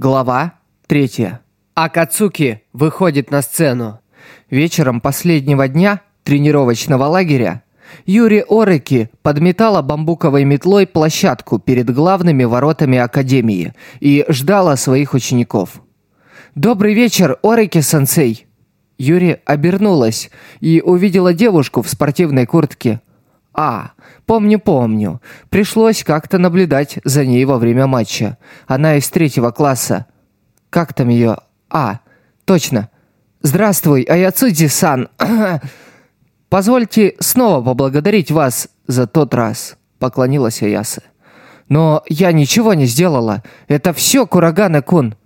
Глава 3. Акацуки выходит на сцену. Вечером последнего дня тренировочного лагеря Юри Ореки подметала бамбуковой метлой площадку перед главными воротами академии и ждала своих учеников. «Добрый вечер, Ореки-сенсей!» Юри обернулась и увидела девушку в спортивной куртке. А, помню, помню. Пришлось как-то наблюдать за ней во время матча. Она из третьего класса. Как там ее? А, точно. Здравствуй, Аяцудзи-сан. Позвольте снова поблагодарить вас за тот раз, поклонилась Аяса. Но я ничего не сделала. Это все Курагана-кун.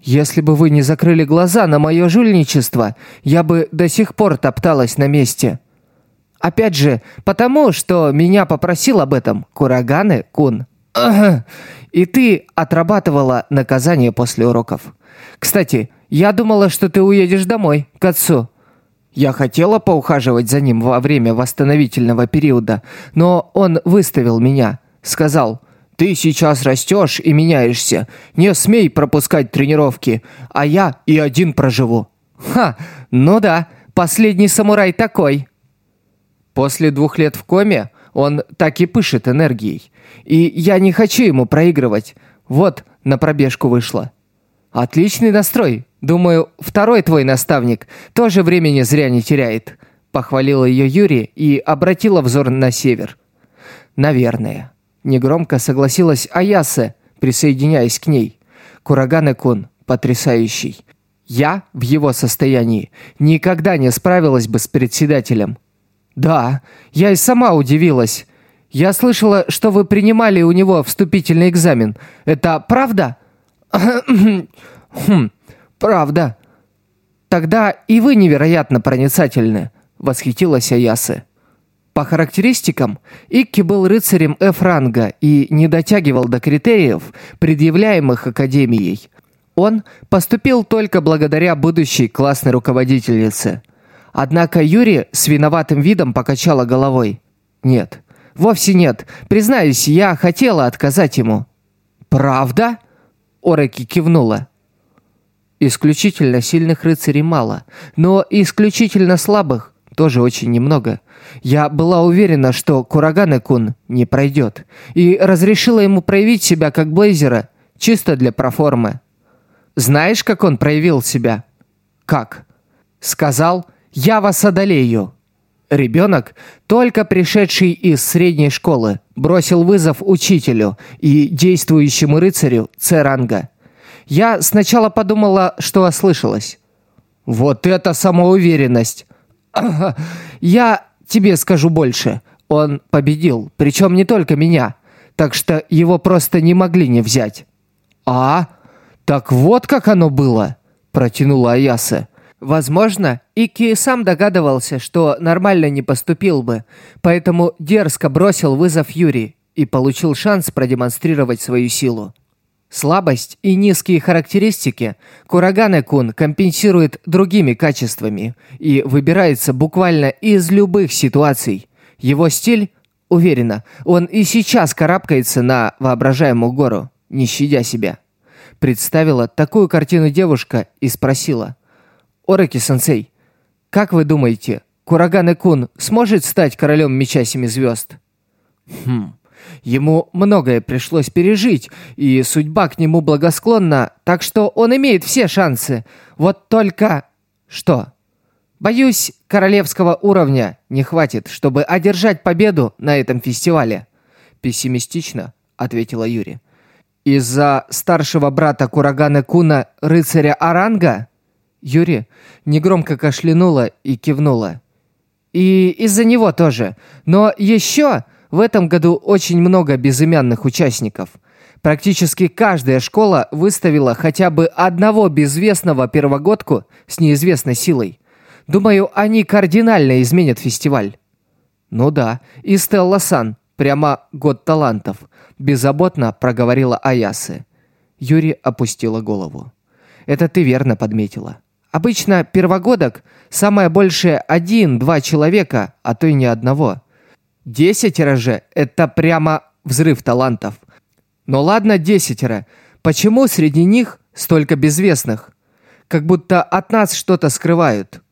Если бы вы не закрыли глаза на мое жульничество, я бы до сих пор топталась на месте. Опять же, потому что меня попросил об этом Кураганы Кун. И ты отрабатывала наказание после уроков. Кстати, я думала, что ты уедешь домой, к отцу. Я хотела поухаживать за ним во время восстановительного периода, но он выставил меня. Сказал, ты сейчас растешь и меняешься. Не смей пропускать тренировки, а я и один проживу. Ха, ну да, последний самурай такой. После двух лет в коме он так и пышет энергией. И я не хочу ему проигрывать. Вот, на пробежку вышла. Отличный настрой. Думаю, второй твой наставник тоже времени зря не теряет. Похвалила ее Юрий и обратила взор на север. Наверное. Негромко согласилась Аясе, присоединяясь к ней. Кураганы-кун потрясающий. Я в его состоянии никогда не справилась бы с председателем. Да, я и сама удивилась. Я слышала, что вы принимали у него вступительный экзамен. Это правда? Хм, правда. Тогда и вы невероятно проницательны, восхитилась Аясы. По характеристикам, Икки был рыцарем F-ранга и не дотягивал до критериев, предъявляемых Академией. Он поступил только благодаря будущей классной руководительнице – Однако Юрий с виноватым видом покачала головой. Нет, вовсе нет. Признаюсь, я хотела отказать ему. Правда? Ореки кивнула. Исключительно сильных рыцарей мало, но исключительно слабых тоже очень немного. Я была уверена, что Кураганы-кун не пройдет, и разрешила ему проявить себя как блейзера, чисто для проформы. Знаешь, как он проявил себя? Как? Сказал, я вас одолею!» Ребенок, только пришедший из средней школы, бросил вызов учителю и действующему рыцарю Церанга. Я сначала подумала, что ослышалась. «Вот это самоуверенность!» «Я тебе скажу больше. Он победил, причем не только меня, так что его просто не могли не взять». «А? Так вот как оно было!» – протянула Аяса. Возможно, Ики сам догадывался, что нормально не поступил бы, поэтому дерзко бросил вызов Юри и получил шанс продемонстрировать свою силу. Слабость и низкие характеристики Кураганы-кун компенсирует другими качествами и выбирается буквально из любых ситуаций. Его стиль, уверена, он и сейчас карабкается на воображаемую гору, не щадя себя. Представила такую картину девушка и спросила – Ореки-сенсей, как вы думаете, Кураганы-кун сможет стать королем меча семи звезд? Хм, ему многое пришлось пережить, и судьба к нему благосклонна, так что он имеет все шансы. Вот только... Что? Боюсь, королевского уровня не хватит, чтобы одержать победу на этом фестивале. Пессимистично ответила Юри. Из-за старшего брата Кураганы Куна, рыцаря Аранга? Юри негромко кашлянула и кивнула. И из-за него тоже. Но еще в этом году очень много безымянных участников. Практически каждая школа выставила хотя бы одного безвестного первогодку с неизвестной силой. Думаю, они кардинально изменят фестиваль. Ну да, и Стелла Сан, прямо год талантов, беззаботно проговорила Аясы. Юри опустила голову. Это ты верно подметила. Обычно первогодок самое большее один-два человека, а то и ни одного. Десятеро же – это прямо взрыв талантов. Но ладно десятеро. Почему среди них столько безвестных? Как будто от нас что-то скрывают.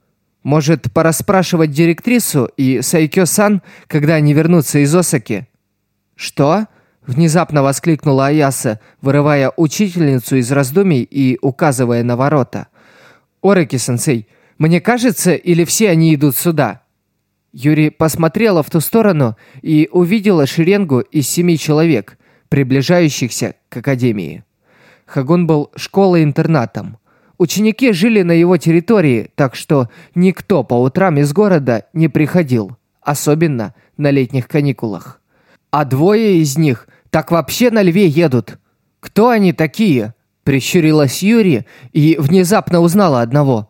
Может, пора спрашивать директрису и Сайкё-сан, когда они вернутся из Осаки? Что? Внезапно воскликнула Аяса, вырывая учительницу из раздумий и указывая на ворота. Ореки-сенсей, мне кажется, или все они идут сюда? Юрий посмотрела в ту сторону и увидела шеренгу из семи человек, приближающихся к академии. Хагун был школой-интернатом. Ученики жили на его территории, так что никто по утрам из города не приходил, особенно на летних каникулах. А двое из них так вообще на льве едут. Кто они такие? Прищурилась Юри и внезапно узнала одного.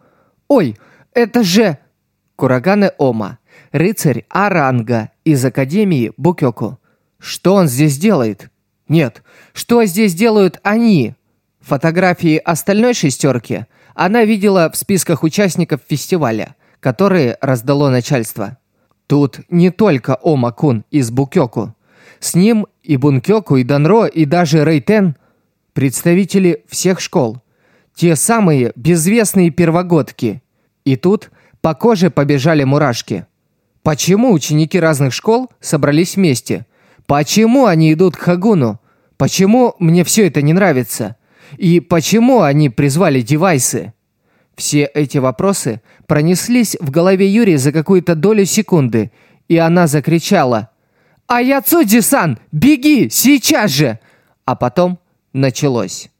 Ой, это же Кураганы Ома, рыцарь Аранга из Академии Букёку. Что он здесь делает? Нет, что здесь делают они? Фотографии остальной шестерки она видела в списках участников фестиваля, которые раздало начальство. Тут не только Ома-кун из Букёку. С ним и Бункёку, и Данро, и даже Рейтен – представители всех школ. Те самые безвестные первогодки. И тут по коже побежали мурашки. Почему ученики разных школ собрались вместе? Почему они идут к Хагуну? Почему мне все это не нравится? И почему они призвали девайсы? Все эти вопросы пронеслись в голове Юрия за какую-то долю секунды, и она закричала «Аяцуди-сан, беги, сейчас же!» А потом началось.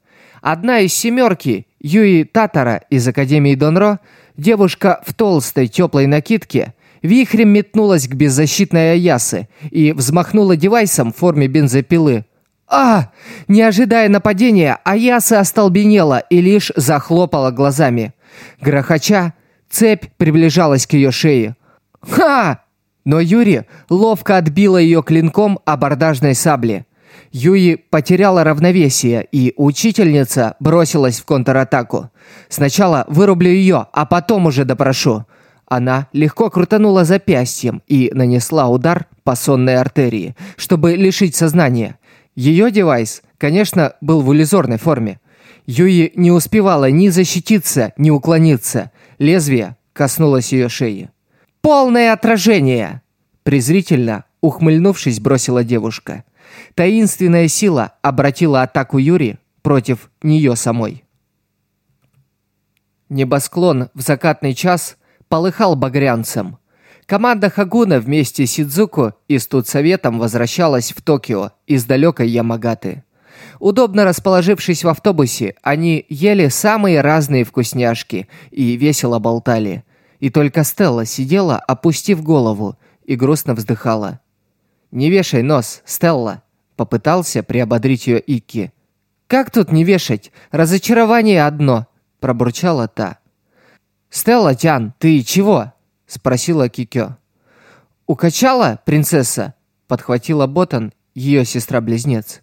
Одна из семерки, Юи Татара из Академии Донро, девушка в толстой теплой накидке, вихрем метнулась к беззащитной Аясы и взмахнула девайсом в форме бензопилы. А! Не ожидая нападения, Аяса остолбенела и лишь захлопала глазами. Грохоча, цепь приближалась к ее шее. «Ха!» Но Юри ловко отбила ее клинком абордажной сабли. Юи потеряла равновесие, и учительница бросилась в контратаку. «Сначала вырублю ее, а потом уже допрошу». Она легко крутанула запястьем и нанесла удар по сонной артерии, чтобы лишить сознания. Ее девайс, конечно, был в иллюзорной форме. Юи не успевала ни защититься, ни уклониться. Лезвие коснулось ее шеи. «Полное отражение!» Презрительно, ухмыльнувшись, бросила девушка. Таинственная сила обратила атаку Юри против нее самой. Небосклон в закатный час полыхал багрянцем. Команда Хагуна вместе с Сидзуку и студсоветом возвращалась в Токио из далекой Ямагаты. Удобно расположившись в автобусе, они ели самые разные вкусняшки и весело болтали. И только Стелла сидела, опустив голову, и грустно вздыхала. «Не вешай нос, Стелла!» Попытался приободрить ее Икки. «Как тут не вешать? Разочарование одно!» Пробурчала та. «Стелла, Тян, ты чего?» Спросила Кикё. «Укачала, принцесса?» Подхватила Ботан, ее сестра-близнец.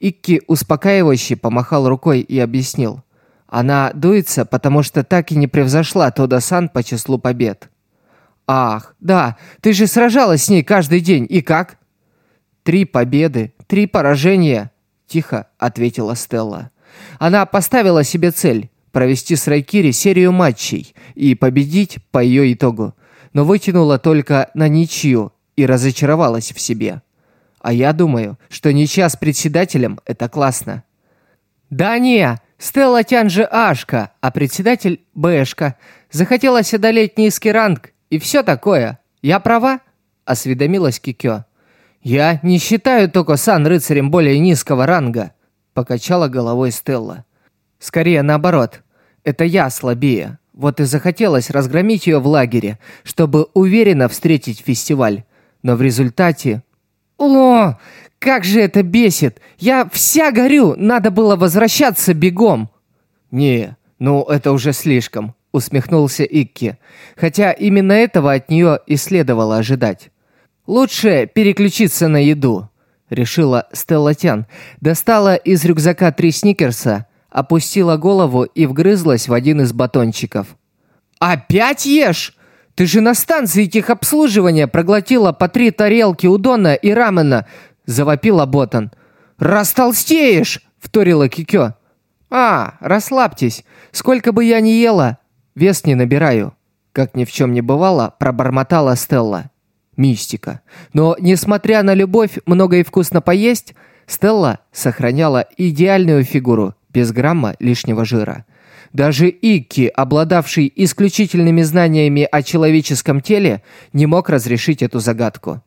Икки успокаивающе помахал рукой и объяснил. Она дуется, потому что так и не превзошла Тода-сан по числу побед. Ах, да, ты же сражалась с ней каждый день, и как? Три победы, три поражения, тихо ответила Стелла. Она поставила себе цель провести с Райкири серию матчей и победить по ее итогу, но вытянула только на ничью и разочаровалась в себе. А я думаю, что ничья с председателем – это классно. Да не, Стелла Тян же Ашка, а председатель – Бэшка. Захотелось одолеть низкий ранг и все такое. Я права?» – осведомилась Кикё. «Я не считаю Токо-сан рыцарем более низкого ранга», – покачала головой Стелла. «Скорее наоборот. Это я слабее. Вот и захотелось разгромить ее в лагере, чтобы уверенно встретить фестиваль. Но в результате «О, как же это бесит! Я вся горю! Надо было возвращаться бегом!» «Не, ну это уже слишком», — усмехнулся Икки. Хотя именно этого от нее и следовало ожидать. «Лучше переключиться на еду», — решила Стелла Тян. Достала из рюкзака три сникерса, опустила голову и вгрызлась в один из батончиков. «Опять ешь?» Ты же на станции техобслуживания проглотила по три тарелки удона и рамена, завопила Ботан. Растолстеешь, – вторила Кикё. «А, расслабьтесь. Сколько бы я ни ела, вес не набираю». Как ни в чем не бывало, пробормотала Стелла. Мистика. Но, несмотря на любовь много и вкусно поесть, Стелла сохраняла идеальную фигуру, без грамма лишнего жира. Даже Икки, обладавший исключительными знаниями о человеческом теле, не мог разрешить эту загадку.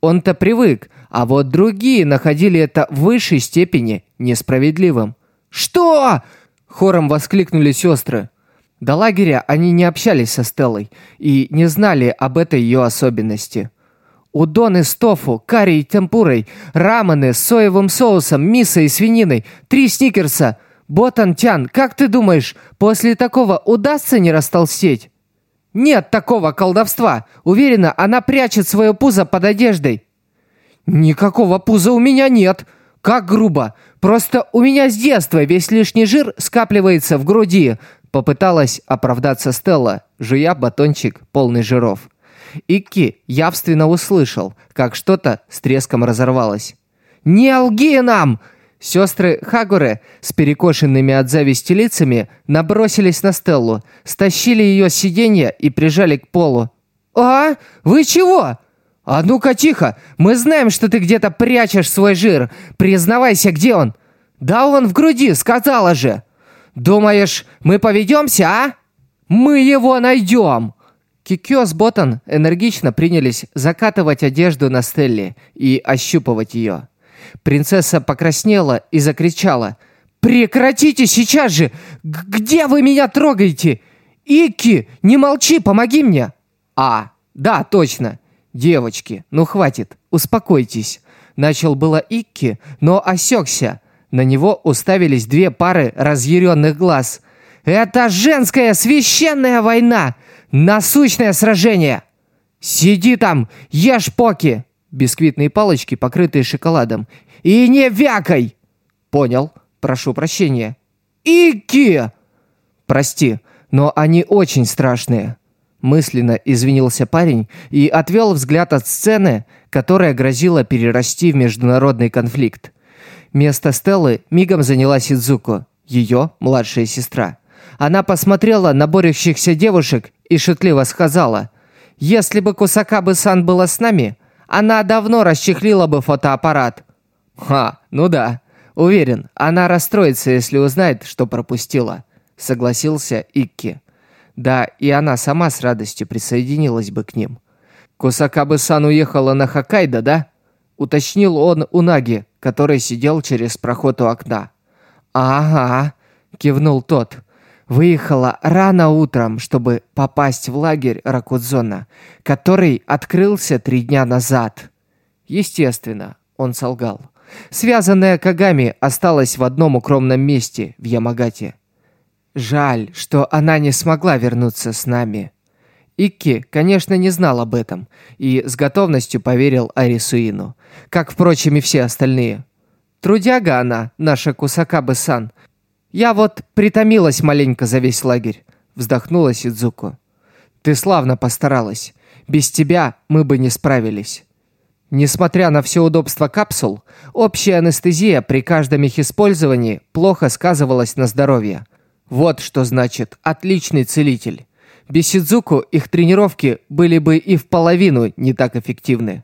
Он-то привык, а вот другие находили это в высшей степени несправедливым. «Что?» – хором воскликнули сестры. До лагеря они не общались со Стеллой и не знали об этой ее особенности. Удоны с тофу, карри и темпурой, рамены с соевым соусом, мисо и свининой, три сникерса. Ботан Тян, как ты думаешь, после такого удастся не растолстеть? Нет такого колдовства. Уверена, она прячет свое пузо под одеждой. Никакого пуза у меня нет. Как грубо. Просто у меня с детства весь лишний жир скапливается в груди. Попыталась оправдаться Стелла, жуя батончик полный жиров. Икки явственно услышал, как что-то с треском разорвалось. «Не лги нам!» Сестры Хагуре с перекошенными от зависти лицами набросились на Стеллу, стащили ее с сиденья и прижали к полу. «А? Вы чего?» «А ну-ка тихо! Мы знаем, что ты где-то прячешь свой жир! Признавайся, где он?» «Да он в груди, сказала же!» «Думаешь, мы поведемся, а?» «Мы его найдем!» Кикё с Ботан энергично принялись закатывать одежду на Стелле и ощупывать ее. Принцесса покраснела и закричала. «Прекратите сейчас же! Где вы меня трогаете? Икки, не молчи, помоги мне!» «А, да, точно. Девочки, ну хватит, успокойтесь». Начал было Икки, но осекся. На него уставились две пары разъяренных глаз. «Это женская священная война! Насущное сражение! Сиди там, ешь поки!» Бисквитные палочки, покрытые шоколадом. «И не вякай!» «Понял. Прошу прощения». «Ики!» «Прости, но они очень страшные». Мысленно извинился парень и отвел взгляд от сцены, которая грозила перерасти в международный конфликт. Место Стеллы мигом заняла Сидзуко, ее младшая сестра. Она посмотрела на борющихся девушек и шутливо сказала, «Если бы Кусакабы-сан была с нами, она давно расчехлила бы фотоаппарат». «Ха, ну да. Уверен, она расстроится, если узнает, что пропустила», — согласился Икки. Да, и она сама с радостью присоединилась бы к ним. «Кусакабы-сан уехала на Хоккайдо, да?» — уточнил он у Наги, который сидел через проход у окна. «Ага», — кивнул тот. Выехала рано утром, чтобы попасть в лагерь Ракудзона, который открылся три дня назад. Естественно, он солгал. Связанная Кагами осталась в одном укромном месте в Ямагате. Жаль, что она не смогла вернуться с нами. Икки, конечно, не знал об этом и с готовностью поверил Арисуину, как, впрочем, и все остальные. Трудяга она, наша Кусакабы-сан, «Я вот притомилась маленько за весь лагерь», — вздохнула Сидзуку. «Ты славно постаралась. Без тебя мы бы не справились». Несмотря на все удобства капсул, общая анестезия при каждом их использовании плохо сказывалась на здоровье. Вот что значит «отличный целитель». Без Сидзуку их тренировки были бы и в половину не так эффективны.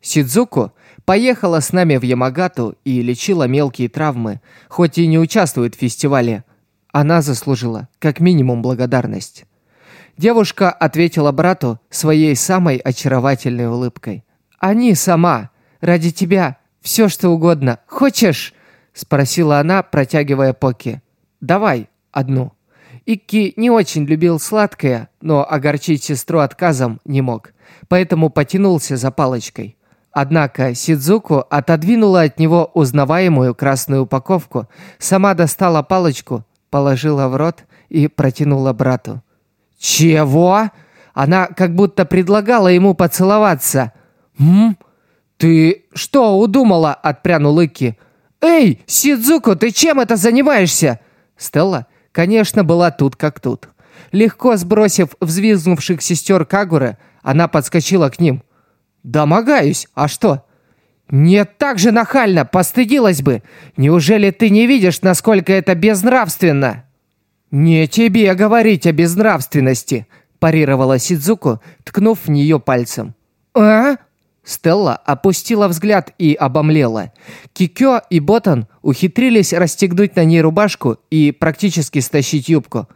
Сидзуку Поехала с нами в Ямагату и лечила мелкие травмы, хоть и не участвует в фестивале. Она заслужила как минимум благодарность. Девушка ответила брату своей самой очаровательной улыбкой. «Они сама. Ради тебя. Все, что угодно. Хочешь?» Спросила она, протягивая поки. «Давай, одну». Икки не очень любил сладкое, но огорчить сестру отказом не мог, поэтому потянулся за палочкой. Однако Сидзуку отодвинула от него узнаваемую красную упаковку, сама достала палочку, положила в рот и протянула брату. «Чего?» Она как будто предлагала ему поцеловаться. «М? Ты что удумала?» – отпрянул Икки. «Эй, Сидзуку, ты чем это занимаешься?» Стелла, конечно, была тут как тут. Легко сбросив взвизгнувших сестер Кагуры, она подскочила к ним – «Домогаюсь, а что?» «Нет, так же нахально, постыдилась бы! Неужели ты не видишь, насколько это безнравственно?» «Не тебе говорить о безнравственности!» парировала Сидзуку, ткнув в нее пальцем. «А?» Стелла опустила взгляд и обомлела. Кикё и Ботан ухитрились расстегнуть на ней рубашку и практически стащить юбку.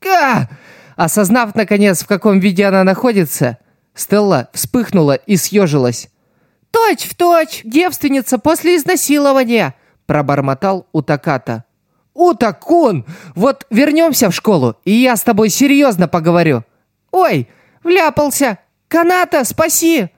«Ка!» Осознав, наконец, в каком виде она находится, Стелла вспыхнула и съежилась. «Точь в точь! Девственница после изнасилования!» пробормотал Утаката. «Утакун! Вот вернемся в школу, и я с тобой серьезно поговорю!» «Ой, вляпался! Каната, спаси!»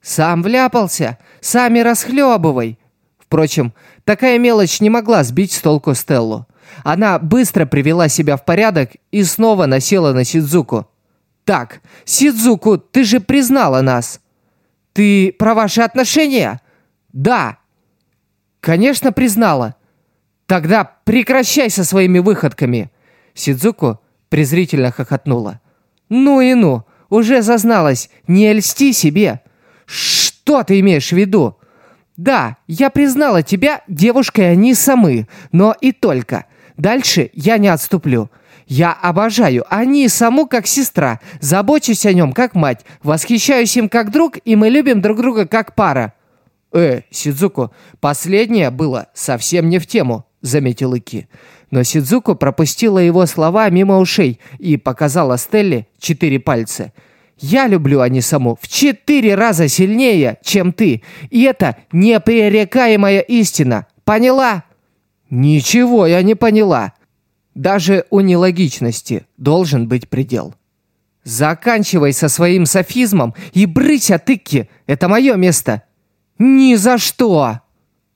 «Сам вляпался! Сами расхлебывай!» Впрочем, такая мелочь не могла сбить с толку Стеллу. Она быстро привела себя в порядок и снова насела на Сидзуку. «Так, Сидзуку, ты же признала нас!» «Ты про ваши отношения?» «Да!» «Конечно, признала!» «Тогда прекращай со своими выходками!» Сидзуку презрительно хохотнула. «Ну и ну! Уже зазналась! Не льсти себе!» «Что ты имеешь в виду?» «Да, я признала тебя девушкой они самы, но и только. Дальше я не отступлю. Я обожаю они саму как сестра, забочусь о нем как мать, восхищаюсь им как друг, и мы любим друг друга как пара». «Э, Сидзуку, последнее было совсем не в тему», — заметил Ики. Но Сидзуку пропустила его слова мимо ушей и показала Стелле четыре пальца. «Я люблю Анисаму в четыре раза сильнее, чем ты, и это непререкаемая истина. Поняла?» «Ничего я не поняла. Даже у нелогичности должен быть предел». «Заканчивай со своим софизмом и брысь от Икки. Это мое место». «Ни за что!»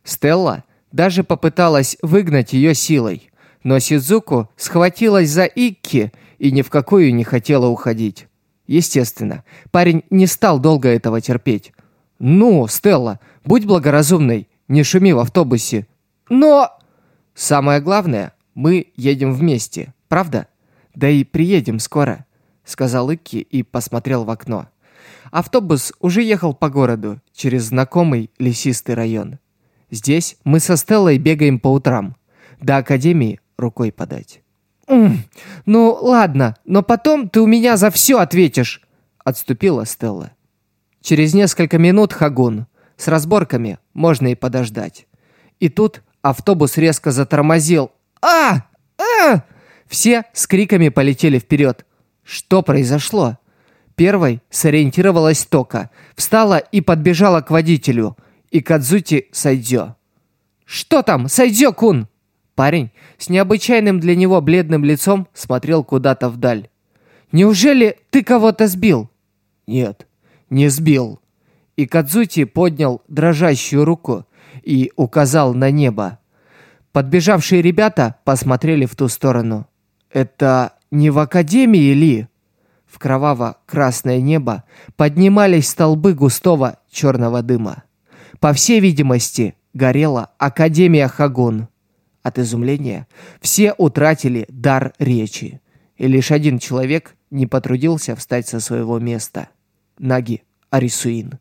Стелла даже попыталась выгнать ее силой. Но Сидзуку схватилась за Икки и ни в какую не хотела уходить. Естественно, парень не стал долго этого терпеть. «Ну, Стелла, будь благоразумной, не шуми в автобусе». «Но...» «Самое главное, мы едем вместе, правда? Да и приедем скоро», — сказал Икки и посмотрел в окно. Автобус уже ехал по городу, через знакомый лесистый район. Здесь мы со Стеллой бегаем по утрам. До академии рукой подать. «М, «Ну, ладно, но потом ты у меня за все ответишь», — отступила Стелла. Через несколько минут Хагун. С разборками можно и подождать. И тут автобус резко затормозил. «А! А!» Все с криками полетели вперед. Что произошло? Первой сориентировалась Тока, встала и подбежала к водителю. И Кадзути Сайдзё. «Что там, Сайдзё-кун?» Парень с необычайным для него бледным лицом смотрел куда-то вдаль. «Неужели ты кого-то сбил?» «Нет, не сбил». И Кадзути поднял дрожащую руку и указал на небо. Подбежавшие ребята посмотрели в ту сторону. «Это не в академии ли?» В кроваво-красное небо поднимались столбы густого черного дыма. По всей видимости, горела Академия Хагун. От изумления все утратили дар речи, и лишь один человек не потрудился встать со своего места. Наги Арисуин.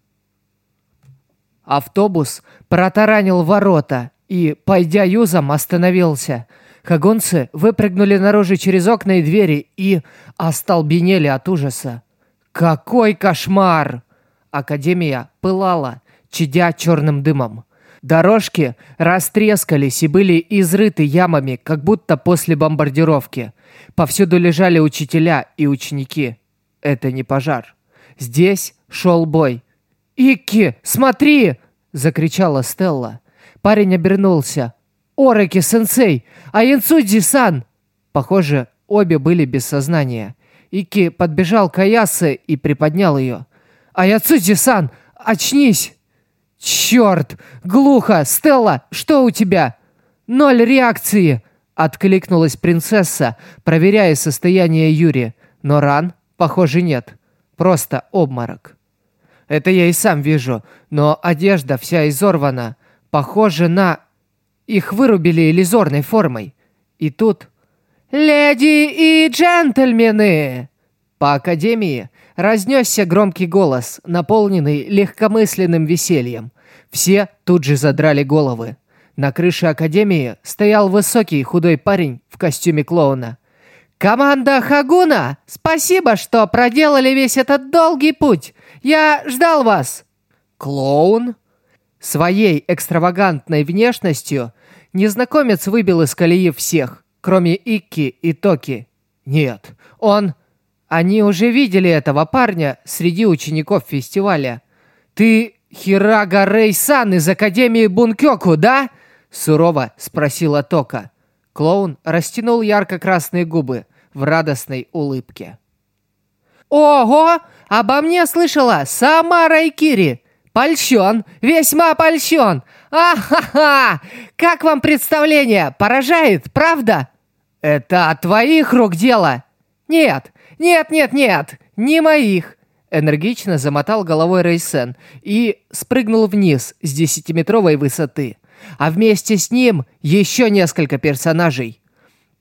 Автобус протаранил ворота и, пойдя юзом, остановился. Хагонцы выпрыгнули наружу через окна и двери и остолбенели от ужаса. Какой кошмар! Академия пылала, чадя черным дымом. Дорожки растрескались и были изрыты ямами, как будто после бомбардировки. Повсюду лежали учителя и ученики. Это не пожар. Здесь шел бой. «Икки, смотри!» – закричала Стелла. Парень обернулся. «Ораки-сенсей! Аянцудзи-сан!» Похоже, обе были без сознания. Ики подбежал к Аясе и приподнял ее. «Аяцудзи-сан, очнись!» «Черт! Глухо! Стелла, что у тебя?» «Ноль реакции!» — откликнулась принцесса, проверяя состояние Юри. Но ран, похоже, нет. Просто обморок. «Это я и сам вижу, но одежда вся изорвана. Похоже на... Их вырубили иллюзорной формой. И тут... «Леди и джентльмены!» По академии разнесся громкий голос, наполненный легкомысленным весельем. Все тут же задрали головы. На крыше академии стоял высокий худой парень в костюме клоуна. «Команда Хагуна, спасибо, что проделали весь этот долгий путь. Я ждал вас!» «Клоун?» Своей экстравагантной внешностью незнакомец выбил из колеи всех, кроме Икки и Токи. Нет, он... Они уже видели этого парня среди учеников фестиваля. «Ты Хирага Рейсан из Академии Бункёку, да?» Сурово спросила Тока. Клоун растянул ярко-красные губы в радостной улыбке. «Ого! Обо мне слышала сама Райкири! Польщен! Весьма польщен! Ахаха! Как вам представление? Поражает, правда?» «Это от твоих рук дело?» «Нет, нет, нет, нет, не моих!» Энергично замотал головой Рейсен и спрыгнул вниз с десятиметровой высоты. А вместе с ним еще несколько персонажей.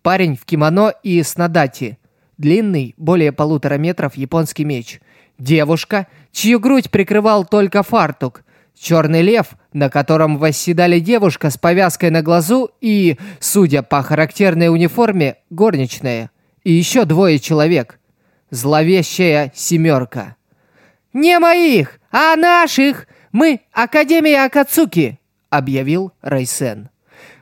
Парень в кимоно и с надати. Длинный, более полутора метров японский меч. Девушка, чью грудь прикрывал только фартук. Черный лев, на котором восседали девушка с повязкой на глазу и, судя по характерной униформе, горничная. И еще двое человек. Зловещая семерка. «Не моих, а наших! Мы Академия Акацуки!» объявил Райсен.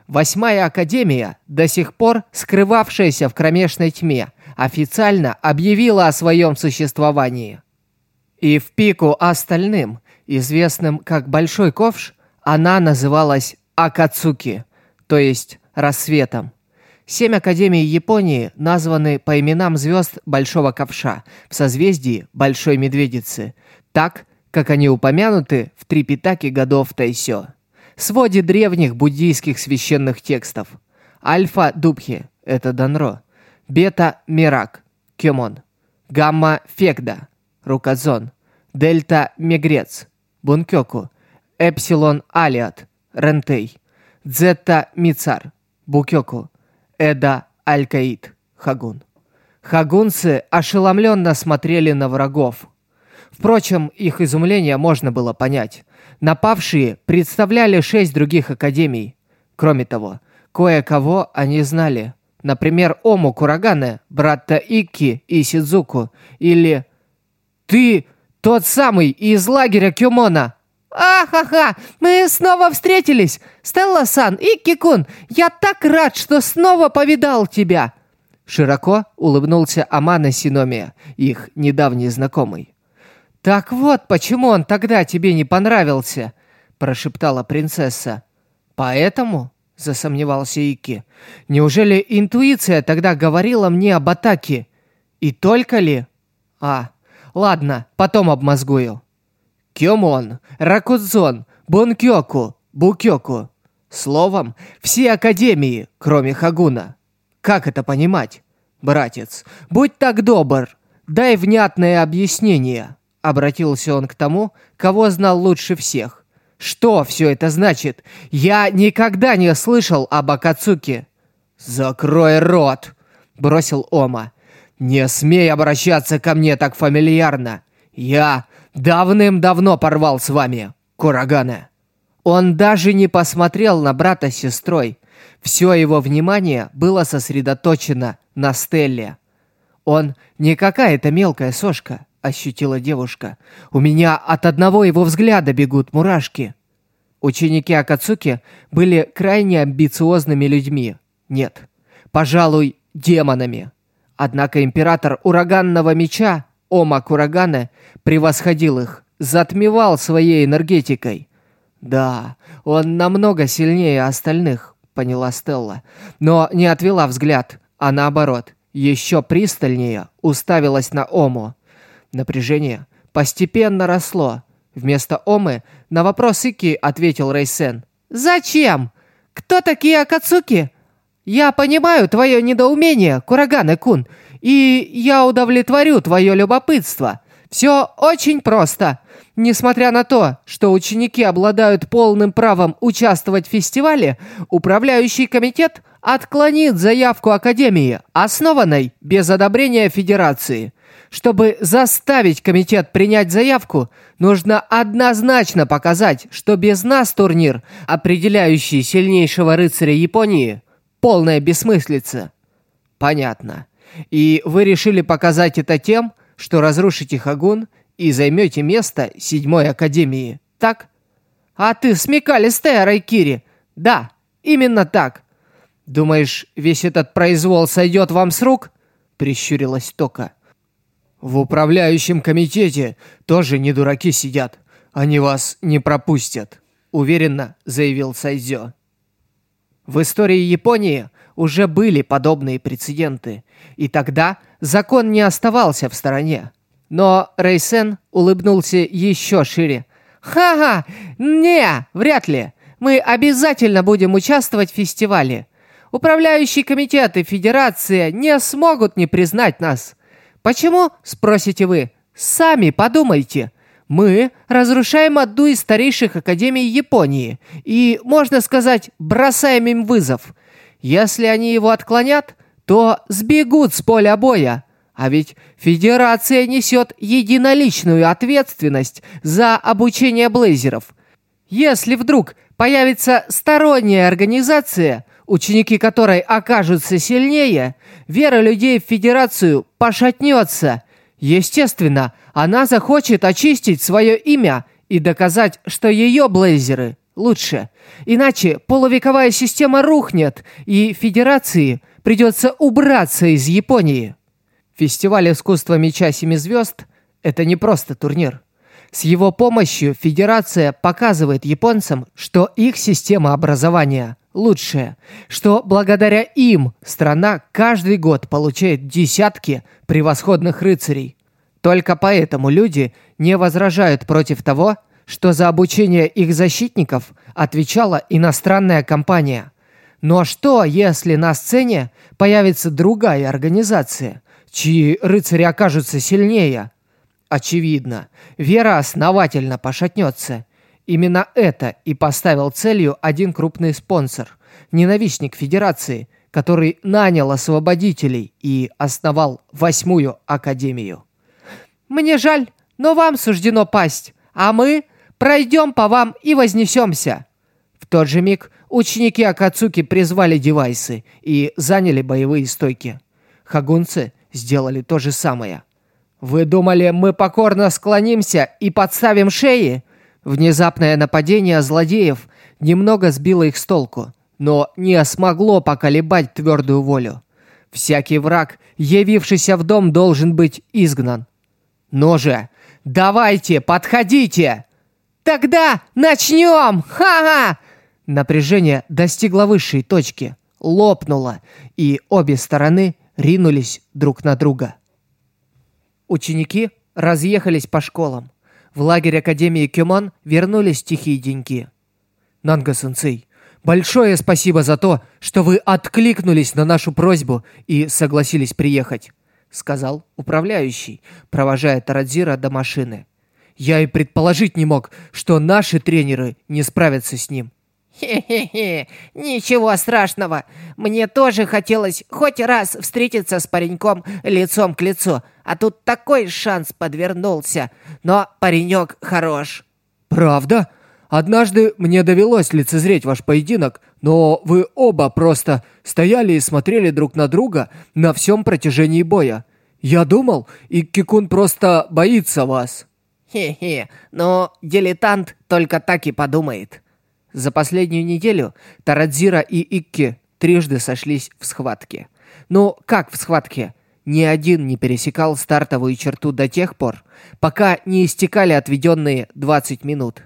Восьмая Академия, до сих пор скрывавшаяся в кромешной тьме, официально объявила о своем существовании. И в пику остальным, известным как Большой Ковш, она называлась Акацуки, то есть рассветом. Семь академий Японии названы по именам звезд Большого Ковша в созвездии Большой Медведицы, так, как они упомянуты в Трипитаке годов Тайсё своде древних буддийских священных текстов. Альфа-Дубхи – это Данро. Бета-Мирак – Кемон. Гамма-Фегда – Руказон. Дельта-Мегрец – Бункёку. Эпсилон-Алиат – Рентей. Дзетта-Мицар – Букёку. Эда-Алькаид – Хагун. Хагунцы ошеломленно смотрели на врагов. Впрочем, их изумление можно было понять. Напавшие представляли шесть других академий. Кроме того, кое-кого они знали. Например, Ому Курагане, брата Икки и Сидзуку. Или «Ты тот самый из лагеря Кюмона!» «Ахаха! Мы снова встретились! Стелла-сан, Икки-кун, я так рад, что снова повидал тебя!» Широко улыбнулся Амана Синомия, их недавний знакомый. «Так вот, почему он тогда тебе не понравился?» – прошептала принцесса. «Поэтому?» – засомневался Ики. «Неужели интуиция тогда говорила мне об атаке? И только ли?» «А, ладно, потом обмозгую». «Кёмон, Ракудзон, Бонкёку, Букёку». Словом, все академии, кроме Хагуна. Как это понимать? Братец, будь так добр, дай внятное объяснение. Обратился он к тому, кого знал лучше всех. «Что все это значит? Я никогда не слышал об Акацуке!» «Закрой рот!» – бросил Ома. «Не смей обращаться ко мне так фамильярно! Я давным-давно порвал с вами, Курагана!» Он даже не посмотрел на брата с сестрой. Все его внимание было сосредоточено на Стелле. Он не какая-то мелкая сошка ощутила девушка. «У меня от одного его взгляда бегут мурашки». Ученики Акацуки были крайне амбициозными людьми. Нет, пожалуй, демонами. Однако император ураганного меча, Ома Курагане, превосходил их, затмевал своей энергетикой. «Да, он намного сильнее остальных», — поняла Стелла, но не отвела взгляд, а наоборот, еще пристальнее уставилась на Ому. Напряжение постепенно росло. Вместо Омы на вопрос Ики ответил Рейсен. «Зачем? Кто такие Акацуки?» «Я понимаю твое недоумение, Кураганы-кун, и я удовлетворю твое любопытство. Все очень просто. Несмотря на то, что ученики обладают полным правом участвовать в фестивале, управляющий комитет отклонит заявку Академии, основанной без одобрения Федерации. Чтобы заставить комитет принять заявку, нужно однозначно показать, что без нас турнир, определяющий сильнейшего рыцаря Японии, полная бессмыслица. Понятно. И вы решили показать это тем, что разрушите Хагун и займете место седьмой Академии, так? А ты смекалистая, Райкири. Да, именно так. Думаешь, весь этот произвол сойдет вам с рук? Прищурилась Тока. В управляющем комитете тоже не дураки сидят. Они вас не пропустят, уверенно заявил Сайзё. В истории Японии уже были подобные прецеденты, и тогда закон не оставался в стороне. Но Рейсен улыбнулся еще шире. «Ха-ха! Не, вряд ли. Мы обязательно будем участвовать в фестивале. Управляющий комитет и федерация не смогут не признать нас. Почему, спросите вы? Сами подумайте. Мы разрушаем одну из старейших академий Японии и, можно сказать, бросаем им вызов. Если они его отклонят, то сбегут с поля боя. А ведь Федерация несет единоличную ответственность за обучение блейзеров. Если вдруг появится сторонняя организация, ученики которой окажутся сильнее, вера людей в Федерацию пошатнется. Естественно, она захочет очистить свое имя и доказать, что ее блейзеры лучше. Иначе полувековая система рухнет, и Федерации придется убраться из Японии. Фестиваль искусства меча Семи Звезд – это не просто турнир. С его помощью Федерация показывает японцам, что их система образования лучшая, что благодаря им страна каждый год получает десятки превосходных рыцарей. Только поэтому люди не возражают против того, что за обучение их защитников отвечала иностранная компания. Но что, если на сцене появится другая организация, чьи рыцари окажутся сильнее? Очевидно, вера основательно пошатнется. Именно это и поставил целью один крупный спонсор, ненавистник Федерации, который нанял освободителей и основал восьмую академию. «Мне жаль, но вам суждено пасть, а мы Пройдем по вам и вознесемся!» В тот же миг ученики Акацуки призвали девайсы и заняли боевые стойки. Хагунцы сделали то же самое. «Вы думали, мы покорно склонимся и подставим шеи?» Внезапное нападение злодеев немного сбило их с толку, но не смогло поколебать твердую волю. Всякий враг, явившийся в дом, должен быть изгнан. «Ну давайте, подходите!» Тогда начнем! Ха-ха!» Напряжение достигло высшей точки, лопнуло, и обе стороны ринулись друг на друга. Ученики разъехались по школам. В лагерь Академии Кюмон вернулись тихие деньки. «Нанга-сенсей, большое спасибо за то, что вы откликнулись на нашу просьбу и согласились приехать», сказал управляющий, провожая Тарадзира до машины. Я и предположить не мог, что наши тренеры не справятся с ним. Хе-хе-хе, ничего страшного. Мне тоже хотелось хоть раз встретиться с пареньком лицом к лицу, а тут такой шанс подвернулся. Но паренек хорош. Правда? Однажды мне довелось лицезреть ваш поединок, но вы оба просто стояли и смотрели друг на друга на всем протяжении боя. Я думал, и Кикун просто боится вас. Хе-хе, но дилетант только так и подумает. За последнюю неделю Тарадзира и Икки трижды сошлись в схватке. Ну, как в схватке? Ни один не пересекал стартовую черту до тех пор, пока не истекали отведенные 20 минут.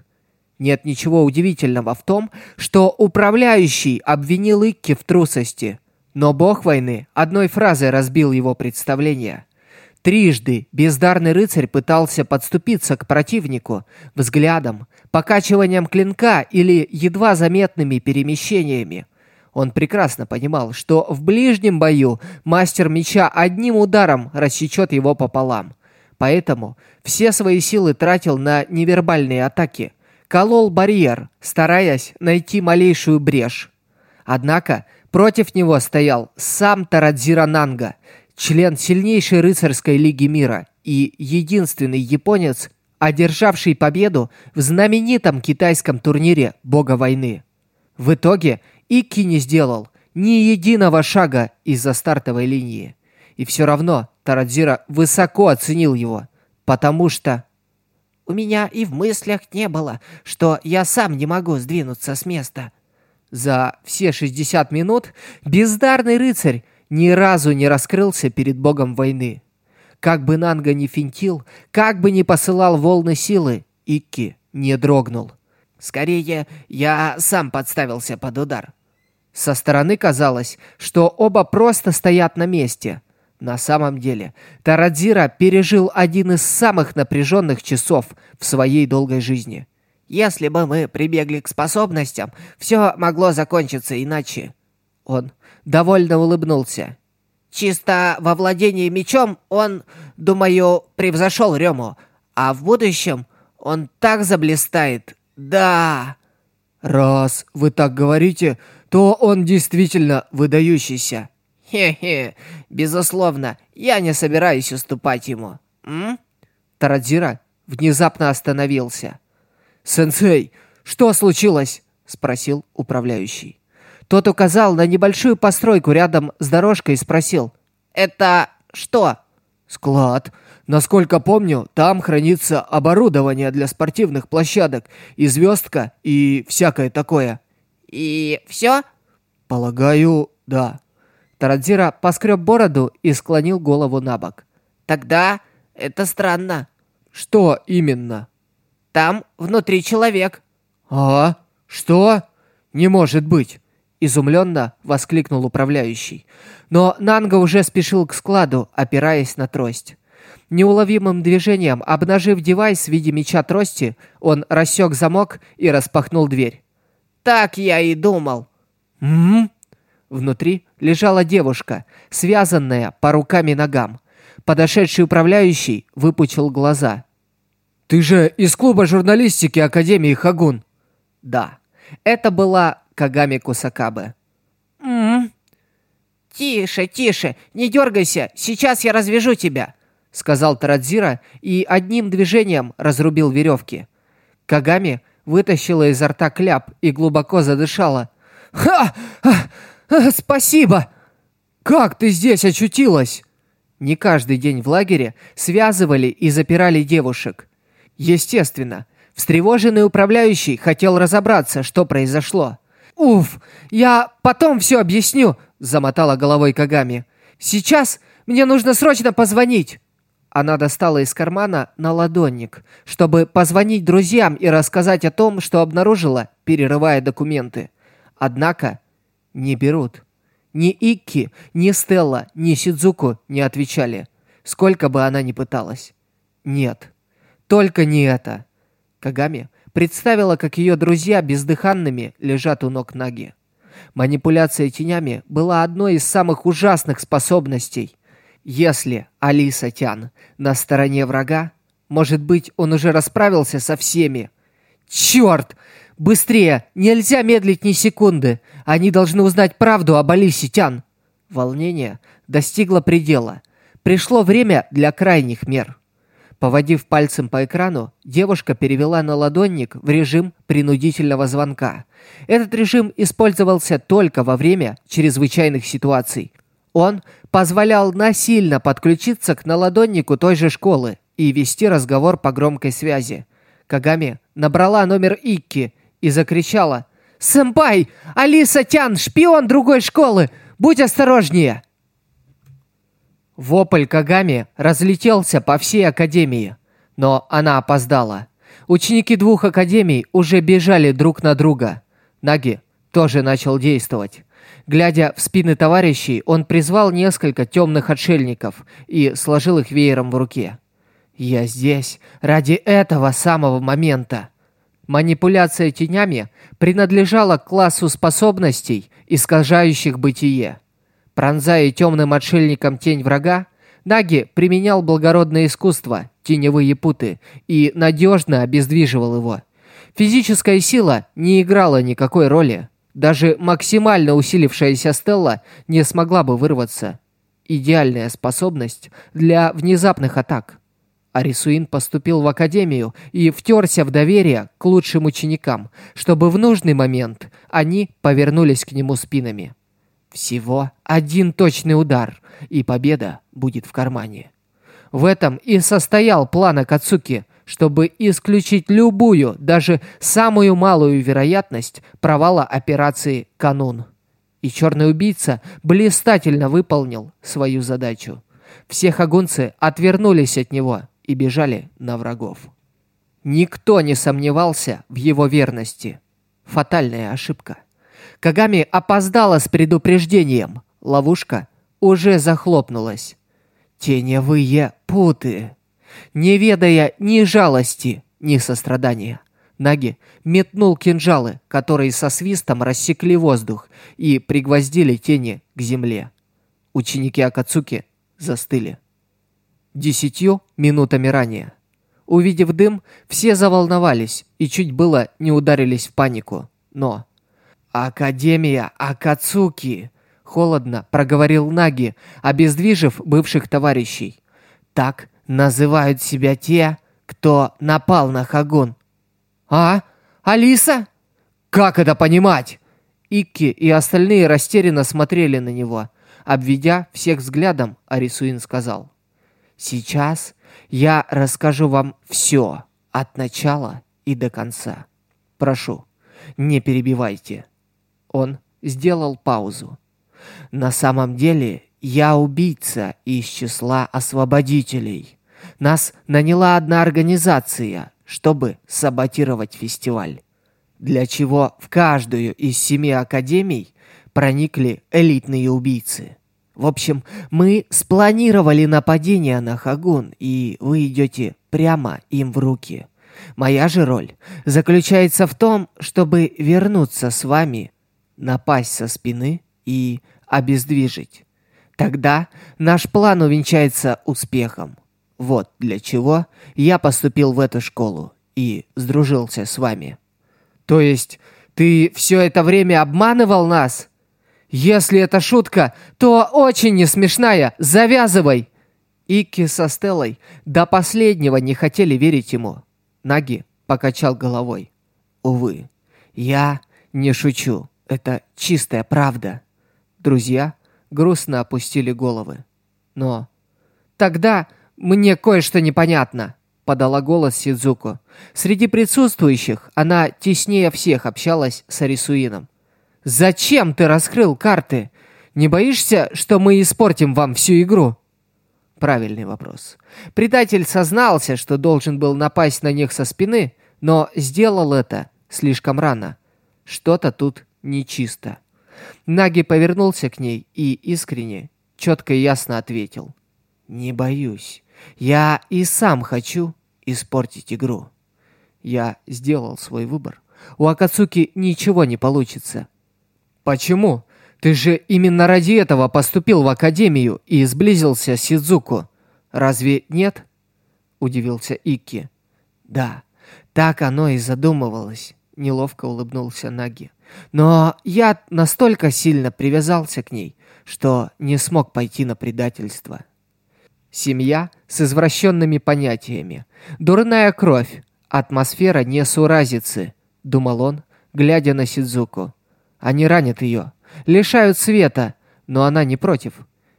Нет ничего удивительного в том, что управляющий обвинил Икки в трусости. Но бог войны одной фразой разбил его представление – Трижды бездарный рыцарь пытался подступиться к противнику взглядом, покачиванием клинка или едва заметными перемещениями. Он прекрасно понимал, что в ближнем бою мастер меча одним ударом рассечет его пополам. Поэтому все свои силы тратил на невербальные атаки. Колол барьер, стараясь найти малейшую брешь. Однако против него стоял сам Тарадзира Нанга, член сильнейшей рыцарской лиги мира и единственный японец, одержавший победу в знаменитом китайском турнире Бога войны. В итоге Икки не сделал ни единого шага из-за стартовой линии. И все равно Тарадзира высоко оценил его, потому что... «У меня и в мыслях не было, что я сам не могу сдвинуться с места». За все 60 минут бездарный рыцарь ни разу не раскрылся перед богом войны. Как бы Нанга не финтил, как бы не посылал волны силы, Икки не дрогнул. «Скорее, я сам подставился под удар». Со стороны казалось, что оба просто стоят на месте. На самом деле, Тарадзира пережил один из самых напряженных часов в своей долгой жизни. «Если бы мы прибегли к способностям, все могло закончиться иначе». Он довольно улыбнулся. Чисто во владении мечом он, думаю, превзошел Рему, а в будущем он так заблистает. Да. Раз вы так говорите, то он действительно выдающийся. Хе-хе, безусловно, я не собираюсь уступать ему. М? Тарадзира внезапно остановился. «Сенсей, что случилось?» — спросил управляющий. Тот указал на небольшую постройку рядом с дорожкой и спросил. «Это что?» «Склад. Насколько помню, там хранится оборудование для спортивных площадок, и звездка, и всякое такое». «И все?» «Полагаю, да». Тарадзира поскреб бороду и склонил голову на бок. «Тогда это странно». «Что именно?» «Там внутри человек». «А? Что? Не может быть!» Изумленно воскликнул управляющий. Но Нанга уже спешил к складу, опираясь на трость. Неуловимым движением, обнажив девайс в виде меча трости, он рассек замок и распахнул дверь. «Так я и думал». «М-м-м?» Внутри лежала девушка, связанная по рукам и ногам. Подошедший управляющий выпучил глаза. «Ты же из клуба журналистики Академии Хагун?» «Да». Это была Кагами Кусакабе. «М-м-м». «Тише, тише, не дергайся, сейчас я развяжу тебя», сказал Тарадзира и одним движением разрубил веревки. Кагами вытащила изо рта кляп и глубоко задышала. «Ха! Спасибо! Как ты здесь очутилась?» Не каждый день в лагере связывали и запирали девушек. Естественно, встревоженный управляющий хотел разобраться, что произошло. «Уф, я потом все объясню», — замотала головой Кагами. «Сейчас мне нужно срочно позвонить». Она достала из кармана наладонник, чтобы позвонить друзьям и рассказать о том, что обнаружила, перерывая документы. Однако не берут. Ни Икки, ни Стелла, ни Сидзуку не отвечали, сколько бы она ни пыталась. Нет, только не это. Кагами представила, как ее друзья бездыханными лежат у ног Наги. Манипуляция тенями была одной из самых ужасных способностей. Если Алиса Тян на стороне врага, может быть, он уже расправился со всеми. Черт! Быстрее! Нельзя медлить ни секунды! Они должны узнать правду об Алисе Тян! Волнение достигло предела. Пришло время для крайних мер. Поводив пальцем по экрану, девушка перевела на ладонник в режим принудительного звонка. Этот режим использовался только во время чрезвычайных ситуаций. Он позволял насильно подключиться к наладоннику той же школы и вести разговор по громкой связи. Кагами набрала номер Икки и закричала «Сэмпай! Алиса Тян, шпион другой школы! Будь осторожнее!» Вопль Кагами разлетелся по всей академии, но она опоздала. Ученики двух академий уже бежали друг на друга. Наги тоже начал действовать. Глядя в спины товарищей, он призвал несколько темных отшельников и сложил их веером в руке. «Я здесь ради этого самого момента». Манипуляция тенями принадлежала к классу способностей, искажающих бытие. Пронзая темным отшельником тень врага, Наги применял благородное искусство, теневые путы, и надежно обездвиживал его. Физическая сила не играла никакой роли. Даже максимально усилившаяся Стелла не смогла бы вырваться. Идеальная способность для внезапных атак. Арисуин поступил в академию и втерся в доверие к лучшим ученикам, чтобы в нужный момент они повернулись к нему спинами. Всего один точный удар, и победа будет в кармане. В этом и состоял план Акацуки, чтобы исключить любую, даже самую малую вероятность провала операции «Канун». И черный убийца блистательно выполнил свою задачу. Все хагунцы отвернулись от него и бежали на врагов. Никто не сомневался в его верности. Фатальная ошибка. Кагами опоздала с предупреждением. Ловушка уже захлопнулась. Теневые путы. Не ведая ни жалости, ни сострадания. Наги метнул кинжалы, которые со свистом рассекли воздух и пригвоздили тени к земле. Ученики Акацуки застыли. Десятью минутами ранее. Увидев дым, все заволновались и чуть было не ударились в панику. Но «Академия Акацуки!» — холодно проговорил Наги, обездвижив бывших товарищей. «Так называют себя те, кто напал на Хагун». «А? Алиса? Как это понимать?» Икки и остальные растерянно смотрели на него. Обведя всех взглядом, Арисуин сказал. «Сейчас я расскажу вам все, от начала и до конца. Прошу, не перебивайте». Он сделал паузу. «На самом деле я убийца из числа освободителей. Нас наняла одна организация, чтобы саботировать фестиваль. Для чего в каждую из семи академий проникли элитные убийцы. В общем, мы спланировали нападение на Хагун, и вы идете прямо им в руки. Моя же роль заключается в том, чтобы вернуться с вами напасть со спины и обездвижить. Тогда наш план увенчается успехом. Вот для чего я поступил в эту школу и сдружился с вами. То есть ты все это время обманывал нас? Если это шутка, то очень не смешная. Завязывай. Ики со Стеллой до последнего не хотели верить ему. Наги покачал головой. Увы, я не шучу. Это чистая правда. Друзья грустно опустили головы. Но тогда мне кое-что непонятно, подала голос Сидзуко. Среди присутствующих она теснее всех общалась с Арисуином. Зачем ты раскрыл карты? Не боишься, что мы испортим вам всю игру? Правильный вопрос. Предатель сознался, что должен был напасть на них со спины, но сделал это слишком рано. Что-то тут нечисто. Наги повернулся к ней и искренне, четко и ясно ответил. «Не боюсь. Я и сам хочу испортить игру. Я сделал свой выбор. У Акацуки ничего не получится». «Почему? Ты же именно ради этого поступил в Академию и сблизился с Сидзуку. Разве нет?» Удивился Икки. «Да, так оно и задумывалось», — неловко улыбнулся Наги. Но я настолько сильно привязался к ней, что не смог пойти на предательство. Семья с извращенными понятиями, дурная кровь, атмосфера несуразицы, думал он, глядя на Сидзуку. Они ранят ее, лишают света, но она не против.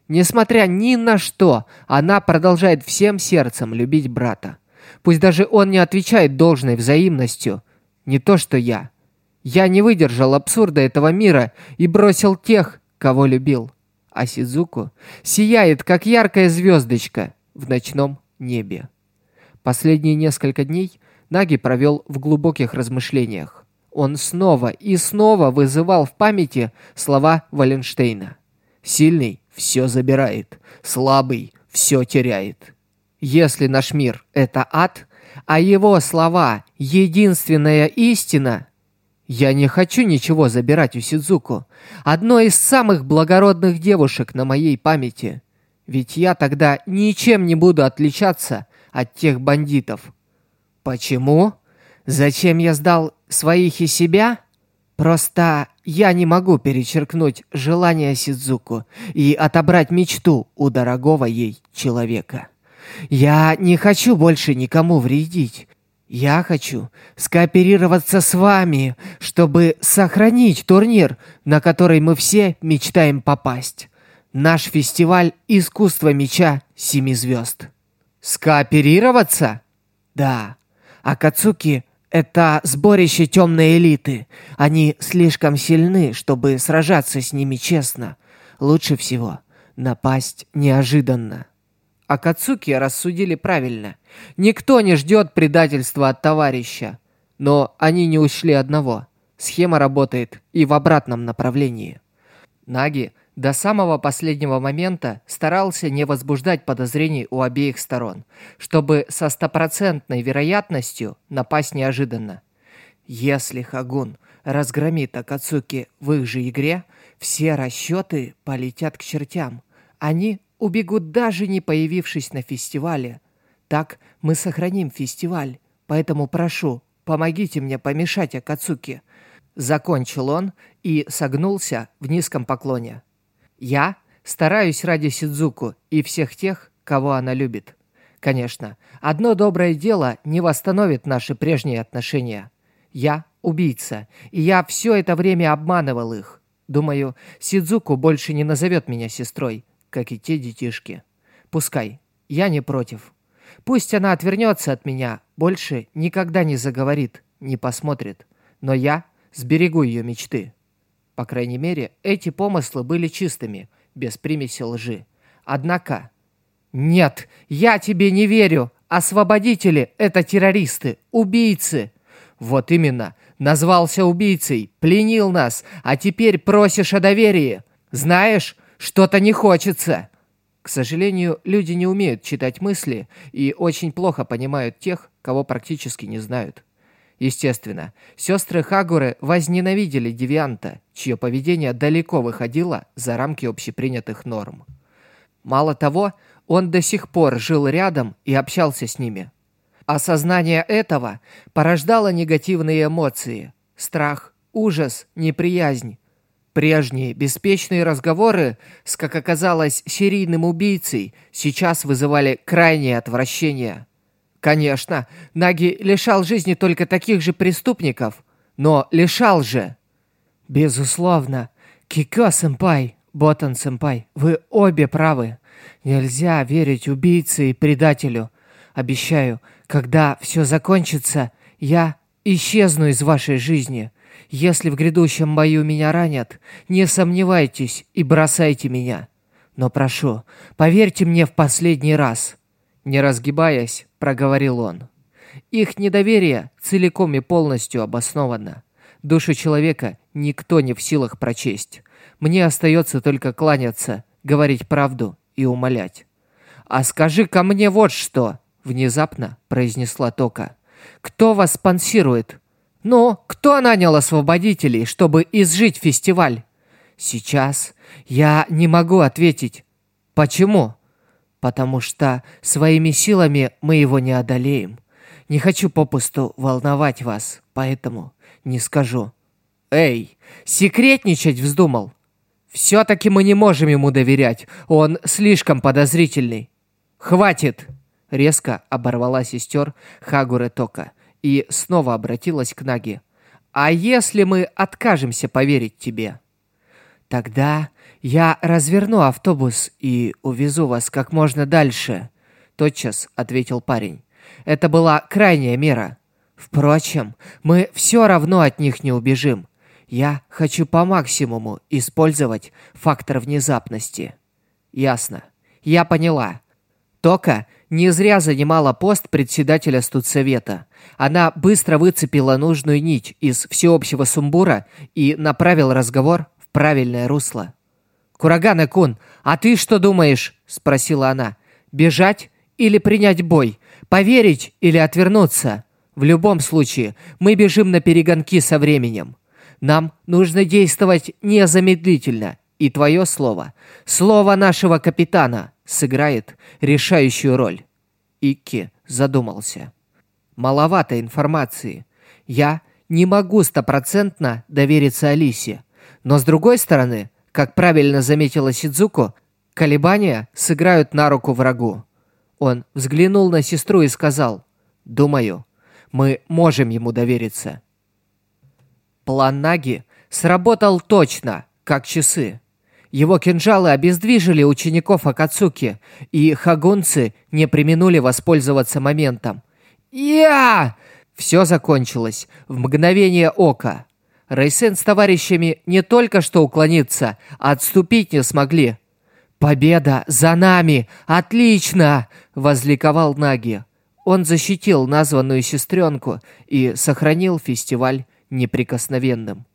Несмотря ни на что, она продолжает всем сердцем любить брата. Пусть даже он не отвечает должной взаимностью, не то что я. Я не выдержал абсурда этого мира и бросил тех, кого любил. А Сидзуку сияет, как яркая звездочка в ночном небе. Последние несколько дней Наги провел в глубоких размышлениях. Он снова и снова вызывал в памяти слова Валенштейна. «Сильный все забирает, слабый все теряет». Если наш мир — это ад, а его слова — единственная истина, я не хочу ничего забирать у Сидзуку. Одной из самых благородных девушек на моей памяти. Ведь я тогда ничем не буду отличаться от тех бандитов. Почему? Зачем я сдал своих и себя? Просто я не могу перечеркнуть желание Сидзуку и отобрать мечту у дорогого ей человека. Я не хочу больше никому вредить. Я хочу скооперироваться с вами, чтобы сохранить турнир, на который мы все мечтаем попасть. Наш фестиваль искусства меча семи звезд. Скооперироваться? Да. Акацуки — это сборище темной элиты. Они слишком сильны, чтобы сражаться с ними честно. Лучше всего напасть неожиданно. Акацуки рассудили правильно. Никто не ждет предательства от товарища. Но они не учли одного. Схема работает и в обратном направлении. Наги до самого последнего момента старался не возбуждать подозрений у обеих сторон, чтобы со стопроцентной вероятностью напасть неожиданно. Если Хагун разгромит Акацуки в их же игре, все расчеты полетят к чертям. Они убегут даже не появившись на фестивале. Так мы сохраним фестиваль, поэтому прошу, помогите мне помешать Акацуки. Закончил он и согнулся в низком поклоне. Я стараюсь ради Сидзуку и всех тех, кого она любит. Конечно, одно доброе дело не восстановит наши прежние отношения. Я убийца, и я все это время обманывал их. Думаю, Сидзуку больше не назовет меня сестрой, как и те детишки. Пускай, я не против. Пусть она отвернется от меня, больше никогда не заговорит, не посмотрит. Но я сберегу ее мечты. По крайней мере, эти помыслы были чистыми, без примеси лжи. Однако... «Нет, я тебе не верю! Освободители — это террористы, убийцы!» «Вот именно, назвался убийцей, пленил нас, а теперь просишь о доверии. Знаешь, что-то не хочется!» К сожалению, люди не умеют читать мысли и очень плохо понимают тех, кого практически не знают. Естественно, сестры Хагуры возненавидели Девианта, чье поведение далеко выходило за рамки общепринятых норм. Мало того, он до сих пор жил рядом и общался с ними. Осознание этого порождало негативные эмоции – страх, ужас, неприязнь. Прежние беспечные разговоры с, как оказалось, серийным убийцей сейчас вызывали крайнее отвращение – Конечно, Наги лишал жизни только таких же преступников, но лишал же. Безусловно. Кико-сэмпай, Ботан-сэмпай, вы обе правы. Нельзя верить убийце и предателю. Обещаю, когда все закончится, я исчезну из вашей жизни. Если в грядущем бою меня ранят, не сомневайтесь и бросайте меня. Но прошу, поверьте мне в последний раз. Не разгибаясь, проговорил он. Их недоверие целиком и полностью обосновано. Душу человека никто не в силах прочесть. Мне остается только кланяться, говорить правду и умолять. «А скажи ко мне вот что!» — внезапно произнесла Тока. «Кто вас спонсирует?» «Ну, кто нанял освободителей, чтобы изжить фестиваль?» «Сейчас я не могу ответить. Почему?» Потому что своими силами мы его не одолеем. Не хочу попусту волновать вас, поэтому не скажу. Эй, секретничать вздумал? Все-таки мы не можем ему доверять, он слишком подозрительный. Хватит! Резко оборвала сестер Хагуре Тока и снова обратилась к Наги. А если мы откажемся поверить тебе? Тогда «Я разверну автобус и увезу вас как можно дальше», — тотчас ответил парень. «Это была крайняя мера. Впрочем, мы все равно от них не убежим. Я хочу по максимуму использовать фактор внезапности». «Ясно. Я поняла». Тока не зря занимала пост председателя студсовета. Она быстро выцепила нужную нить из всеобщего сумбура и направила разговор в правильное русло. «Курагана-кун, а ты что думаешь?» – спросила она. «Бежать или принять бой? Поверить или отвернуться? В любом случае, мы бежим на перегонки со временем. Нам нужно действовать незамедлительно. И твое слово, слово нашего капитана, сыграет решающую роль. Икки задумался. Маловато информации. Я не могу стопроцентно довериться Алисе. Но с другой стороны, как правильно заметила Сидзуко, колебания сыграют на руку врагу. Он взглянул на сестру и сказал, «Думаю, мы можем ему довериться». План Наги сработал точно, как часы. Его кинжалы обездвижили учеников Акацуки, и хагунцы не применули воспользоваться моментом. «Я!» Все закончилось в мгновение ока. Рейсен с товарищами не только что уклониться, а отступить не смогли. «Победа за нами! Отлично!» – возликовал Наги. Он защитил названную сестренку и сохранил фестиваль неприкосновенным.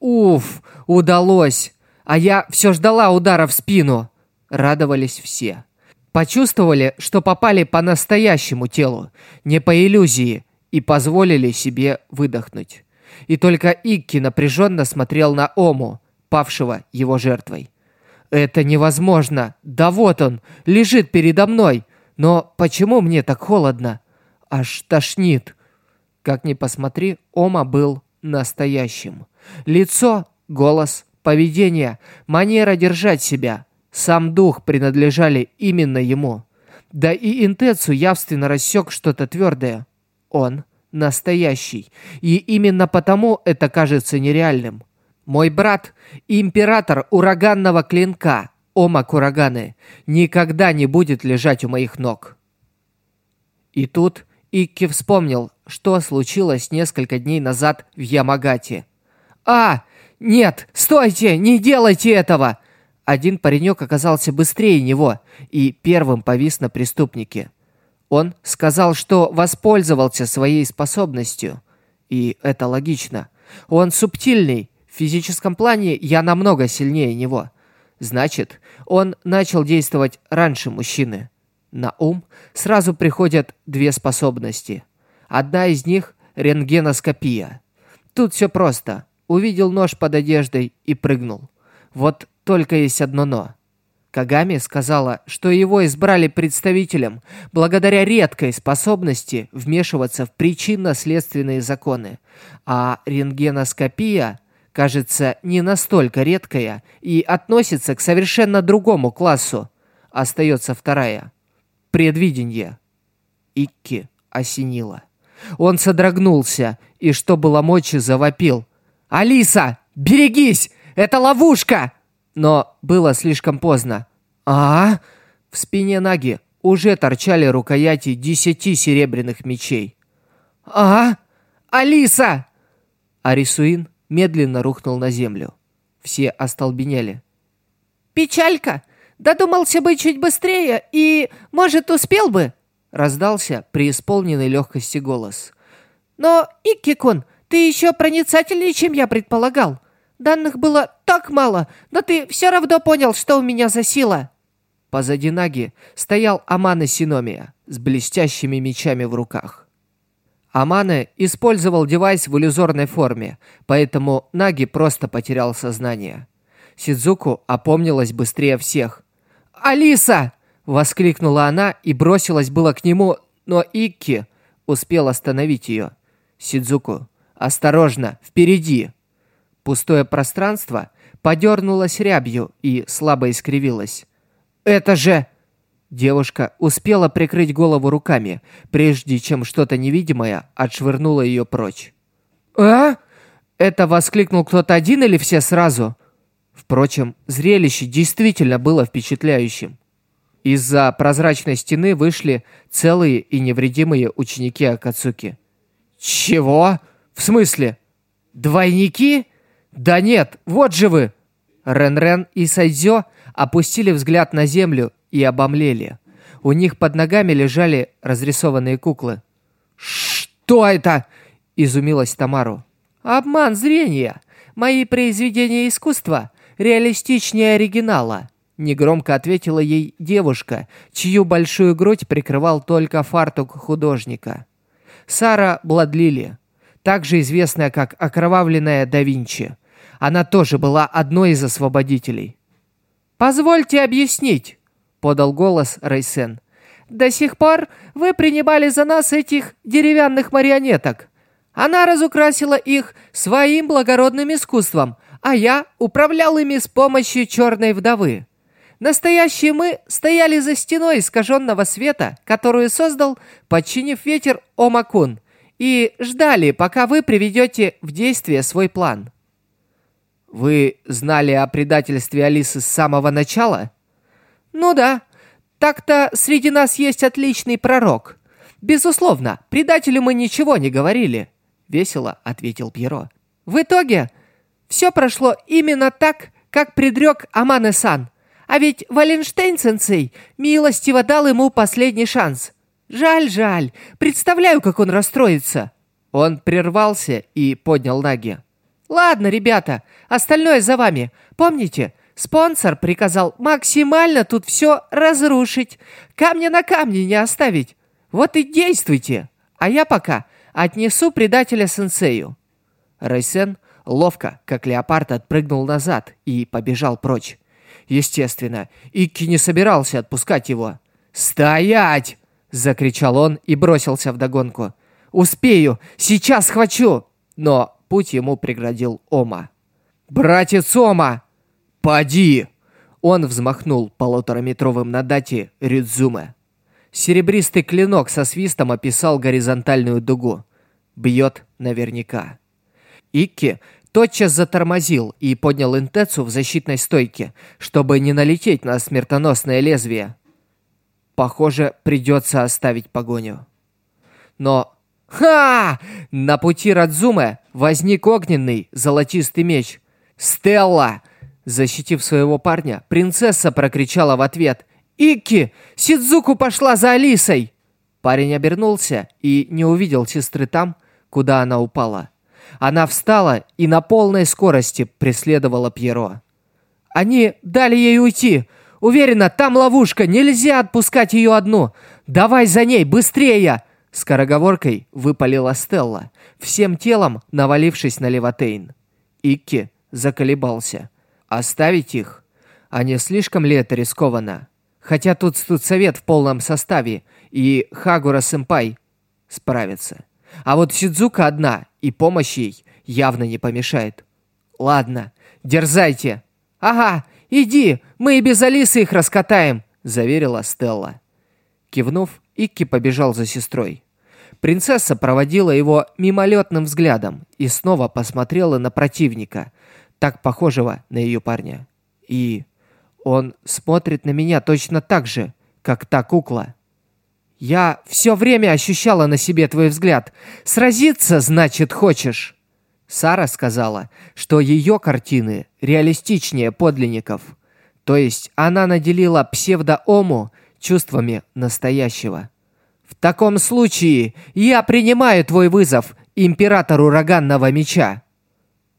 «Уф! Удалось! А я все ждала удара в спину!» Радовались все. Почувствовали, что попали по настоящему телу, не по иллюзии, и позволили себе выдохнуть. И только Икки напряженно смотрел на Ому, павшего его жертвой. «Это невозможно! Да вот он, лежит передо мной! Но почему мне так холодно? Аж тошнит!» Как ни посмотри, Ома был настоящим. Лицо, голос, поведение, манера держать себя, сам дух принадлежали именно ему. Да и Интецу явственно рассек что-то твердое. Он настоящий, и именно потому это кажется нереальным. Мой брат, император ураганного клинка, Ома Кураганы, никогда не будет лежать у моих ног. И тут Икки вспомнил, что случилось несколько дней назад в Ямагате. «А! Нет! Стойте! Не делайте этого!» Один паренек оказался быстрее него и первым повис на преступнике. Он сказал, что воспользовался своей способностью. И это логично. Он субтильный. В физическом плане я намного сильнее него. Значит, он начал действовать раньше мужчины. На ум сразу приходят две способности. Одна из них – рентгеноскопия. Тут все просто. Увидел нож под одеждой и прыгнул. Вот только есть одно «но». Кагами сказала, что его избрали представителем благодаря редкой способности вмешиваться в причинно-следственные законы, а рентгеноскопия, кажется, не настолько редкая и относится к совершенно другому классу. Остается вторая. Предвидение. Икки осенило. Он содрогнулся и, что было мочи, завопил. «Алиса, берегись! Это ловушка!» Но было слишком поздно. а В спине Наги уже торчали рукояти десяти серебряных мечей. а Алиса!» Арисуин медленно рухнул на землю. Все остолбенели. «Печалька! Додумался бы чуть быстрее и, может, успел бы!» Раздался преисполненный легкости голос. «Но, Икки-кун, ты еще проницательнее, чем я предполагал. Данных было так мало, но ты все равно понял, что у меня за сила!» Позади Наги стоял Амана Синомия с блестящими мечами в руках. Амане использовал девайс в иллюзорной форме, поэтому Наги просто потерял сознание. Сидзуку опомнилась быстрее всех. «Алиса!» — воскликнула она и бросилась было к нему, но Икки успел остановить ее. «Сидзуку, осторожно, впереди!» Пустое пространство подернулось рябью и слабо искривилось. «Это же...» Девушка успела прикрыть голову руками, прежде чем что-то невидимое отшвырнуло ее прочь. «А?» Это воскликнул кто-то один или все сразу? Впрочем, зрелище действительно было впечатляющим. Из-за прозрачной стены вышли целые и невредимые ученики Акацуки. «Чего? В смысле? Двойники?» «Да нет, вот же вы!» Рен-Рен и Сайдзё опустили взгляд на землю и обомлели. У них под ногами лежали разрисованные куклы. «Что это?» – изумилась Тамару. «Обман зрения. Мои произведения искусства реалистичнее оригинала», – негромко ответила ей девушка, чью большую грудь прикрывал только фартук художника. Сара Бладлили, также известная как окровавленная да Винчи – она тоже была одной из освободителей. «Позвольте объяснить», — подал голос Райсен. «До сих пор вы принимали за нас этих деревянных марионеток. Она разукрасила их своим благородным искусством, а я управлял ими с помощью черной вдовы. Настоящие мы стояли за стеной искаженного света, которую создал, подчинив ветер Омакун, и ждали, пока вы приведете в действие свой план. Вы знали о предательстве Алисы с самого начала? Ну да. Так-то среди нас есть отличный пророк. Безусловно, предателю мы ничего не говорили. Весело ответил Пьеро. В итоге все прошло именно так, как предрек Амане-сан. А ведь Валенштейн-сенсей милостиво дал ему последний шанс. Жаль, жаль. Представляю, как он расстроится. Он прервался и поднял ноги. Ладно, ребята, остальное за вами. Помните, спонсор приказал максимально тут все разрушить. Камня на камне не оставить. Вот и действуйте. А я пока отнесу предателя сенсею. Райсен ловко, как леопард, отпрыгнул назад и побежал прочь. Естественно, Икки не собирался отпускать его. «Стоять!» – закричал он и бросился вдогонку. «Успею! Сейчас схвачу!» Но путь ему преградил Ома. «Братец Ома! Поди!» Он взмахнул полутораметровым на дате Рюдзуме. Серебристый клинок со свистом описал горизонтальную дугу. Бьет наверняка. Икки тотчас затормозил и поднял интецу в защитной стойке, чтобы не налететь на смертоносное лезвие. Похоже, придется оставить погоню. Но... Ха! На пути Радзуме возник огненный золотистый меч. «Стелла!» Защитив своего парня, принцесса прокричала в ответ. «Икки! Сидзуку пошла за Алисой!» Парень обернулся и не увидел сестры там, куда она упала. Она встала и на полной скорости преследовала Пьеро. «Они дали ей уйти! Уверена, там ловушка, нельзя отпускать ее одну! Давай за ней, быстрее!» Скороговоркой выпалила Стелла, всем телом навалившись на Леватейн. Икки заколебался. «Оставить их? А не слишком ли это рискованно? Хотя тут студсовет в полном составе, и Хагура-сэмпай справится. А вот Сидзука одна, и помощь ей явно не помешает. Ладно, дерзайте. Ага, иди, мы и без Алисы их раскатаем, заверила Стелла. Кивнув, Икки побежал за сестрой. Принцесса проводила его мимолетным взглядом и снова посмотрела на противника, так похожего на ее парня. И он смотрит на меня точно так же, как та кукла. Я все время ощущала на себе твой взгляд. Сразиться, значит, хочешь?» Сара сказала, что ее картины реалистичнее подлинников. То есть она наделила псевдоому чувствами настоящего. «В таком случае я принимаю твой вызов императору Роганного Меча».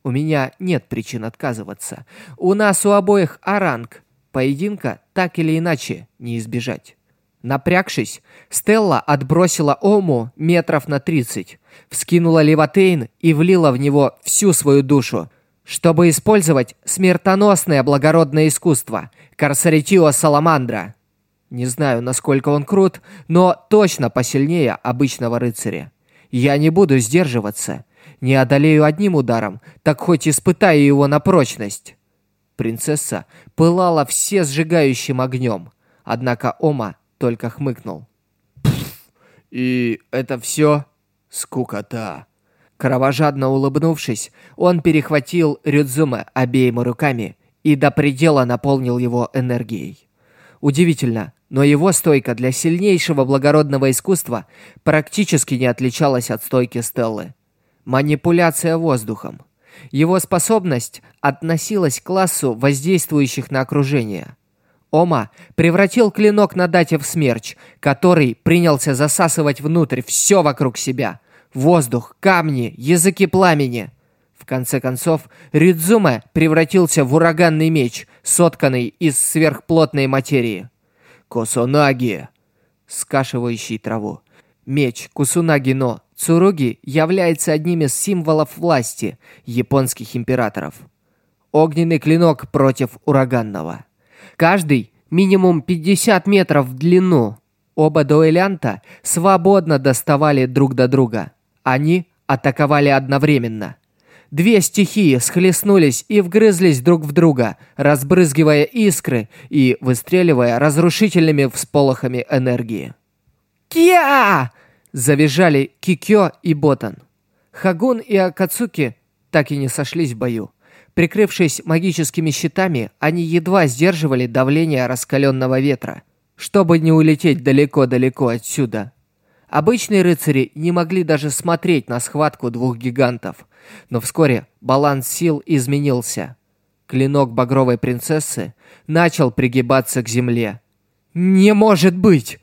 У меня нет причин отказываться. У нас у обоих оранг. Поединка так или иначе не избежать. Напрягшись, Стелла отбросила Ому метров на тридцать, вскинула Леватейн и влила в него всю свою душу, чтобы использовать смертоносное благородное искусство Карсаритио Саламандра. Не знаю, насколько он крут, но точно посильнее обычного рыцаря. Я не буду сдерживаться. Не одолею одним ударом, так хоть испытаю его на прочность. Принцесса пылала все сжигающим огнем. Однако Ома только хмыкнул. «И это все?» «Скукота!» Кровожадно улыбнувшись, он перехватил Рюдзуме обеими руками и до предела наполнил его энергией. Удивительно, но его стойка для сильнейшего благородного искусства практически не отличалась от стойки Стеллы. Манипуляция воздухом. Его способность относилась к классу воздействующих на окружение. Ома превратил клинок на дате в смерч, который принялся засасывать внутрь все вокруг себя. Воздух, камни, языки пламени. В конце концов, Ридзуме превратился в ураганный меч, сотканный из сверхплотной материи. Косонаги, скашивающий траву. Меч Кусунаги-но Цуруги является одним из символов власти японских императоров. Огненный клинок против ураганного. Каждый минимум 50 метров в длину. Оба дуэлянта свободно доставали друг до друга. Они атаковали одновременно. Две стихии схлестнулись и вгрызлись друг в друга, разбрызгивая искры и выстреливая разрушительными всполохами энергии. «Киа!» – завизжали Кикё и Ботан. Хагун и Акацуки так и не сошлись в бою. Прикрывшись магическими щитами, они едва сдерживали давление раскаленного ветра, чтобы не улететь далеко-далеко отсюда. Обычные рыцари не могли даже смотреть на схватку двух гигантов, но вскоре баланс сил изменился. Клинок багровой принцессы начал пригибаться к земле. «Не может быть!»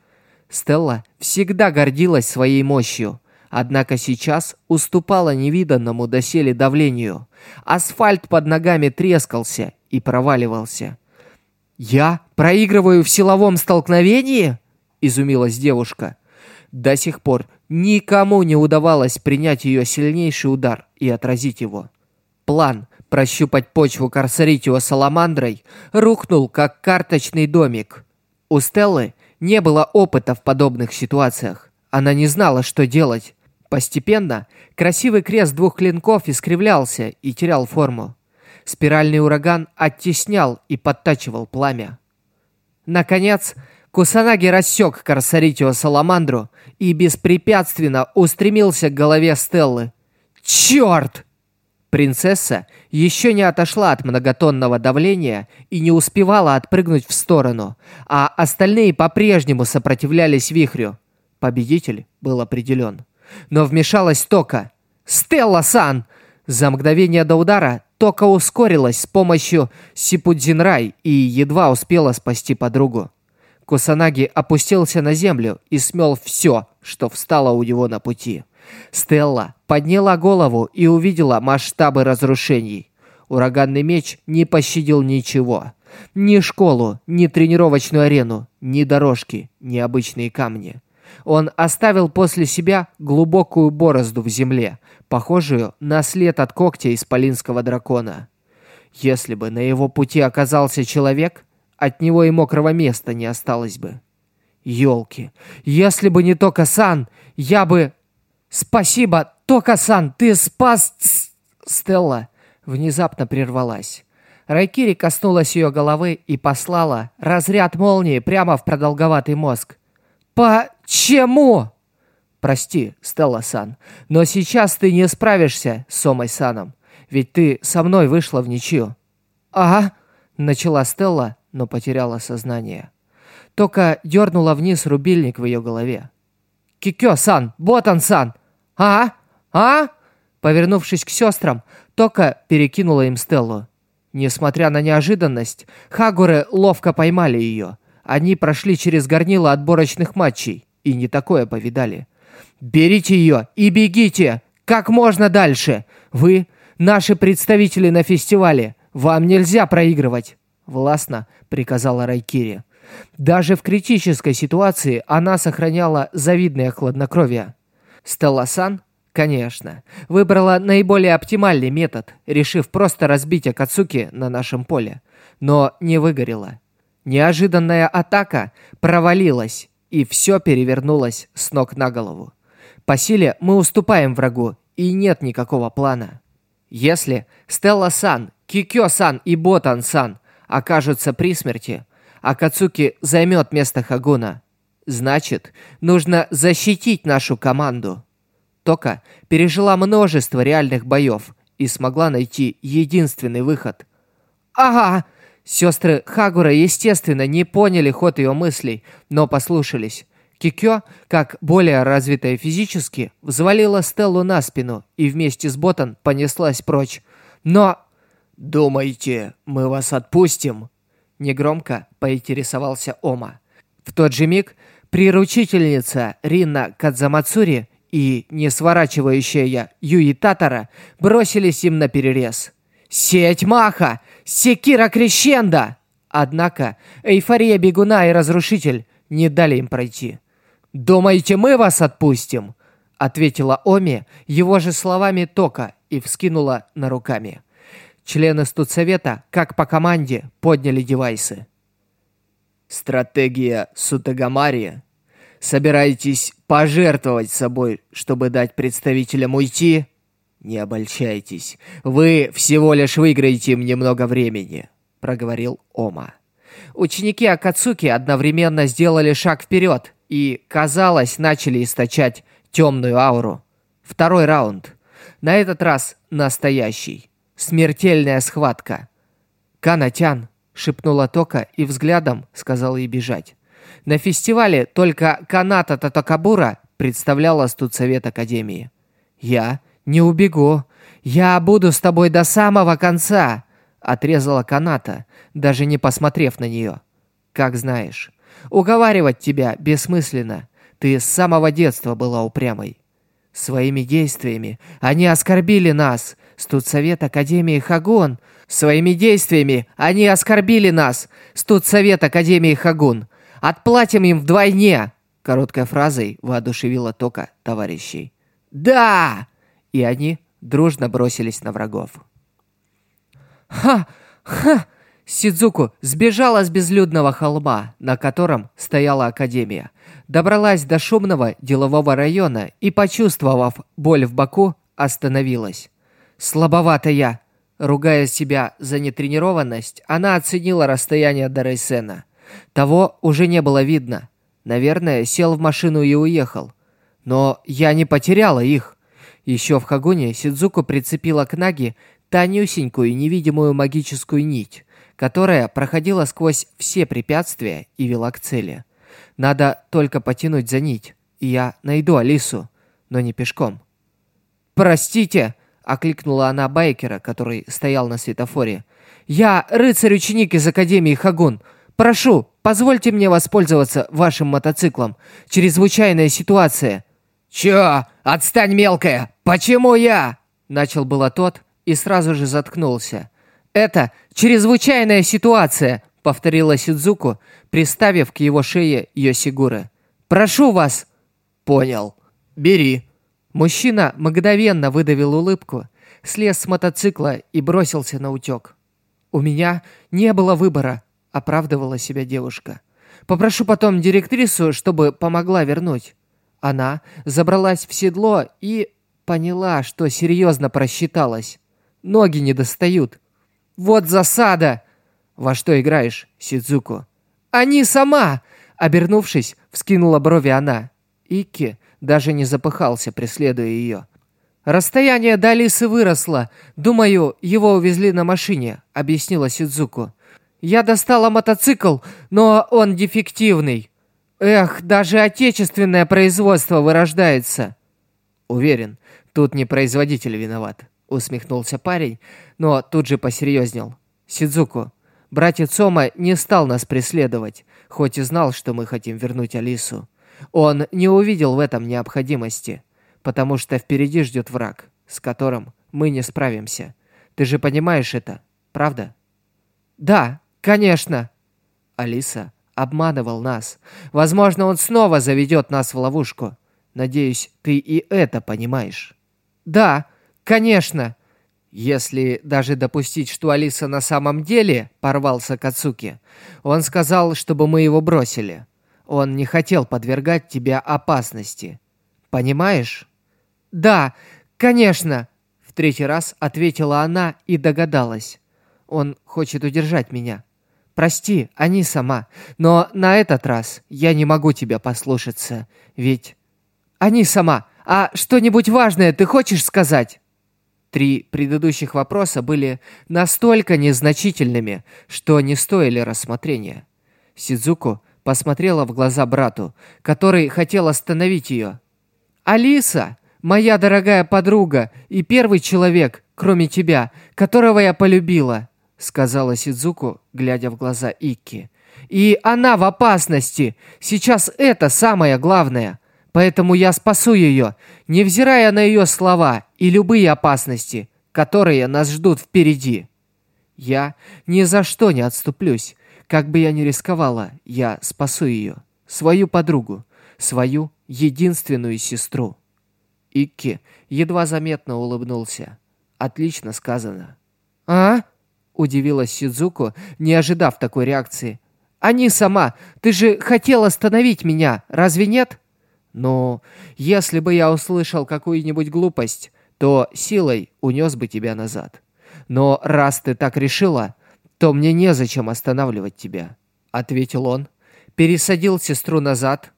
Стелла всегда гордилась своей мощью. Однако сейчас уступала невиданному доселе давлению. Асфальт под ногами трескался и проваливался. «Я проигрываю в силовом столкновении?» – изумилась девушка. До сих пор никому не удавалось принять ее сильнейший удар и отразить его. План прощупать почву Корсаритио Саламандрой рухнул, как карточный домик. У Стеллы не было опыта в подобных ситуациях. Она не знала, что делать. Постепенно красивый крест двух клинков искривлялся и терял форму. Спиральный ураган оттеснял и подтачивал пламя. Наконец, Кусанаги рассек Корсаритио Саламандру и беспрепятственно устремился к голове Стеллы. «Черт!» Принцесса еще не отошла от многотонного давления и не успевала отпрыгнуть в сторону, а остальные по-прежнему сопротивлялись вихрю. Победитель был определен. Но вмешалась Тока. «Стелла-сан!» За мгновение до удара Тока ускорилась с помощью Сипудзинрай и едва успела спасти подругу. Кусанаги опустился на землю и смел все, что встало у него на пути. Стелла подняла голову и увидела масштабы разрушений. Ураганный меч не пощадил ничего. Ни школу, ни тренировочную арену, ни дорожки, ни обычные камни. Он оставил после себя глубокую борозду в земле, похожую на след от когтя исполинского дракона. Если бы на его пути оказался человек, от него и мокрого места не осталось бы. Ёлки, если бы не Тока-сан, я бы... Спасибо, Тока-сан, ты спас... Стелла внезапно прервалась. Райкири коснулась ее головы и послала разряд молнии прямо в продолговатый мозг. «Почему?» «Прости, Стелла-сан, но сейчас ты не справишься с Сомой-саном, ведь ты со мной вышла в ничью». «Ага», — начала Стелла, но потеряла сознание. Тока дернула вниз рубильник в ее голове. «Кикё-сан! Ботан-сан! А? А?» Повернувшись к сестрам, Тока перекинула им Стеллу. Несмотря на неожиданность, Хагуры ловко поймали ее. Они прошли через горнило отборочных матчей и не такое повидали. «Берите ее и бегите! Как можно дальше! Вы – наши представители на фестивале! Вам нельзя проигрывать!» Властно приказала Райкири. Даже в критической ситуации она сохраняла завидное хладнокровие. Стелла-сан, конечно, выбрала наиболее оптимальный метод, решив просто разбить Акацуки на нашем поле. Но не выгорела. Неожиданная атака провалилась, и все перевернулось с ног на голову. По силе мы уступаем врагу, и нет никакого плана. Если Стелла-сан, Кикё-сан и Ботан-сан окажутся при смерти, а Кацуки займет место Хагуна. Значит, нужно защитить нашу команду. Тока пережила множество реальных боев и смогла найти единственный выход. «Ага!» Сестры Хагура, естественно, не поняли ход ее мыслей, но послушались. Кикё, как более развитая физически, взвалила Стеллу на спину и вместе с Ботан понеслась прочь. Но «Думаете, мы вас отпустим?» Негромко поинтересовался Ома. В тот же миг приручительница Рина Кадзамацури и не сворачивающая Юи Татара бросились им на перерез. «Сеть Маха! Секира Крещенда!» Однако эйфория бегуна и разрушитель не дали им пройти. «Думаете, мы вас отпустим?» Ответила Оми его же словами Тока и вскинула на руками. Члены студсовета, как по команде, подняли девайсы. Стратегия Сутагамари. Собираетесь пожертвовать собой, чтобы дать представителям уйти? Не обольщайтесь. Вы всего лишь выиграете им немного времени, проговорил Ома. Ученики Акацуки одновременно сделали шаг вперед и, казалось, начали источать темную ауру. Второй раунд. На этот раз настоящий. Смертельная схватка. Канатян шепнула Тока и взглядом сказала ей бежать. На фестивале только Каната Татакабура представляла студсовет Академии. «Я не убегу. Я буду с тобой до самого конца!» Отрезала Каната, даже не посмотрев на нее. «Как знаешь. Уговаривать тебя бессмысленно. Ты с самого детства была упрямой. Своими действиями они оскорбили нас, студсовет Академии Хагон. Своими действиями они оскорбили нас, студсовет Академии Хагун. Отплатим им вдвойне!» Короткой фразой воодушевила Тока товарищей. «Да!» И они дружно бросились на врагов. «Ха! Ха!» Сидзуку сбежала с безлюдного холма, на котором стояла академия. Добралась до шумного делового района и, почувствовав боль в боку, остановилась. «Слабовато я!» Ругая себя за нетренированность, она оценила расстояние до Рейсена. Того уже не было видно. Наверное, сел в машину и уехал. Но я не потеряла их. Еще в Хагуне Сидзуку прицепила к Наги тонюсенькую невидимую магическую нить, которая проходила сквозь все препятствия и вела к цели. Надо только потянуть за нить, и я найду Алису, но не пешком. «Простите!» — окликнула она байкера, который стоял на светофоре. «Я рыцарь-ученик из Академии Хагун. Прошу, позвольте мне воспользоваться вашим мотоциклом. Чрезвычайная ситуация». «Чё? Отстань, мелкая! Почему я?» Начал было тот и сразу же заткнулся. «Это чрезвычайная ситуация!» повторила Сидзуку, приставив к его шее Йосигуры. «Прошу вас!» «Понял. Бери». Мужчина мгновенно выдавил улыбку, слез с мотоцикла и бросился на утек. «У меня не было выбора», — оправдывала себя девушка. «Попрошу потом директрису, чтобы помогла вернуть». Она забралась в седло и поняла, что серьезно просчиталась. Ноги не достают. «Вот засада!» «Во что играешь, Сидзуку?» «Они сама!» Обернувшись, вскинула брови она. Икки даже не запыхался, преследуя ее. «Расстояние до Алисы выросло. Думаю, его увезли на машине», — объяснила Сидзуку. «Я достала мотоцикл, но он дефективный. Эх, даже отечественное производство вырождается». «Уверен, тут не производитель виноват», — усмехнулся парень, но тут же посерьезнел. «Сидзуку, Братец Сома не стал нас преследовать, хоть и знал, что мы хотим вернуть Алису. Он не увидел в этом необходимости, потому что впереди ждет враг, с которым мы не справимся. Ты же понимаешь это, правда? Да, конечно. Алиса обманывал нас. Возможно, он снова заведет нас в ловушку. Надеюсь, ты и это понимаешь. Да, конечно. Если даже допустить, что Алиса на самом деле порвался к Ацуке, он сказал, чтобы мы его бросили. Он не хотел подвергать тебя опасности. Понимаешь? Да, конечно, в третий раз ответила она и догадалась. Он хочет удержать меня. Прости, они сама, но на этот раз я не могу тебя послушаться, ведь... Они сама, а что-нибудь важное ты хочешь сказать? Три предыдущих вопроса были настолько незначительными, что не стоили рассмотрения. Сидзуку посмотрела в глаза брату, который хотел остановить ее. «Алиса, моя дорогая подруга и первый человек, кроме тебя, которого я полюбила», сказала Сидзуку, глядя в глаза Икки. «И она в опасности. Сейчас это самое главное. Поэтому я спасу ее, невзирая на ее слова и любые опасности, которые нас ждут впереди. Я ни за что не отступлюсь. Как бы я ни рисковала, я спасу ее, свою подругу, свою единственную сестру. Икки едва заметно улыбнулся. Отлично сказано. «А?» – удивилась Сидзуку, не ожидав такой реакции. Они сама. Ты же хотел остановить меня, разве нет? Ну, если бы я услышал какую-нибудь глупость, то силой унес бы тебя назад. Но раз ты так решила, то мне незачем останавливать тебя», — ответил он, пересадил сестру назад,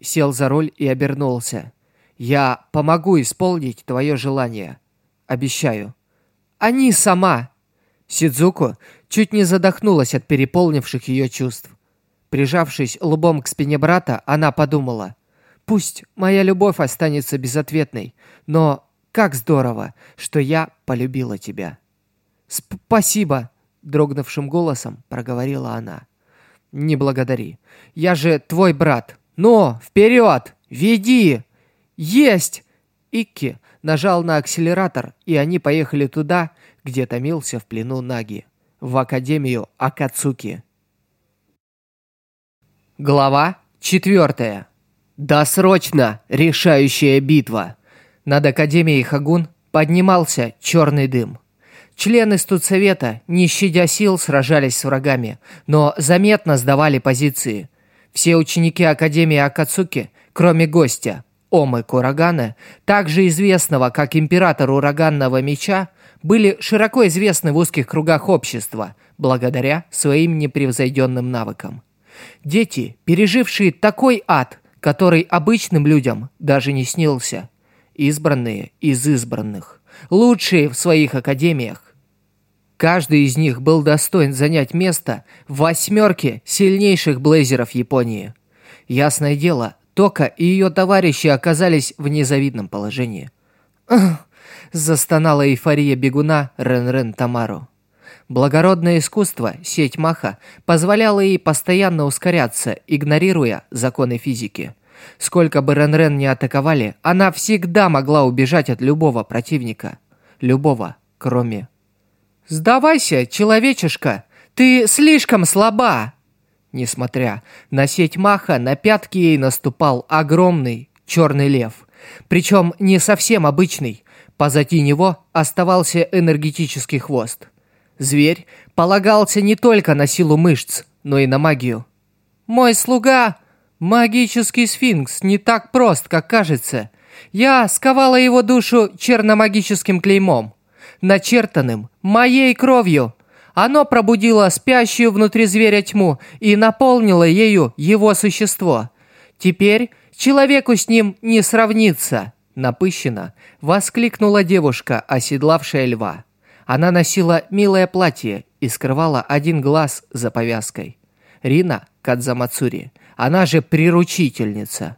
сел за руль и обернулся. «Я помогу исполнить твое желание. Обещаю». «Они сама!» Сидзуку чуть не задохнулась от переполнивших ее чувств. Прижавшись лбом к спине брата, она подумала. «Пусть моя любовь останется безответной, но как здорово, что я полюбила тебя». «Спасибо!» — дрогнувшим голосом проговорила она. «Не благодари. Я же твой брат. Но, вперед! Веди!» «Есть!» Икки нажал на акселератор, и они поехали туда, где томился в плену Наги, в Академию Акацуки. Глава четвертая. Досрочно решающая битва. Над Академией Хагун поднимался черный дым. Члены студсовета, не щадя сил, сражались с врагами, но заметно сдавали позиции. Все ученики Академии Акацуки, кроме гостя, Омы Курагана, также известного как император ураганного меча, были широко известны в узких кругах общества, благодаря своим непревзойденным навыкам. Дети, пережившие такой ад, который обычным людям даже не снился. Избранные из избранных. Лучшие в своих академиях. Каждый из них был достоин занять место в восьмерке сильнейших блейзеров Японии. Ясное дело, Тока и ее товарищи оказались в незавидном положении. Застонала эйфория бегуна Рен-Рен Тамару. Благородное искусство, сеть Маха, позволяло ей постоянно ускоряться, игнорируя законы физики. Сколько бы Рен-Рен не атаковали, она всегда могла убежать от любого противника. Любого, кроме... «Сдавайся, человечишка! Ты слишком слаба!» Несмотря на сеть маха, на пятки ей наступал огромный черный лев. Причем не совсем обычный. Позади него оставался энергетический хвост. Зверь полагался не только на силу мышц, но и на магию. «Мой слуга, магический сфинкс, не так прост, как кажется. Я сковала его душу черномагическим клеймом, начертанным моей кровью». Оно пробудило спящую внутри зверя тьму и наполнило ею его существо. Теперь человеку с ним не сравнится. Напыщенно воскликнула девушка, оседлавшая льва. Она носила милое платье и скрывала один глаз за повязкой. Рина Кадзамацури, она же приручительница.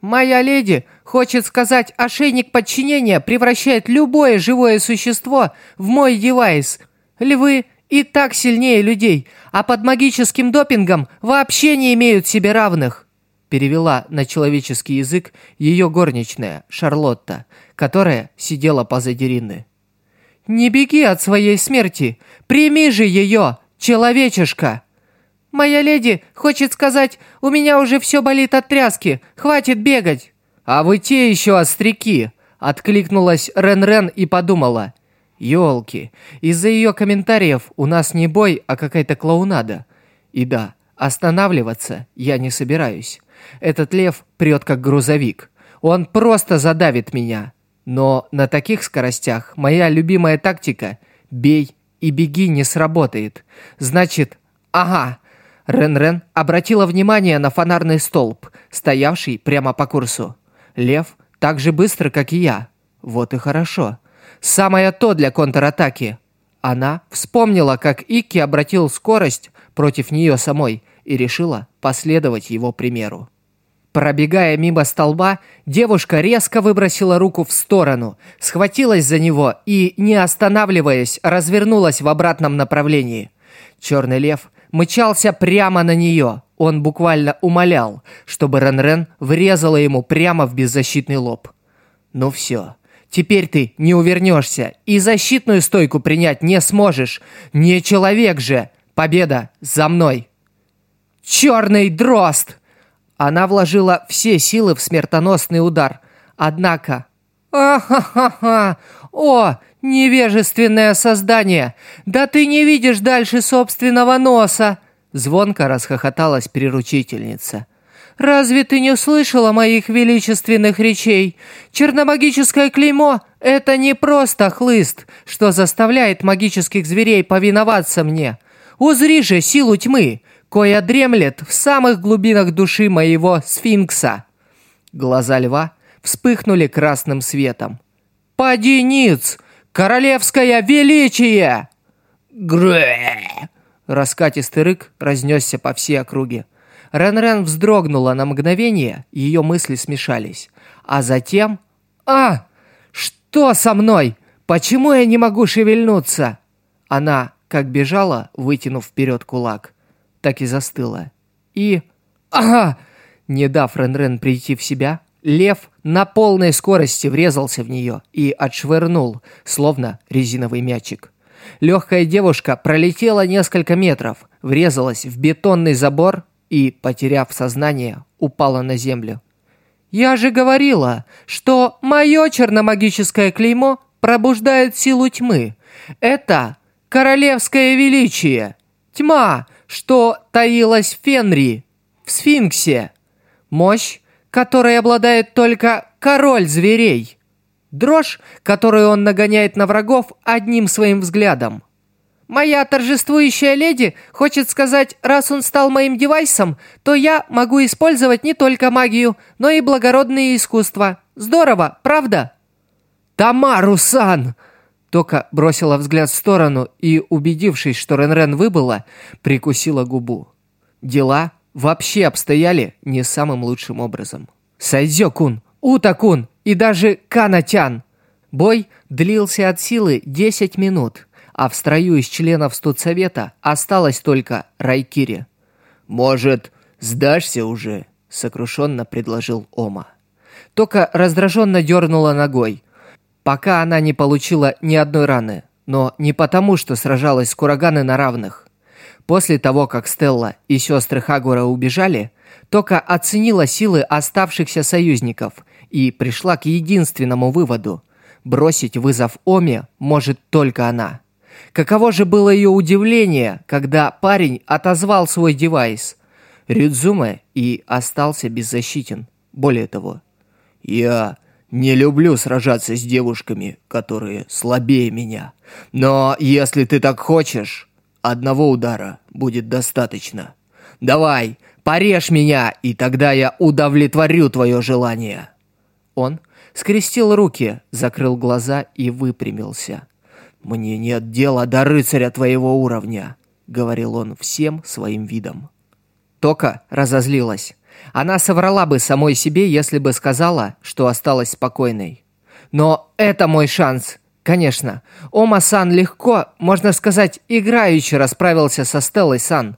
«Моя леди хочет сказать, ошейник подчинения превращает любое живое существо в мой девайс. Львы и так сильнее людей, а под магическим допингом вообще не имеют себе равных», перевела на человеческий язык ее горничная Шарлотта, которая сидела позади Рины. «Не беги от своей смерти! Прими же ее, человечишка!» «Моя леди хочет сказать, у меня уже все болит от тряски, хватит бегать!» «А вы те еще остряки!» Откликнулась Рен-Рен и подумала. Ёлки, из-за ее комментариев у нас не бой, а какая-то клоунада. И да, останавливаться я не собираюсь. Этот лев прет как грузовик. Он просто задавит меня. Но на таких скоростях моя любимая тактика «бей и беги» не сработает. Значит, ага, Рен-Рен обратила внимание на фонарный столб, стоявший прямо по курсу. Лев так же быстро, как и я. Вот и хорошо. Самое то для контратаки. Она вспомнила, как Икки обратил скорость против нее самой и решила последовать его примеру. Пробегая мимо столба, девушка резко выбросила руку в сторону, схватилась за него и, не останавливаясь, развернулась в обратном направлении. Черный лев мчался прямо на нее. Он буквально умолял, чтобы Рен-Рен врезала ему прямо в беззащитный лоб. Ну все, Теперь ты не увернешься и защитную стойку принять не сможешь. Не человек же. Победа за мной. Черный дрозд! Она вложила все силы в смертоносный удар. Однако... Ахахаха! О, невежественное создание! Да ты не видишь дальше собственного носа! Звонко расхохоталась приручительница. «Разве ты не слышала моих величественных речей? Черномагическое клеймо — это не просто хлыст, что заставляет магических зверей повиноваться мне. Узри же силу тьмы, коя дремлет в самых глубинах души моего сфинкса». Глаза льва вспыхнули красным светом. «Поди ниц! Королевское величие!» «Грэ!» Раскатистый рык разнесся по всей округе. Рен-Рен вздрогнула на мгновение, ее мысли смешались. А затем... «А! Что со мной? Почему я не могу шевельнуться?» Она, как бежала, вытянув вперед кулак, так и застыла. И... «Ага!» Не дав Рен-Рен прийти в себя, лев на полной скорости врезался в нее и отшвырнул, словно резиновый мячик. Легкая девушка пролетела несколько метров, врезалась в бетонный забор и, потеряв сознание, упала на землю. «Я же говорила, что мое черномагическое клеймо пробуждает силу тьмы. Это королевское величие. Тьма, что таилась в Фенри, в Сфинксе. Мощь, которой обладает только король зверей. Дрожь, которую он нагоняет на врагов одним своим взглядом. Моя торжествующая леди хочет сказать, раз он стал моим девайсом, то я могу использовать не только магию, но и благородные искусства. Здорово, правда? Тамару-сан! Тока бросила взгляд в сторону и, убедившись, что Рен-Рен выбыла, прикусила губу. Дела вообще обстояли не самым лучшим образом. Сайдзё-кун, Ута-кун и даже Канатян. Бой длился от силы 10 минут, а в строю из членов студсовета осталось только Райкири. «Может, сдашься уже?» — сокрушенно предложил Ома. Тока раздраженно дернула ногой, пока она не получила ни одной раны, но не потому, что сражалась с Кураганы на равных. После того, как Стелла и сестры Хагура убежали, Тока оценила силы оставшихся союзников и пришла к единственному выводу. Бросить вызов Оме может только она. Каково же было ее удивление, когда парень отозвал свой девайс. Рюдзуме и остался беззащитен. Более того, «Я не люблю сражаться с девушками, которые слабее меня. Но если ты так хочешь, одного удара будет достаточно. Давай, порежь меня, и тогда я удовлетворю твое желание». Он скрестил руки, закрыл глаза и выпрямился. «Мне нет дела до рыцаря твоего уровня», — говорил он всем своим видом. Тока разозлилась. Она соврала бы самой себе, если бы сказала, что осталась спокойной. Но это мой шанс. Конечно, Ома-сан легко, можно сказать, играючи расправился со Стеллой-сан.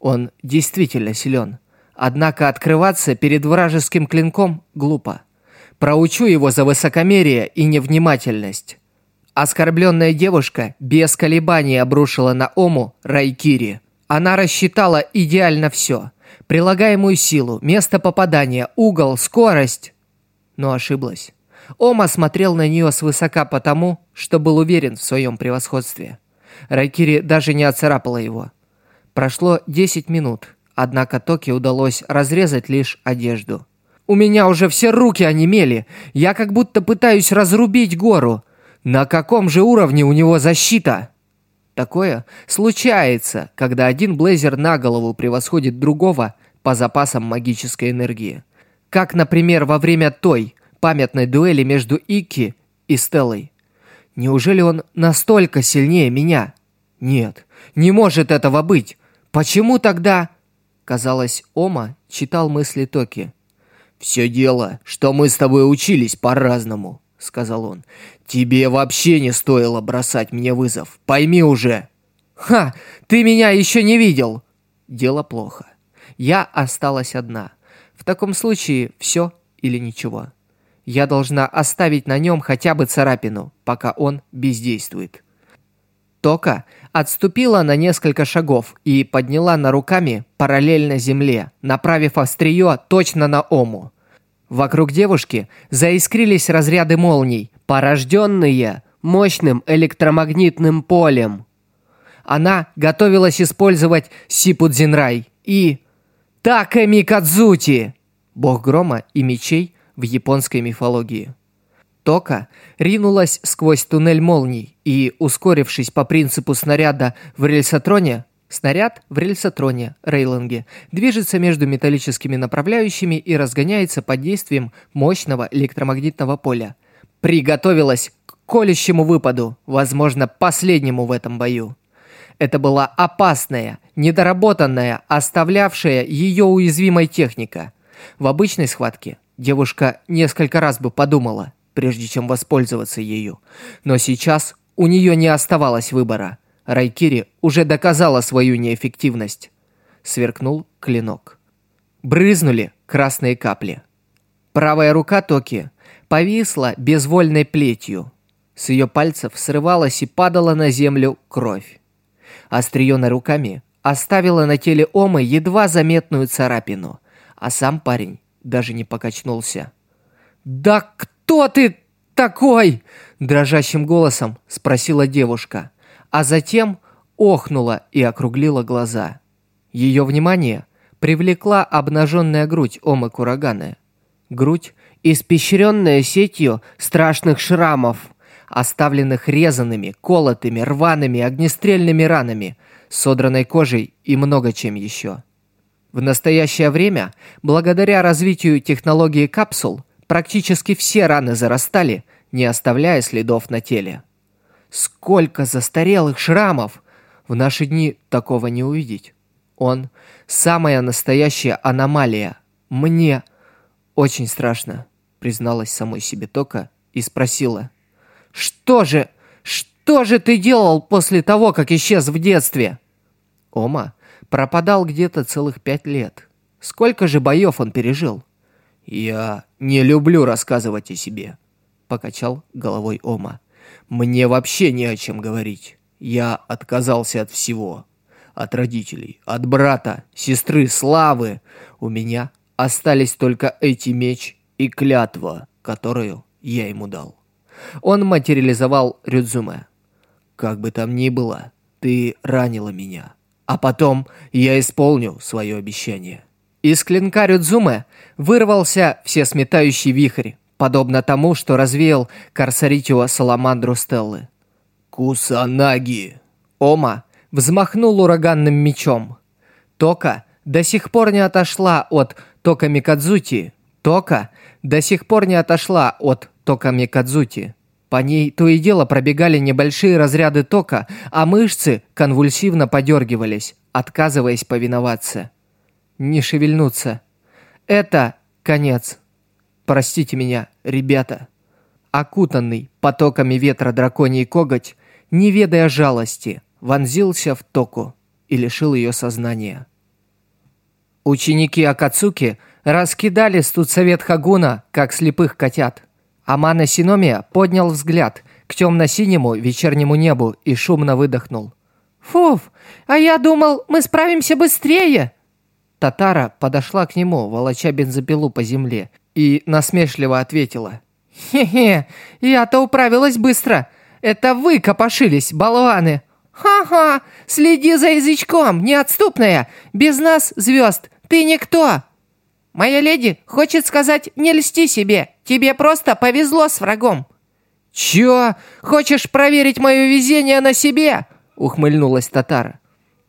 Он действительно силен. Однако открываться перед вражеским клинком глупо. Проучу его за высокомерие и невнимательность. Оскорбленная девушка без колебаний обрушила на Ому Райкири. Она рассчитала идеально все. Прилагаемую силу, место попадания, угол, скорость. Но ошиблась. Ома смотрел на нее свысока потому, что был уверен в своем превосходстве. Райкири даже не оцарапала его. Прошло 10 минут, однако Токи удалось разрезать лишь одежду. У меня уже все руки онемели. Я как будто пытаюсь разрубить гору. На каком же уровне у него защита? Такое случается, когда один блейзер на голову превосходит другого по запасам магической энергии. Как, например, во время той памятной дуэли между Ики и Стеллой. Неужели он настолько сильнее меня? Нет, не может этого быть. Почему тогда... Казалось, Ома читал мысли Токи. «Все дело, что мы с тобой учились по-разному», — сказал он. «Тебе вообще не стоило бросать мне вызов. Пойми уже». «Ха! Ты меня еще не видел!» Дело плохо. Я осталась одна. В таком случае все или ничего. Я должна оставить на нем хотя бы царапину, пока он бездействует. Тока отступила на несколько шагов и подняла на руками параллельно земле, направив острие точно на Ому. Вокруг девушки заискрились разряды молний, порожденные мощным электромагнитным полем. Она готовилась использовать Сипудзинрай и Такэмикадзути, бог грома и мечей в японской мифологии. Тока ринулась сквозь туннель молний и, ускорившись по принципу снаряда в рельсотроне, снаряд в рельсотроне, рейлинге, движется между металлическими направляющими и разгоняется под действием мощного электромагнитного поля. Приготовилась к колющему выпаду, возможно, последнему в этом бою. Это была опасная, недоработанная, оставлявшая ее уязвимой техника. В обычной схватке девушка несколько раз бы подумала, прежде чем воспользоваться ею. Но сейчас у нее не оставалось выбора. Райкири уже доказала свою неэффективность. Сверкнул клинок. Брызнули красные капли. Правая рука Токи повисла безвольной плетью. С ее пальцев срывалась и падала на землю кровь. Острие на руками оставило на теле Омы едва заметную царапину, а сам парень даже не покачнулся. «Да кто ты такой?» – дрожащим голосом спросила девушка, а затем охнула и округлила глаза. Ее внимание привлекла обнаженная грудь Омы Кураганы. Грудь, испещренная сетью страшных шрамов – оставленных резанными, колотыми, рваными, огнестрельными ранами, содранной кожей и много чем еще. В настоящее время, благодаря развитию технологии капсул, практически все раны зарастали, не оставляя следов на теле. Сколько застарелых шрамов! В наши дни такого не увидеть. Он – самая настоящая аномалия. Мне очень страшно, призналась самой себе Тока и спросила – что же, что же ты делал после того, как исчез в детстве? Ома пропадал где-то целых пять лет. Сколько же боев он пережил? Я не люблю рассказывать о себе, покачал головой Ома. Мне вообще не о чем говорить. Я отказался от всего. От родителей, от брата, сестры, славы. У меня остались только эти меч и клятва, которую я ему дал. Он материализовал Рюдзуме. «Как бы там ни было, ты ранила меня. А потом я исполню свое обещание». Из клинка Рюдзуме вырвался всесметающий вихрь, подобно тому, что развеял Корсаритио Саламандру Стеллы. «Кусанаги!» Ома взмахнул ураганным мечом. Тока до сих пор не отошла от Тока Микадзути. Тока до сих пор не отошла от тока Микадзути. По ней то и дело пробегали небольшие разряды тока, а мышцы конвульсивно подергивались, отказываясь повиноваться. Не шевельнуться. Это конец. Простите меня, ребята. Окутанный потоками ветра драконий коготь, не ведая жалости, вонзился в току и лишил ее сознания. Ученики Акацуки раскидали студсовет Хагуна, как слепых котят. Амана Синомия поднял взгляд к темно-синему вечернему небу и шумно выдохнул. «Фуф, а я думал, мы справимся быстрее!» Татара подошла к нему, волоча бензопилу по земле, и насмешливо ответила. «Хе-хе, я-то управилась быстро. Это вы копошились, болваны!» «Ха-ха, следи за язычком, неотступная! Без нас, звезд, ты никто!» «Моя леди хочет сказать, не льсти себе, тебе просто повезло с врагом». «Чё? Хочешь проверить мое везение на себе?» — ухмыльнулась Татара.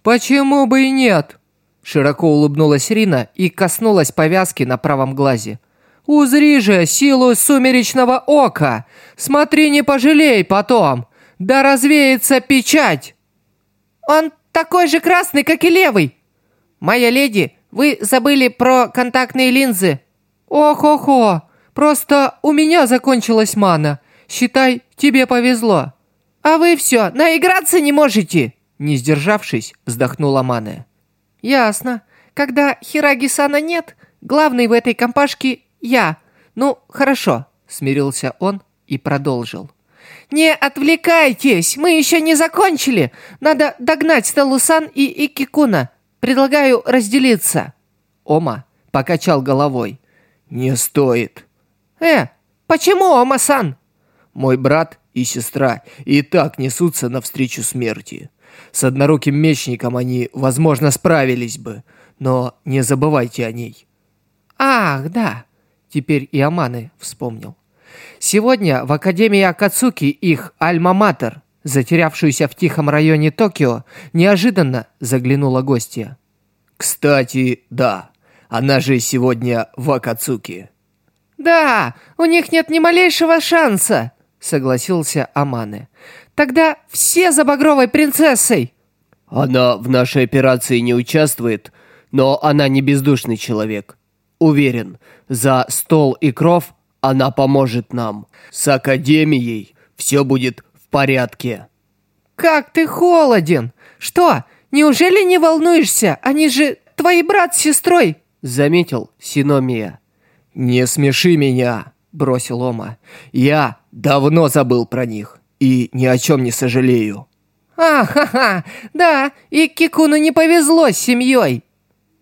«Почему бы и нет?» Широко улыбнулась Рина и коснулась повязки на правом глазе. «Узри же силу сумеречного ока! Смотри, не пожалей потом! Да развеется печать!» «Он такой же красный, как и левый!» «Моя леди вы забыли про контактные линзы. Ох-охо, просто у меня закончилась мана. Считай, тебе повезло. А вы все, наиграться не можете. Не сдержавшись, вздохнула Мане. Ясно. Когда Хираги-сана нет, главный в этой компашке я. Ну, хорошо, смирился он и продолжил. «Не отвлекайтесь, мы еще не закончили. Надо догнать Стеллу-сан и Икикуна. Предлагаю разделиться». Ома покачал головой. «Не стоит». «Э, почему, Ома-сан?» «Мой брат и сестра и так несутся навстречу смерти. С одноруким мечником они, возможно, справились бы, но не забывайте о ней. Ах, да. Теперь и Аманы вспомнил. Сегодня в Академии Акацуки их альма-матер, затерявшуюся в тихом районе Токио, неожиданно заглянула гостья. Кстати, да, она же сегодня в Акацуки. Да, у них нет ни малейшего шанса, согласился Аманы. Тогда все за багровой принцессой. Она в нашей операции не участвует, но она не бездушный человек. Уверен, за стол и кров она поможет нам. С Академией все будет порядке. Как ты холоден! Что, неужели не волнуешься? Они же твои брат с сестрой!» Заметил Синомия. «Не смеши меня!» Бросил Ома. «Я давно забыл про них и ни о чем не сожалею». «А-ха-ха! Да, и Кикуну не повезло с семьей!»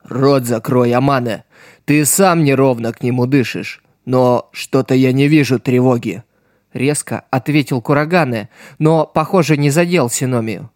«Рот закрой, Амане! Ты сам неровно к нему дышишь, но что-то я не вижу тревоги». Резко ответил Кураганы, но, похоже, не задел Синомию.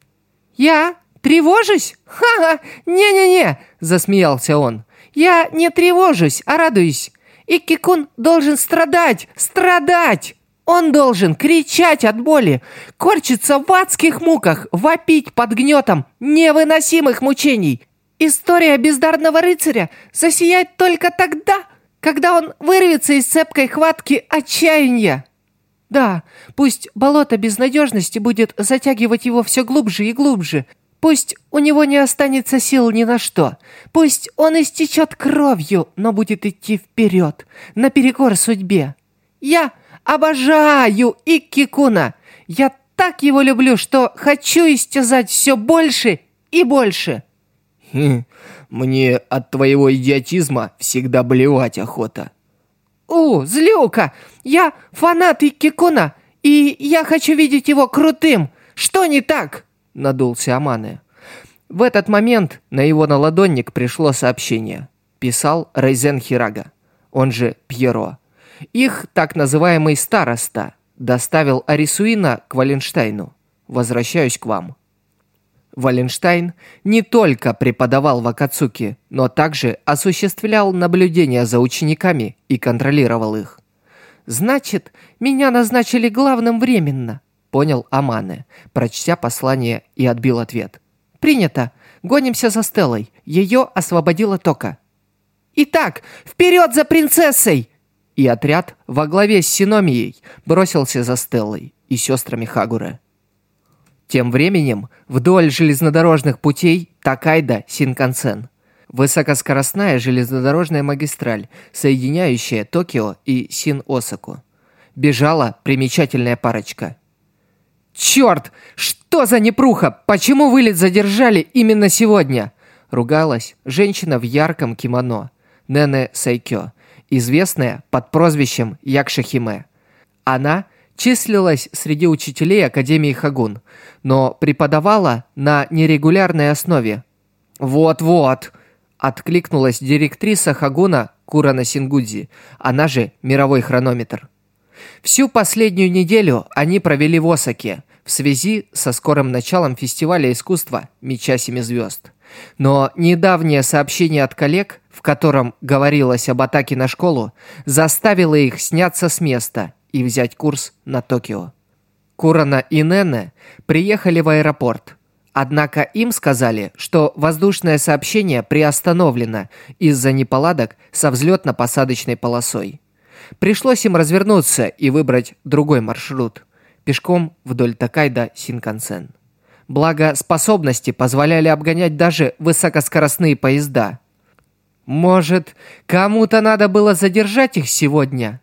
«Я? Тревожусь? Ха-ха! Не-не-не!» – засмеялся он. «Я не тревожусь, а радуюсь. И Кикун должен страдать, страдать!» Он должен кричать от боли, корчиться в адских муках, вопить под гнетом невыносимых мучений. История бездарного рыцаря засияет только тогда, когда он вырвется из цепкой хватки отчаяния. Да, пусть болото безнадежности будет затягивать его все глубже и глубже. Пусть у него не останется сил ни на что. Пусть он истечет кровью, но будет идти вперед, наперекор судьбе. Я обожаю Икки-куна. Я так его люблю, что хочу истязать все больше и больше. Хм, мне от твоего идиотизма всегда блевать охота. У, злюка! Я фанат Иккикуна, и я хочу видеть его крутым. Что не так? Надулся Амане. В этот момент на его наладонник пришло сообщение. Писал Рейзен Хирага, он же Пьеро. Их так называемый староста доставил Арисуина к Валенштейну. Возвращаюсь к вам. Валенштайн не только преподавал в Акацуки, но также осуществлял наблюдения за учениками и контролировал их. «Значит, меня назначили главным временно», — понял Амане, прочтя послание и отбил ответ. «Принято. Гонимся за Стеллой. Ее освободила Тока». «Итак, вперед за принцессой!» И отряд во главе с Синомией бросился за Стеллой и сестрами Хагуры. Тем временем вдоль железнодорожных путей Такайда Синкансен. Высокоскоростная железнодорожная магистраль, соединяющая Токио и Син-Осаку. Бежала примечательная парочка. «Черт! Что за непруха? Почему вылет задержали именно сегодня?» Ругалась женщина в ярком кимоно. Нене Сайкё, известная под прозвищем Якшахиме. Она числилась среди учителей Академии Хагун, но преподавала на нерегулярной основе. «Вот-вот!» – откликнулась директриса Хагуна Курана Сингудзи, она же мировой хронометр. Всю последнюю неделю они провели в Осаке в связи со скорым началом фестиваля искусства «Меча семи звезд». Но недавнее сообщение от коллег, в котором говорилось об атаке на школу, заставило их сняться с места и взять курс на Токио. Курана и Нене приехали в аэропорт. Однако им сказали, что воздушное сообщение приостановлено из-за неполадок со взлетно-посадочной полосой. Пришлось им развернуться и выбрать другой маршрут. Пешком вдоль Такайда Синкансен. Благо, способности позволяли обгонять даже высокоскоростные поезда. Может, кому-то надо было задержать их сегодня?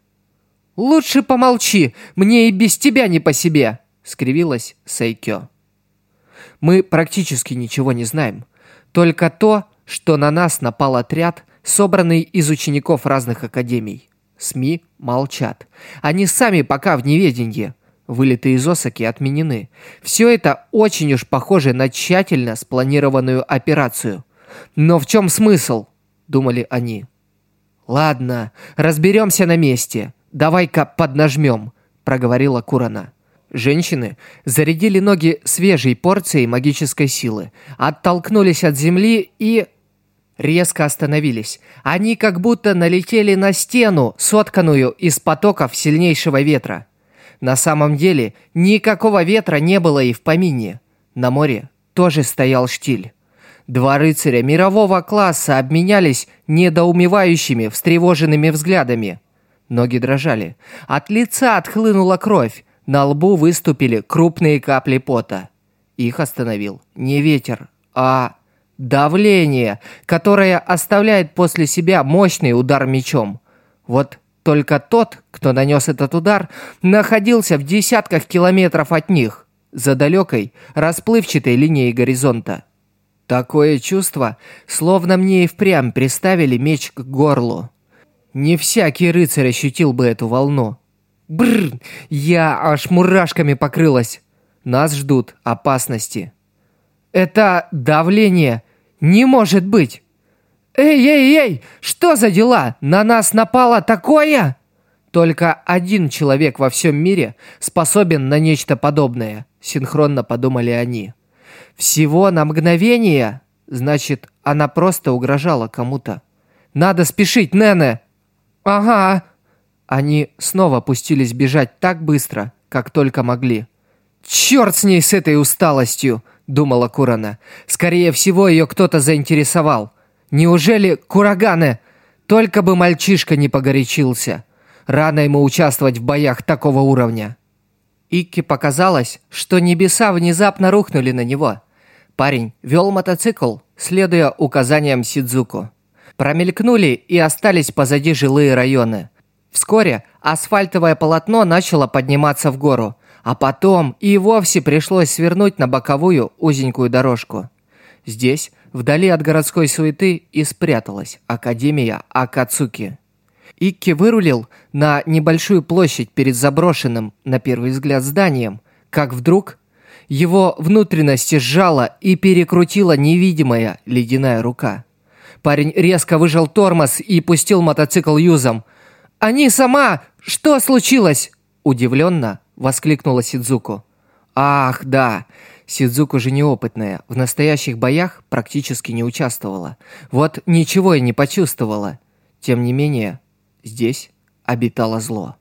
«Лучше помолчи, мне и без тебя не по себе», — скривилась Сейкё. «Мы практически ничего не знаем. Только то, что на нас напал отряд, собранный из учеников разных академий. СМИ молчат. Они сами пока в неведении. Вылеты из Осаки отменены. Все это очень уж похоже на тщательно спланированную операцию. Но в чем смысл?» — думали они. «Ладно, разберемся на месте», «Давай-ка поднажмем», — проговорила Курана. Женщины зарядили ноги свежей порцией магической силы, оттолкнулись от земли и... резко остановились. Они как будто налетели на стену, сотканную из потоков сильнейшего ветра. На самом деле никакого ветра не было и в помине. На море тоже стоял штиль. Два рыцаря мирового класса обменялись недоумевающими, встревоженными взглядами. Ноги дрожали. От лица отхлынула кровь. На лбу выступили крупные капли пота. Их остановил не ветер, а давление, которое оставляет после себя мощный удар мечом. Вот только тот, кто нанес этот удар, находился в десятках километров от них, за далекой, расплывчатой линией горизонта. Такое чувство, словно мне и впрямь приставили меч к горлу. Не всякий рыцарь ощутил бы эту волну. Бррр, я аж мурашками покрылась. Нас ждут опасности. Это давление. Не может быть. Эй, эй, эй, что за дела? На нас напало такое? Только один человек во всем мире способен на нечто подобное, синхронно подумали они. Всего на мгновение? Значит, она просто угрожала кому-то. Надо спешить, Нене. Ага. Они снова пустились бежать так быстро, как только могли. «Черт с ней, с этой усталостью!» – думала Курана. «Скорее всего, ее кто-то заинтересовал. Неужели Кураганы? Только бы мальчишка не погорячился. Рано ему участвовать в боях такого уровня». Икки показалось, что небеса внезапно рухнули на него. Парень вел мотоцикл, следуя указаниям Сидзуку. Промелькнули и остались позади жилые районы – Вскоре асфальтовое полотно начало подниматься в гору, а потом и вовсе пришлось свернуть на боковую узенькую дорожку. Здесь, вдали от городской суеты, и спряталась Академия Акацуки. Икки вырулил на небольшую площадь перед заброшенным, на первый взгляд, зданием, как вдруг его внутренности сжала и перекрутила невидимая ледяная рука. Парень резко выжал тормоз и пустил мотоцикл юзом – «Они сама! Что случилось?» Удивленно воскликнула Сидзуку. «Ах, да!» Сидзуку же неопытная, в настоящих боях практически не участвовала. Вот ничего и не почувствовала. Тем не менее, здесь обитало зло.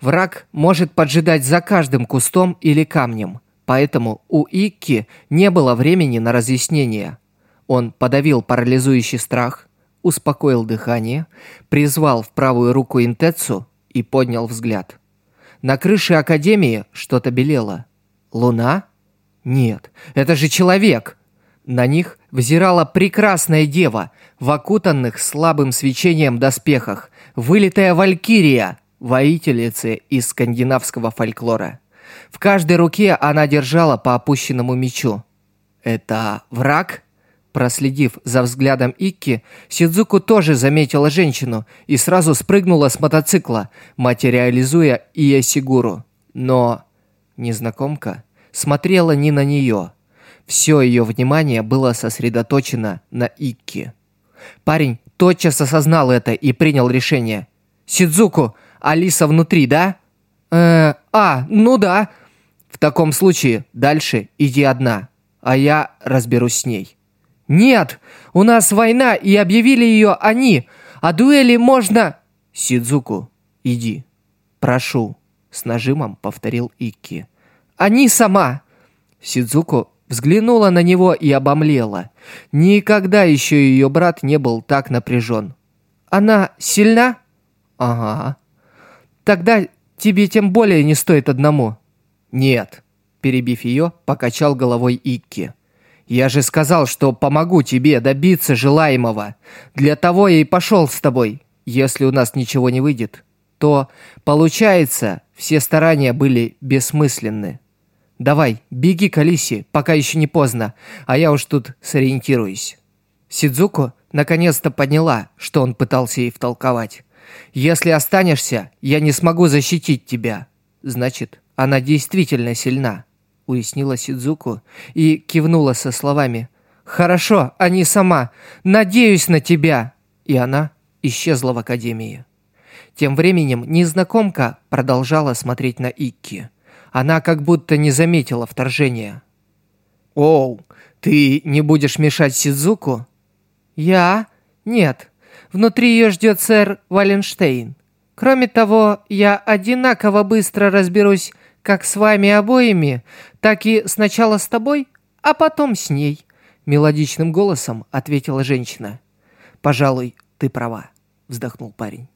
Враг может поджидать за каждым кустом или камнем, поэтому у Икки не было времени на разъяснение. Он подавил парализующий страх, успокоил дыхание, призвал в правую руку Интецу и поднял взгляд. На крыше Академии что-то белело. Луна? Нет, это же человек! На них взирала прекрасная дева в окутанных слабым свечением доспехах, вылитая валькирия, воительница из скандинавского фольклора. В каждой руке она держала по опущенному мечу. «Это враг?» Проследив за взглядом Икки, Сидзуку тоже заметила женщину и сразу спрыгнула с мотоцикла, материализуя Иесигуру. Но незнакомка смотрела не на нее. Все ее внимание было сосредоточено на Икки. Парень тотчас осознал это и принял решение. «Сидзуку, Алиса внутри, да?» «Э, а, ну да». «В таком случае дальше иди одна, а я разберусь с ней». «Нет, у нас война, и объявили ее они, а дуэли можно...» «Сидзуку, иди, прошу», — с нажимом повторил Икки. «Они сама!» Сидзуку взглянула на него и обомлела. Никогда еще ее брат не был так напряжен. «Она сильна?» «Ага». «Тогда тебе тем более не стоит одному». «Нет», — перебив ее, покачал головой Икки. Я же сказал, что помогу тебе добиться желаемого. Для того я и пошел с тобой. Если у нас ничего не выйдет, то, получается, все старания были бессмысленны. Давай, беги к Алисе, пока еще не поздно, а я уж тут сориентируюсь». Сидзуко наконец-то поняла, что он пытался ей втолковать. «Если останешься, я не смогу защитить тебя». Значит, она действительно сильна уяснила Сидзуку и кивнула со словами «Хорошо, а не сама. Надеюсь на тебя!» И она исчезла в академии. Тем временем незнакомка продолжала смотреть на Икки. Она как будто не заметила вторжения. «Оу, ты не будешь мешать Сидзуку?» «Я? Нет. Внутри ее ждет сэр Валенштейн. Кроме того, я одинаково быстро разберусь как с вами обоими, так и сначала с тобой, а потом с ней», — мелодичным голосом ответила женщина. «Пожалуй, ты права», — вздохнул парень.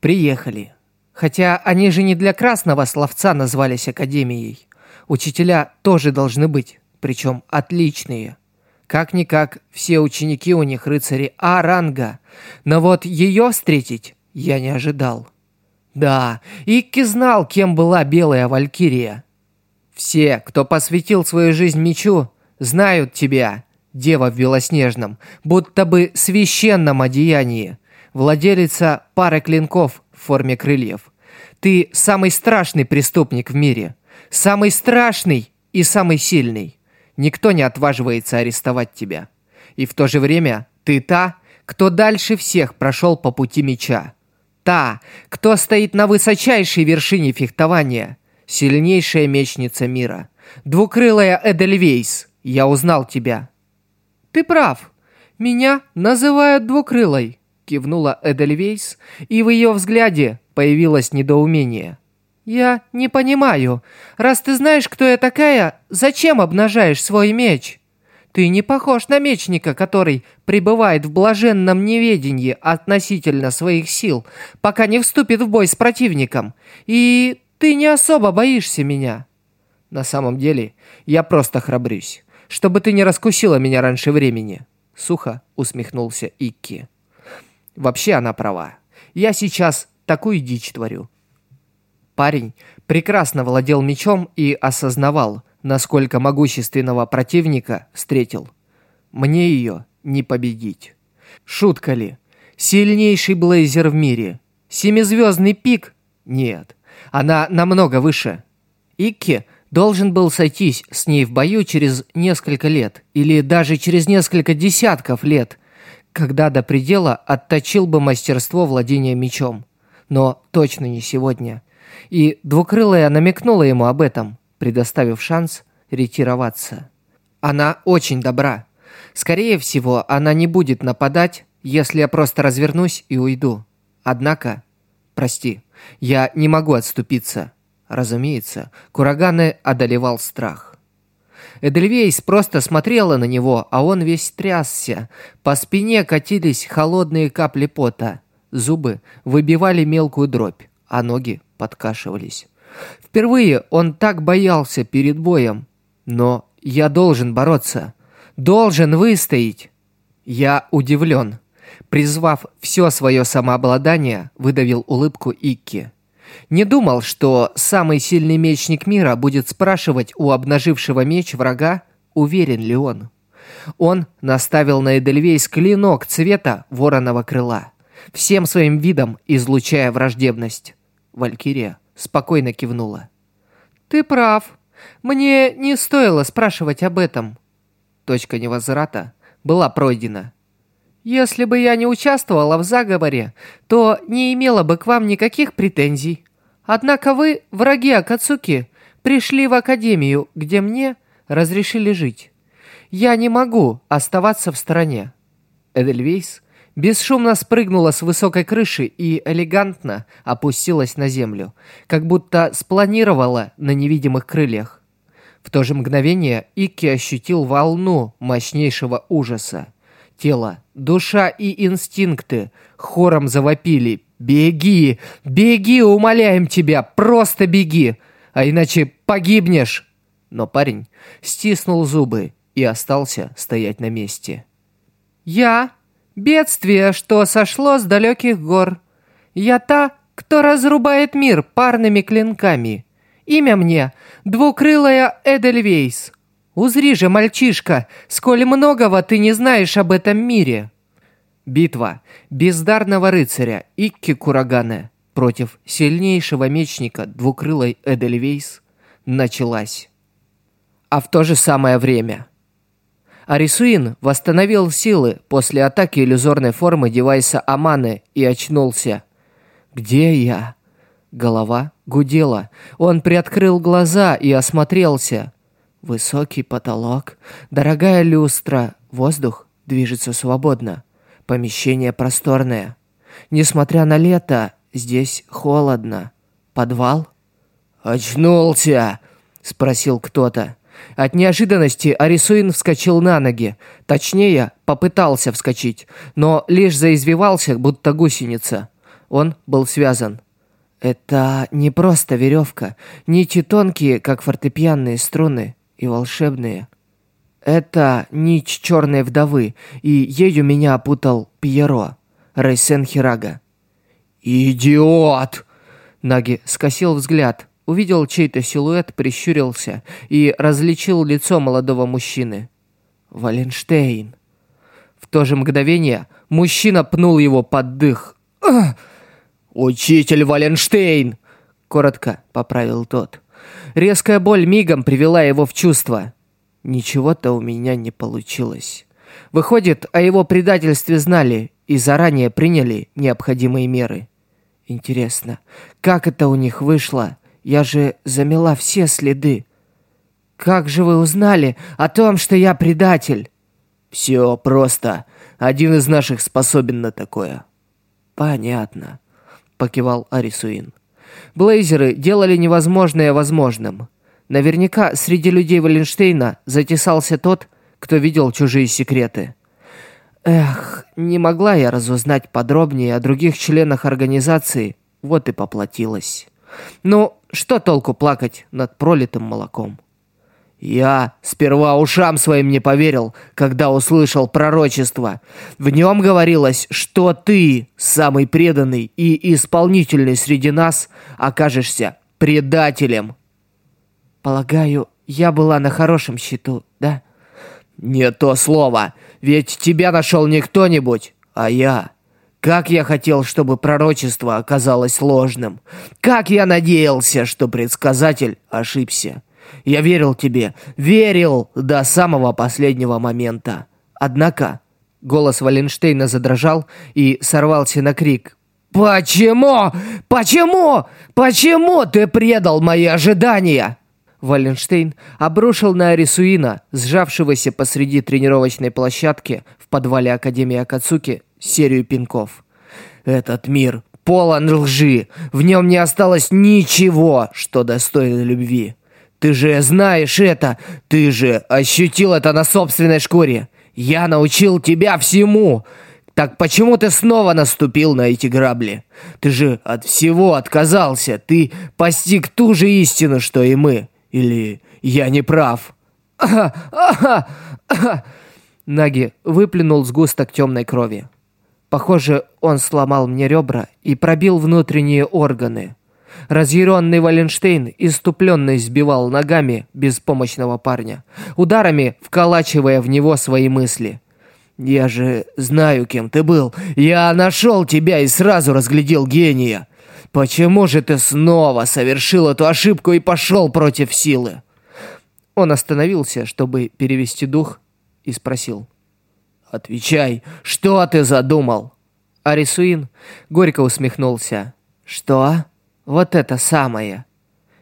«Приехали. Хотя они же не для красного словца назвались академией. Учителя тоже должны быть, причем отличные. Как-никак, все ученики у них рыцари А-ранга. Но вот ее встретить я не ожидал. Да, Икки знал, кем была белая валькирия. Все, кто посвятил свою жизнь мечу, знают тебя, дева в белоснежном, будто бы священном одеянии, владелица пары клинков в форме крыльев. Ты самый страшный преступник в мире, самый страшный и самый сильный. Никто не отваживается арестовать тебя. И в то же время ты та, кто дальше всех прошел по пути меча. Та, кто стоит на высочайшей вершине фехтования. Сильнейшая мечница мира. Двукрылая Эдельвейс. Я узнал тебя. Ты прав. Меня называют двукрылой. Кивнула Эдельвейс, и в ее взгляде появилось недоумение. «Я не понимаю. Раз ты знаешь, кто я такая, зачем обнажаешь свой меч?» Ты не похож на мечника, который пребывает в блаженном неведении относительно своих сил, пока не вступит в бой с противником. И ты не особо боишься меня. На самом деле, я просто храбрюсь, чтобы ты не раскусила меня раньше времени. Сухо усмехнулся Икки. Вообще она права. Я сейчас такую дичь творю. Парень прекрасно владел мечом и осознавал, насколько могущественного противника встретил. Мне ее не победить. Шутка ли? Сильнейший блейзер в мире. Семизвездный пик? Нет. Она намного выше. Икки должен был сойтись с ней в бою через несколько лет, или даже через несколько десятков лет, когда до предела отточил бы мастерство владения мечом. Но точно не сегодня. И двукрылая намекнула ему об этом предоставив шанс ретироваться. Она очень добра. Скорее всего, она не будет нападать, если я просто развернусь и уйду. Однако, прости, я не могу отступиться. Разумеется, Кураганы одолевал страх. Эдельвейс просто смотрела на него, а он весь трясся. По спине катились холодные капли пота. Зубы выбивали мелкую дробь, а ноги подкашивались. Впервые он так боялся перед боем. Но я должен бороться. Должен выстоять. Я удивлен. Призвав все свое самообладание, выдавил улыбку Икки. Не думал, что самый сильный мечник мира будет спрашивать у обнажившего меч врага, уверен ли он. Он наставил на Эдельвейс клинок цвета вороного крыла, всем своим видом излучая враждебность. Валькирия спокойно кивнула. «Ты прав. Мне не стоило спрашивать об этом». Точка невозврата была пройдена. «Если бы я не участвовала в заговоре, то не имела бы к вам никаких претензий. Однако вы, враги Акацуки, пришли в академию, где мне разрешили жить. Я не могу оставаться в стороне». Эдельвейс бесшумно спрыгнула с высокой крыши и элегантно опустилась на землю, как будто спланировала на невидимых крыльях. В то же мгновение Икки ощутил волну мощнейшего ужаса. Тело, душа и инстинкты хором завопили «Беги! Беги, умоляем тебя! Просто беги! А иначе погибнешь!» Но парень стиснул зубы и остался стоять на месте. «Я Бедствие, что сошло с далеких гор. Я та, кто разрубает мир парными клинками. Имя мне — двукрылая Эдельвейс. Узри же, мальчишка, сколь многого ты не знаешь об этом мире. Битва бездарного рыцаря Икки Курагане против сильнейшего мечника двукрылой Эдельвейс началась. А в то же самое время — Арисуин восстановил силы после атаки иллюзорной формы девайса Аманы и очнулся. «Где я?» Голова гудела. Он приоткрыл глаза и осмотрелся. Высокий потолок, дорогая люстра, воздух движется свободно. Помещение просторное. Несмотря на лето, здесь холодно. Подвал? «Очнулся!» — спросил кто-то. От неожиданности Арисуин вскочил на ноги. Точнее, попытался вскочить, но лишь заизвивался, будто гусеница. Он был связан. Это не просто веревка. Нити тонкие, как фортепианные струны, и волшебные. Это нить черной вдовы, и ею меня опутал Пьеро, Рейсен Хирага. «Идиот!» Наги скосил взгляд, увидел чей-то силуэт, прищурился и различил лицо молодого мужчины. Валенштейн. В то же мгновение мужчина пнул его под дых. «Учитель Валенштейн!» — коротко поправил тот. Резкая боль мигом привела его в чувство. Ничего-то у меня не получилось. Выходит, о его предательстве знали и заранее приняли необходимые меры. Интересно, как это у них вышло? Я же замела все следы. Как же вы узнали о том, что я предатель? Все просто. Один из наших способен на такое. Понятно, покивал Арисуин. Блейзеры делали невозможное возможным. Наверняка среди людей Валенштейна затесался тот, кто видел чужие секреты. Эх, не могла я разузнать подробнее о других членах организации, вот и поплатилась. Ну, что толку плакать над пролитым молоком? Я сперва ушам своим не поверил, когда услышал пророчество. В нем говорилось, что ты, самый преданный и исполнительный среди нас, окажешься предателем. Полагаю, я была на хорошем счету, да? Не то слово, ведь тебя нашел не кто-нибудь, а я. Как я хотел, чтобы пророчество оказалось ложным. Как я надеялся, что предсказатель ошибся. Я верил тебе, верил до самого последнего момента. Однако голос Валенштейна задрожал и сорвался на крик. «Почему? Почему? Почему ты предал мои ожидания?» Валенштейн обрушил на Арисуина, сжавшегося посреди тренировочной площадки в подвале Академии Акацуки, серию пинков. «Этот мир полон лжи, в нем не осталось ничего, что достойно любви. Ты же знаешь это, ты же ощутил это на собственной шкуре. Я научил тебя всему. Так почему ты снова наступил на эти грабли? Ты же от всего отказался, ты постиг ту же истину, что и мы. Или я не прав?» «Ага, ага, ага!» Наги выплюнул сгусток темной крови. Похоже, он сломал мне ребра и пробил внутренние органы. Разъяренный Валенштейн иступленно избивал ногами беспомощного парня, ударами вколачивая в него свои мысли. «Я же знаю, кем ты был. Я нашел тебя и сразу разглядел гения. Почему же ты снова совершил эту ошибку и пошел против силы?» Он остановился, чтобы перевести дух, и спросил. «Отвечай, что ты задумал?» Арисуин горько усмехнулся. «Что? Вот это самое!»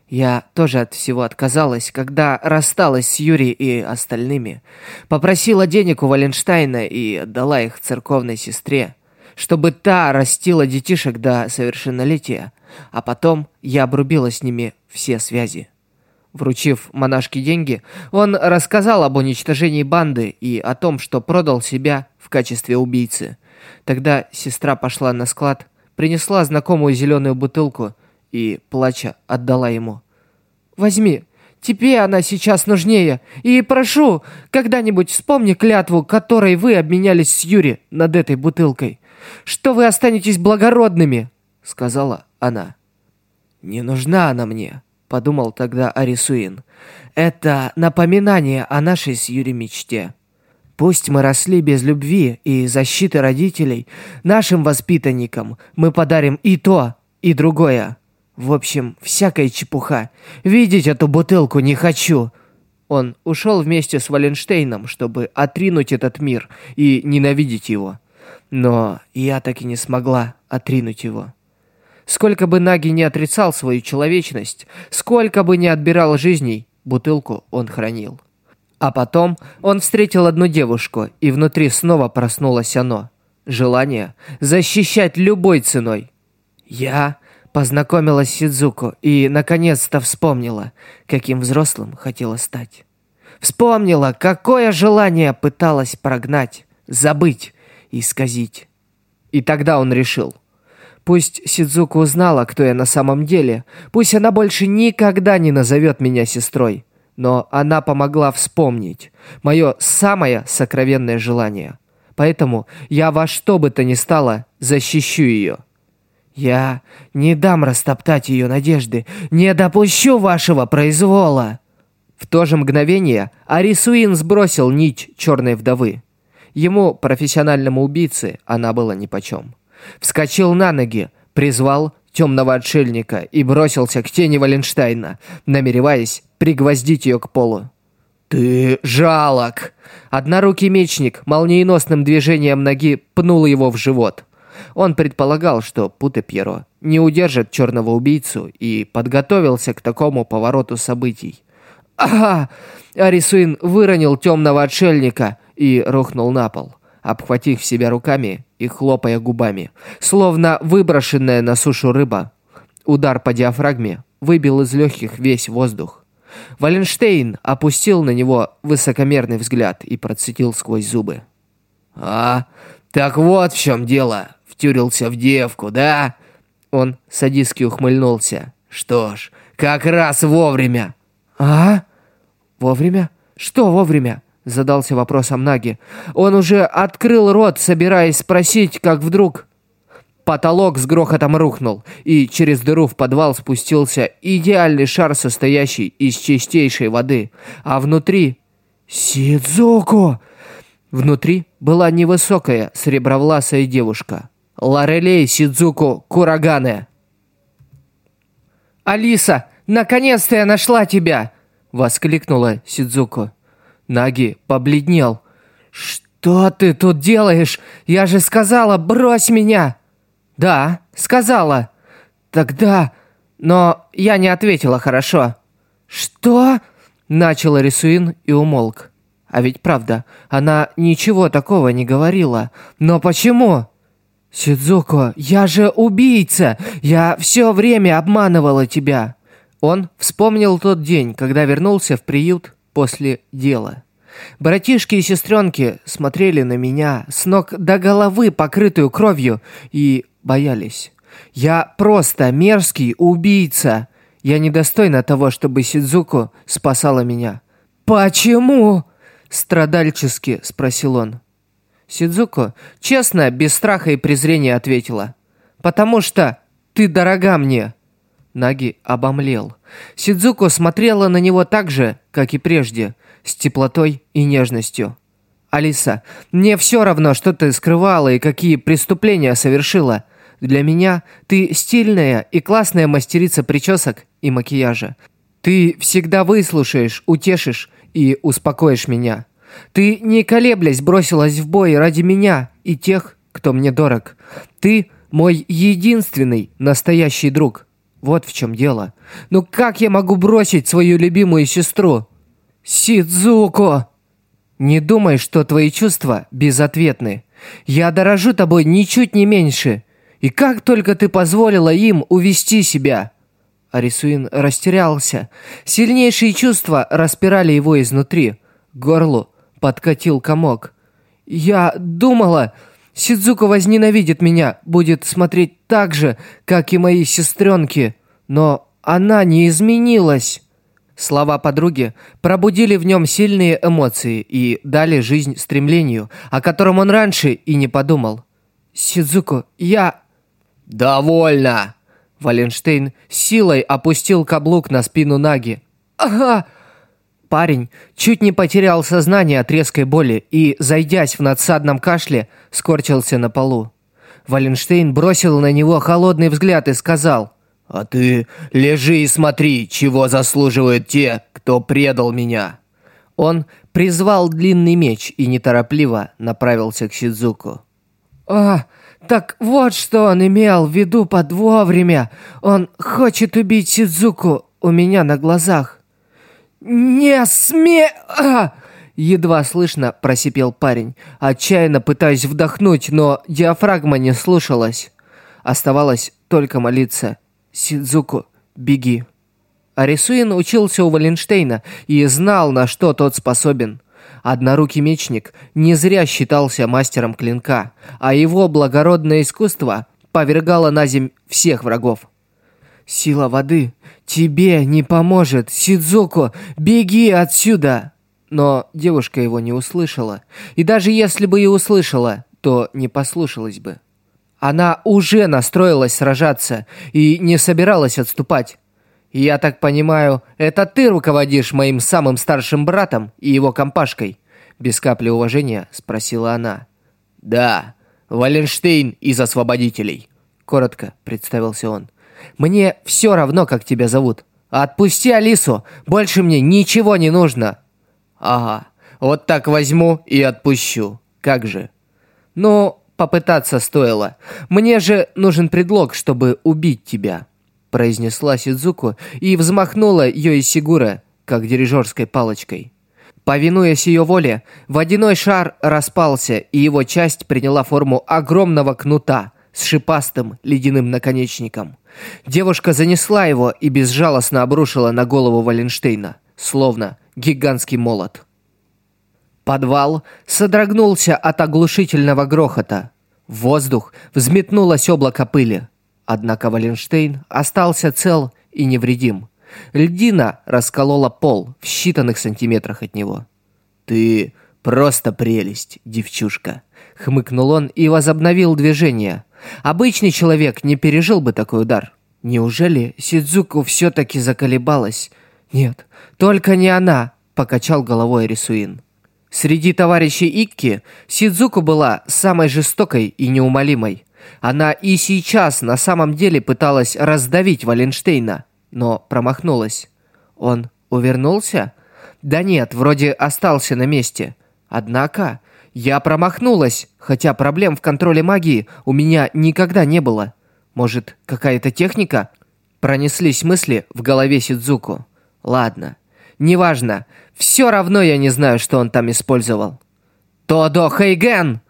Я тоже от всего отказалась, когда рассталась с Юрией и остальными. Попросила денег у Валенштейна и отдала их церковной сестре, чтобы та растила детишек до совершеннолетия, а потом я обрубила с ними все связи. Вручив монашке деньги, он рассказал об уничтожении банды и о том, что продал себя в качестве убийцы. Тогда сестра пошла на склад, принесла знакомую зеленую бутылку и, плача, отдала ему. «Возьми, тебе она сейчас нужнее. И прошу, когда-нибудь вспомни клятву, которой вы обменялись с Юри над этой бутылкой. Что вы останетесь благородными», — сказала она. «Не нужна она мне», подумал тогда Арисуин. Это напоминание о нашей с Юри мечте. Пусть мы росли без любви и защиты родителей, нашим воспитанникам мы подарим и то, и другое. В общем, всякая чепуха. Видеть эту бутылку не хочу. Он ушел вместе с Валенштейном, чтобы отринуть этот мир и ненавидеть его. Но я так и не смогла отринуть его. Сколько бы Наги не отрицал свою человечность, сколько бы не отбирал жизней, бутылку он хранил. А потом он встретил одну девушку, и внутри снова проснулось оно. Желание защищать любой ценой. Я познакомилась с Сидзуко и, наконец-то, вспомнила, каким взрослым хотела стать. Вспомнила, какое желание пыталась прогнать, забыть и сказить. И тогда он решил. Пусть Сидзука узнала, кто я на самом деле, пусть она больше никогда не назовет меня сестрой, но она помогла вспомнить мое самое сокровенное желание. Поэтому я во что бы то ни стало защищу ее. Я не дам растоптать ее надежды, не допущу вашего произвола. В то же мгновение Арисуин сбросил нить черной вдовы. Ему, профессиональному убийце, она была нипочем. Вскочил на ноги, призвал темного отшельника и бросился к тени Валенштейна, намереваясь пригвоздить ее к полу. «Ты жалок!» Однорукий мечник молниеносным движением ноги пнул его в живот. Он предполагал, что Путе Пьеро не удержит черного убийцу и подготовился к такому повороту событий. «Ага!» Арисуин выронил темного отшельника и рухнул на пол, обхватив себя руками и хлопая губами, словно выброшенная на сушу рыба. Удар по диафрагме выбил из легких весь воздух. Валенштейн опустил на него высокомерный взгляд и процитил сквозь зубы. «А, так вот в чем дело. Втюрился в девку, да?» Он садистски ухмыльнулся. «Что ж, как раз вовремя». «А? Вовремя? Что вовремя?» Задался вопросом Наги. Он уже открыл рот, собираясь спросить, как вдруг... Потолок с грохотом рухнул, и через дыру в подвал спустился идеальный шар, состоящий из чистейшей воды. А внутри... Сидзуку! Внутри была невысокая сребровласая девушка. Лорелей Сидзуку Курагане. «Алиса, наконец-то я нашла тебя!» Воскликнула Сидзуку. Наги побледнел. «Что ты тут делаешь? Я же сказала, брось меня!» «Да, сказала». «Тогда...» Но я не ответила хорошо. «Что?» Начала Рисуин и умолк. А ведь правда, она ничего такого не говорила. Но почему? «Сидзуко, я же убийца! Я все время обманывала тебя!» Он вспомнил тот день, когда вернулся в приют после дела. Братишки и сестренки смотрели на меня с ног до головы, покрытую кровью, и боялись. Я просто мерзкий убийца. Я недостойна того, чтобы Сидзуку спасала меня. «Почему?» – страдальчески спросил он. Сидзуку честно, без страха и презрения ответила. «Потому что ты дорога мне». Наги обомлел. Сидзуко смотрела на него так же, как и прежде, с теплотой и нежностью. «Алиса, мне все равно, что ты скрывала и какие преступления совершила. Для меня ты стильная и классная мастерица причесок и макияжа. Ты всегда выслушаешь, утешишь и успокоишь меня. Ты, не колеблясь, бросилась в бой ради меня и тех, кто мне дорог. Ты мой единственный настоящий друг». Вот в чем дело. Ну как я могу бросить свою любимую сестру? Сидзуко! Не думай, что твои чувства безответны. Я дорожу тобой ничуть не меньше. И как только ты позволила им увести себя? Арисуин растерялся. Сильнейшие чувства распирали его изнутри. К горлу подкатил комок. Я думала... Сидзука возненавидит меня, будет смотреть так же, как и мои сестренки. Но она не изменилась. Слова подруги пробудили в нем сильные эмоции и дали жизнь стремлению, о котором он раньше и не подумал. «Сидзуко, я...» «Довольно!» Валенштейн силой опустил каблук на спину Наги. «Ага!» Парень чуть не потерял сознание от резкой боли и, зайдясь в надсадном кашле, скорчился на полу. Валенштейн бросил на него холодный взгляд и сказал, «А ты лежи и смотри, чего заслуживают те, кто предал меня». Он призвал длинный меч и неторопливо направился к Сидзуку. «А, Так вот, что он имел в виду под вовремя. Он хочет убить Сидзуку у меня на глазах. «Не сме...» а! Едва слышно просипел парень, отчаянно пытаясь вдохнуть, но диафрагма не слушалась. Оставалось только молиться. «Сидзуку, беги». Арисуин учился у Валенштейна и знал, на что тот способен. Однорукий мечник не зря считался мастером клинка, а его благородное искусство повергало на земь всех врагов. «Сила воды тебе не поможет, Сидзуку! Беги отсюда!» Но девушка его не услышала. И даже если бы и услышала, то не послушалась бы. Она уже настроилась сражаться и не собиралась отступать. «Я так понимаю, это ты руководишь моим самым старшим братом и его компашкой?» Без капли уважения спросила она. «Да, Валенштейн из Освободителей», — коротко представился он. «Мне все равно, как тебя зовут. Отпусти Алису, больше мне ничего не нужно». «Ага, вот так возьму и отпущу. Как же?» «Ну, попытаться стоило. Мне же нужен предлог, чтобы убить тебя» произнесла Сидзуку и взмахнула Йоисигура, как дирижерской палочкой. Повинуясь ее воле, водяной шар распался, и его часть приняла форму огромного кнута с шипастым ледяным наконечником. Девушка занесла его и безжалостно обрушила на голову Валенштейна, словно гигантский молот. Подвал содрогнулся от оглушительного грохота. В воздух взметнулось облако пыли. Однако Валенштейн остался цел и невредим. Льдина расколола пол в считанных сантиметрах от него. «Ты просто прелесть, девчушка!» — хмыкнул он и возобновил движение. Обычный человек не пережил бы такой удар. Неужели Сидзуку все-таки заколебалась? «Нет, только не она!» — покачал головой Рисуин. Среди товарищей Икки Сидзуку была самой жестокой и неумолимой. Она и сейчас на самом деле пыталась раздавить Валенштейна, но промахнулась. Он увернулся? Да нет, вроде остался на месте. Однако я промахнулась, хотя проблем в контроле магии у меня никогда не было. Может, какая-то техника? Пронеслись мысли в голове Сидзуку. Ладно, неважно. Все равно я не знаю, что он там использовал. Тодо Хейген!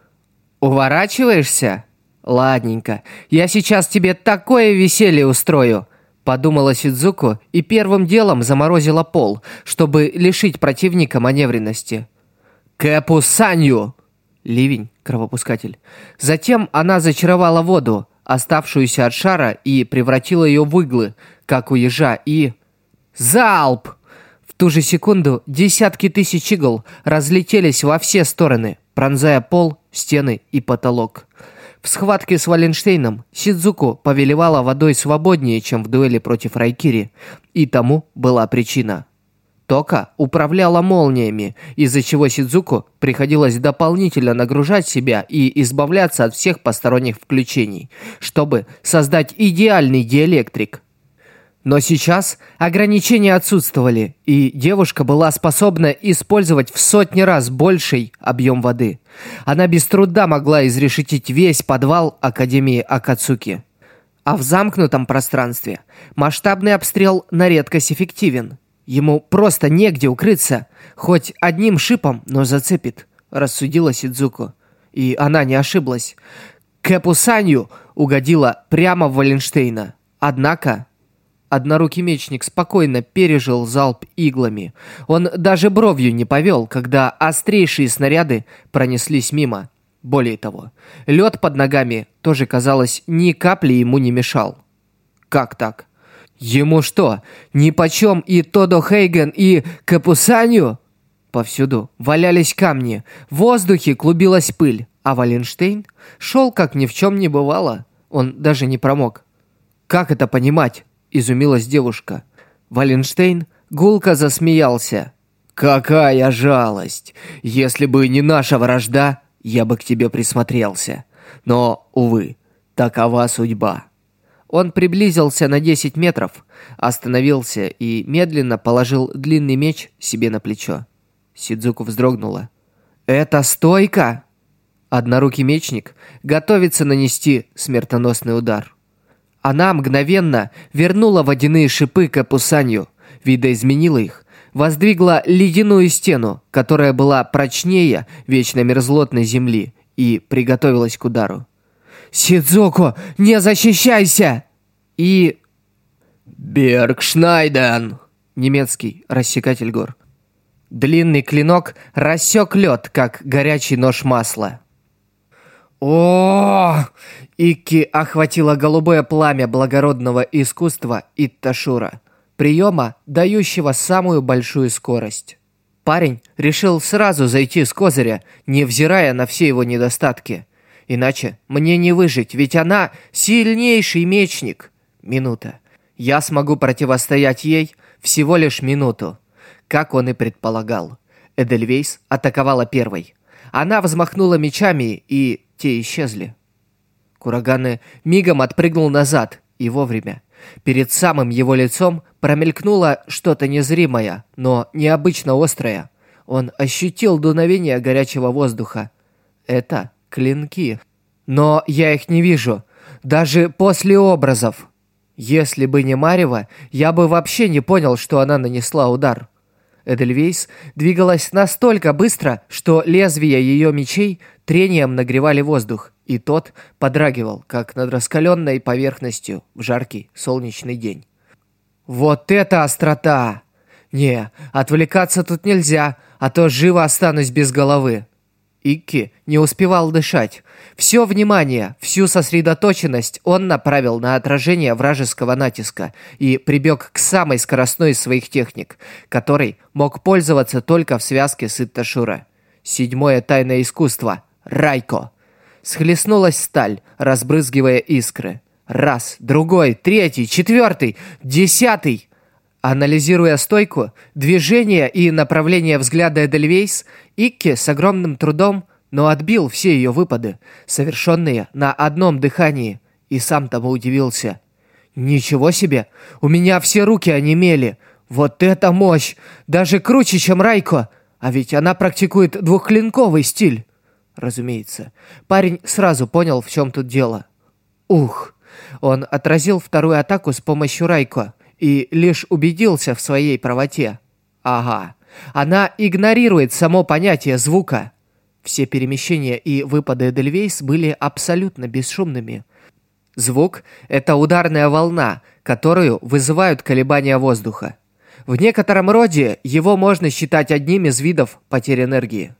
Уворачиваешься? «Ладненько, я сейчас тебе такое веселье устрою!» Подумала Сидзуку и первым делом заморозила пол, чтобы лишить противника маневренности. «Кэпу Санью!» Ливень, кровопускатель. Затем она зачаровала воду, оставшуюся от шара, и превратила ее в иглы, как у ежа, и... Залп! В ту же секунду десятки тысяч игл разлетелись во все стороны, пронзая пол, стены и потолок. В схватке с Валенштейном Сидзуку повелевала водой свободнее, чем в дуэли против Райкири, и тому была причина. Тока управляла молниями, из-за чего Сидзуку приходилось дополнительно нагружать себя и избавляться от всех посторонних включений, чтобы создать идеальный диэлектрик. Но сейчас ограничения отсутствовали, и девушка была способна использовать в сотни раз больший объем воды. Она без труда могла изрешетить весь подвал Академии Акацуки. А в замкнутом пространстве масштабный обстрел на редкость эффективен. Ему просто негде укрыться, хоть одним шипом, но зацепит, рассудила Сидзуку. И она не ошиблась. Кэпу Санью угодила прямо в Валенштейна. Однако Однорукий мечник спокойно пережил залп иглами. Он даже бровью не повел, когда острейшие снаряды пронеслись мимо. Более того, лед под ногами тоже, казалось, ни капли ему не мешал. Как так? Ему что, нипочем и Тодо Хейген, и Капусанью? Повсюду валялись камни, в воздухе клубилась пыль, а Валенштейн шел, как ни в чем не бывало. Он даже не промок. Как это понимать? изумилась девушка. Валенштейн гулко засмеялся. «Какая жалость! Если бы не наша вражда, я бы к тебе присмотрелся. Но, увы, такова судьба». Он приблизился на 10 метров, остановился и медленно положил длинный меч себе на плечо. Сидзуку вздрогнула. «Это стойка?» Однорукий мечник готовится нанести смертоносный удар. Она мгновенно вернула водяные шипы к опусанию, видоизменила их, воздвигла ледяную стену, которая была прочнее вечно мерзлотной земли, и приготовилась к удару. «Сидзуку, не защищайся!» И... «Бергшнайден!» Немецкий рассекатель гор. Длинный клинок рассек лед, как горячий нож масла. О! Икки охватило голубое пламя благородного искусства Итташура, приема, дающего самую большую скорость. Парень решил сразу зайти с козыря, невзирая на все его недостатки. Иначе мне не выжить, ведь она сильнейший мечник. Минута. Я смогу противостоять ей всего лишь минуту. Как он и предполагал. Эдельвейс атаковала первой. Она взмахнула мечами, и те исчезли. Кураганы мигом отпрыгнул назад, и вовремя. Перед самым его лицом промелькнуло что-то незримое, но необычно острое. Он ощутил дуновение горячего воздуха. Это клинки. Но я их не вижу. Даже после образов. Если бы не Марева, я бы вообще не понял, что она нанесла удар. Эдельвейс двигалась настолько быстро, что лезвия ее мечей трением нагревали воздух, и тот подрагивал, как над раскаленной поверхностью в жаркий солнечный день. «Вот это острота! Не, отвлекаться тут нельзя, а то живо останусь без головы!» Икки не успевал дышать. Все внимание, всю сосредоточенность он направил на отражение вражеского натиска и прибег к самой скоростной из своих техник, которой мог пользоваться только в связке с Итташура. Седьмое тайное искусство – Райко. Схлестнулась сталь, разбрызгивая искры. Раз, другой, третий, четвертый, десятый. Анализируя стойку, движение и направление взгляда Эдельвейс, Икки с огромным трудом, но отбил все ее выпады, совершенные на одном дыхании, и сам тому удивился. «Ничего себе! У меня все руки онемели! Вот это мощь! Даже круче, чем Райко! А ведь она практикует двухклинковый стиль!» Разумеется, парень сразу понял, в чем тут дело. Ух! Он отразил вторую атаку с помощью Райко – и лишь убедился в своей правоте. Ага, она игнорирует само понятие звука. Все перемещения и выпады Эдельвейс были абсолютно бесшумными. Звук – это ударная волна, которую вызывают колебания воздуха. В некотором роде его можно считать одним из видов потери энергии.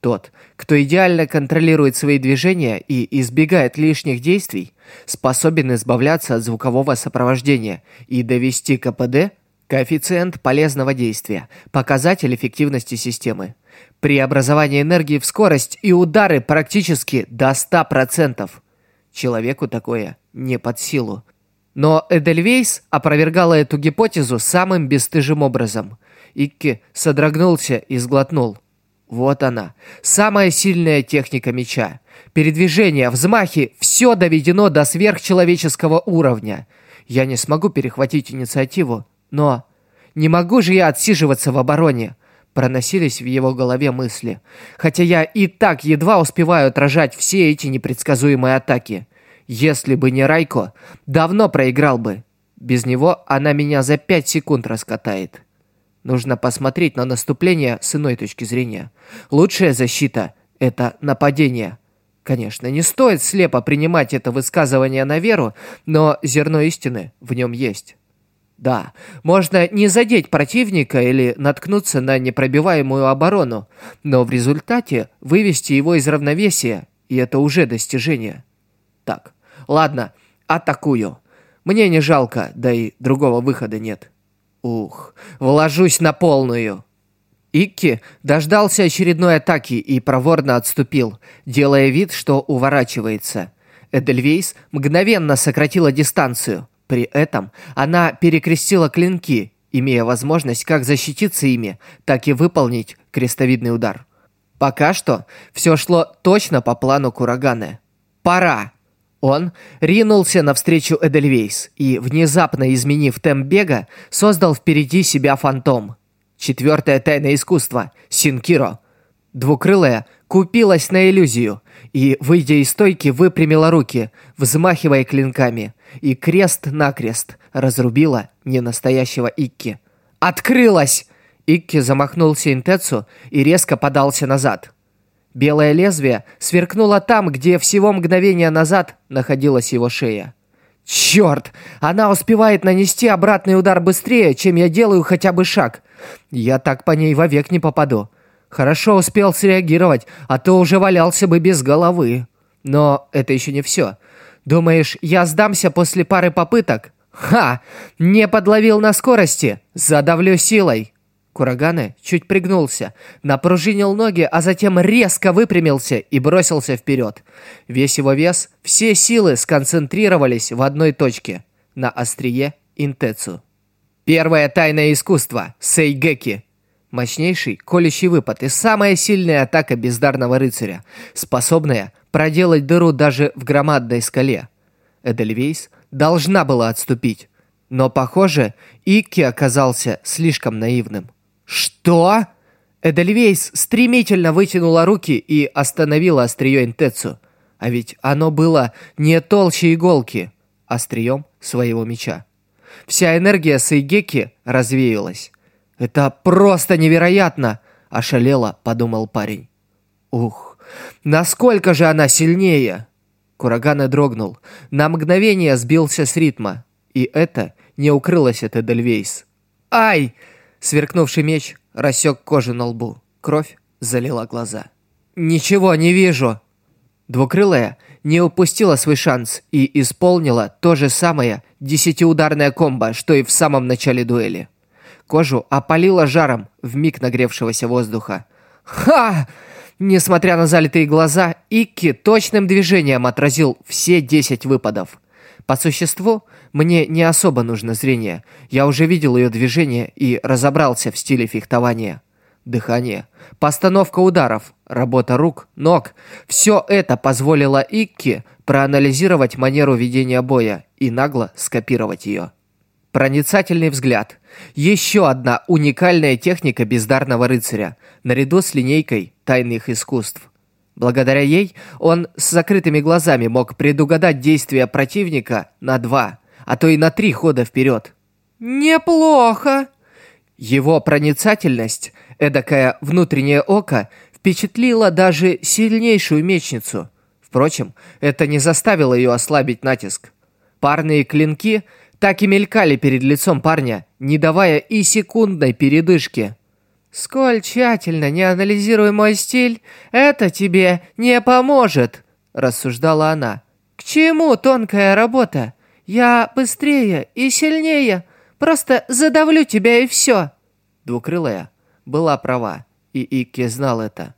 Тот, кто идеально контролирует свои движения и избегает лишних действий, способен избавляться от звукового сопровождения и довести КПД, коэффициент полезного действия, показатель эффективности системы. Преобразование энергии в скорость и удары практически до 100%. Человеку такое не под силу. Но Эдельвейс опровергала эту гипотезу самым бесстыжим образом. Икки содрогнулся и сглотнул. Вот она, самая сильная техника меча. Передвижение, взмахи – все доведено до сверхчеловеческого уровня. Я не смогу перехватить инициативу, но... Не могу же я отсиживаться в обороне. Проносились в его голове мысли. Хотя я и так едва успеваю отражать все эти непредсказуемые атаки. Если бы не Райко, давно проиграл бы. Без него она меня за пять секунд раскатает. Нужно посмотреть на наступление с иной точки зрения. Лучшая защита – это нападение. Конечно, не стоит слепо принимать это высказывание на веру, но зерно истины в нем есть. Да, можно не задеть противника или наткнуться на непробиваемую оборону, но в результате вывести его из равновесия, и это уже достижение. Так, ладно, атакую. Мне не жалко, да и другого выхода нет. Ух, вложусь на полную. Икки дождался очередной атаки и проворно отступил, делая вид, что уворачивается. Эдельвейс мгновенно сократила дистанцию. При этом она перекрестила клинки, имея возможность как защититься ими, так и выполнить крестовидный удар. Пока что все шло точно по плану Кураганы. «Пора!» Он ринулся навстречу Эдельвейс и, внезапно изменив темп бега, создал впереди себя фантом. Четвертое тайное искусство – Синкиро. Двукрылая купилась на иллюзию и, выйдя из стойки, выпрямила руки, взмахивая клинками, и крест-накрест разрубила ненастоящего Икки. «Открылась!» Икки замахнулся Интецу и резко подался назад. Белое лезвие сверкнуло там, где всего мгновение назад находилась его шея. «Черт! Она успевает нанести обратный удар быстрее, чем я делаю хотя бы шаг. Я так по ней вовек не попаду. Хорошо успел среагировать, а то уже валялся бы без головы. Но это еще не все. Думаешь, я сдамся после пары попыток? Ха! Не подловил на скорости. Задавлю силой. Кураганы чуть пригнулся, напружинил ноги, а затем резко выпрямился и бросился вперед. Весь его вес, все силы сконцентрировались в одной точке – на острие Интецу. Первое тайное искусство – Сейгеки – Мощнейший колющий выпад и самая сильная атака бездарного рыцаря, способная проделать дыру даже в громадной скале. Эдельвейс должна была отступить, но, похоже, Икки оказался слишком наивным. «Что?» Эдельвейс стремительно вытянула руки и остановила острие Интецу. А ведь оно было не толще иголки, острием своего меча. Вся энергия Сейгеки развеялась. «Это просто невероятно!» – ошалело, подумал парень. «Ух, насколько же она сильнее!» Курагана дрогнул. На мгновение сбился с ритма. И это не укрылось от Эдельвейс. «Ай!» Сверкнувший меч рассек кожу на лбу. Кровь залила глаза. «Ничего не вижу!» Двукрылая не упустила свой шанс и исполнила то же самое десятиударное комбо, что и в самом начале дуэли. Кожу опалило жаром в миг нагревшегося воздуха. «Ха!» Несмотря на залитые глаза, Икки точным движением отразил все 10 выпадов. По существу, мне не особо нужно зрение. Я уже видел ее движение и разобрался в стиле фехтования. Дыхание, постановка ударов, работа рук, ног – все это позволило Икки проанализировать манеру ведения боя и нагло скопировать ее. Проницательный взгляд. Еще одна уникальная техника бездарного рыцаря, наряду с линейкой тайных искусств. Благодаря ей он с закрытыми глазами мог предугадать действия противника на два, а то и на три хода вперед. «Неплохо!» Его проницательность, эдакое внутреннее око, впечатлила даже сильнейшую мечницу. Впрочем, это не заставило ее ослабить натиск. Парные клинки так и мелькали перед лицом парня, не давая и секундной передышки. «Сколь тщательно не анализируй мой стиль, это тебе не поможет», – рассуждала она. «К чему тонкая работа? Я быстрее и сильнее, просто задавлю тебя и все». Двукрылая была права, и Икки знал это.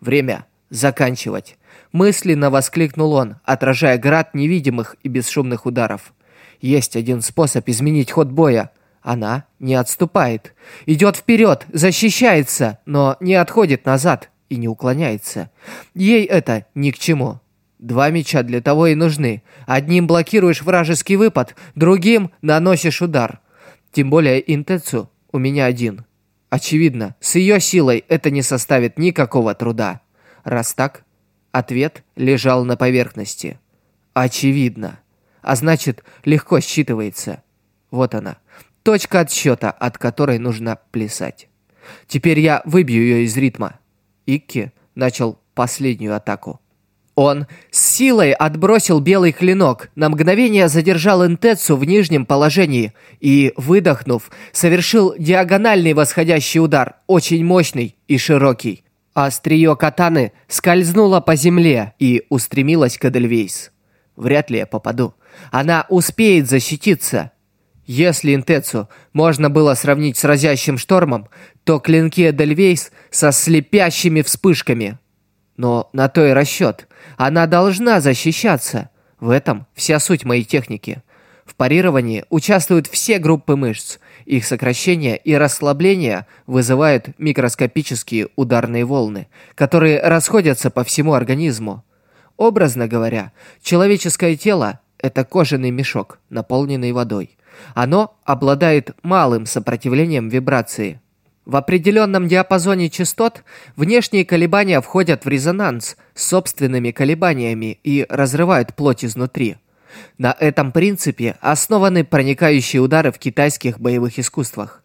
«Время заканчивать», – мысленно воскликнул он, отражая град невидимых и бесшумных ударов. Есть один способ изменить ход боя. Она не отступает. Идет вперед, защищается, но не отходит назад и не уклоняется. Ей это ни к чему. Два меча для того и нужны. Одним блокируешь вражеский выпад, другим наносишь удар. Тем более интецу у меня один. Очевидно, с ее силой это не составит никакого труда. Раз так, ответ лежал на поверхности. Очевидно а значит, легко считывается. Вот она, точка отсчета, от которой нужно плясать. Теперь я выбью ее из ритма. Икки начал последнюю атаку. Он с силой отбросил белый клинок, на мгновение задержал Интецу в нижнем положении и, выдохнув, совершил диагональный восходящий удар, очень мощный и широкий. Острие катаны скользнуло по земле и устремилось к Эдельвейс. Вряд ли я попаду. Она успеет защититься. Если Интецу можно было сравнить с разящим штормом, то клинки Эдельвейс со слепящими вспышками. Но на то и расчет. Она должна защищаться. В этом вся суть моей техники. В парировании участвуют все группы мышц. Их сокращение и расслабление вызывают микроскопические ударные волны, которые расходятся по всему организму. Образно говоря, человеческое тело – это кожаный мешок, наполненный водой. Оно обладает малым сопротивлением вибрации. В определенном диапазоне частот внешние колебания входят в резонанс с собственными колебаниями и разрывают плоть изнутри. На этом принципе основаны проникающие удары в китайских боевых искусствах.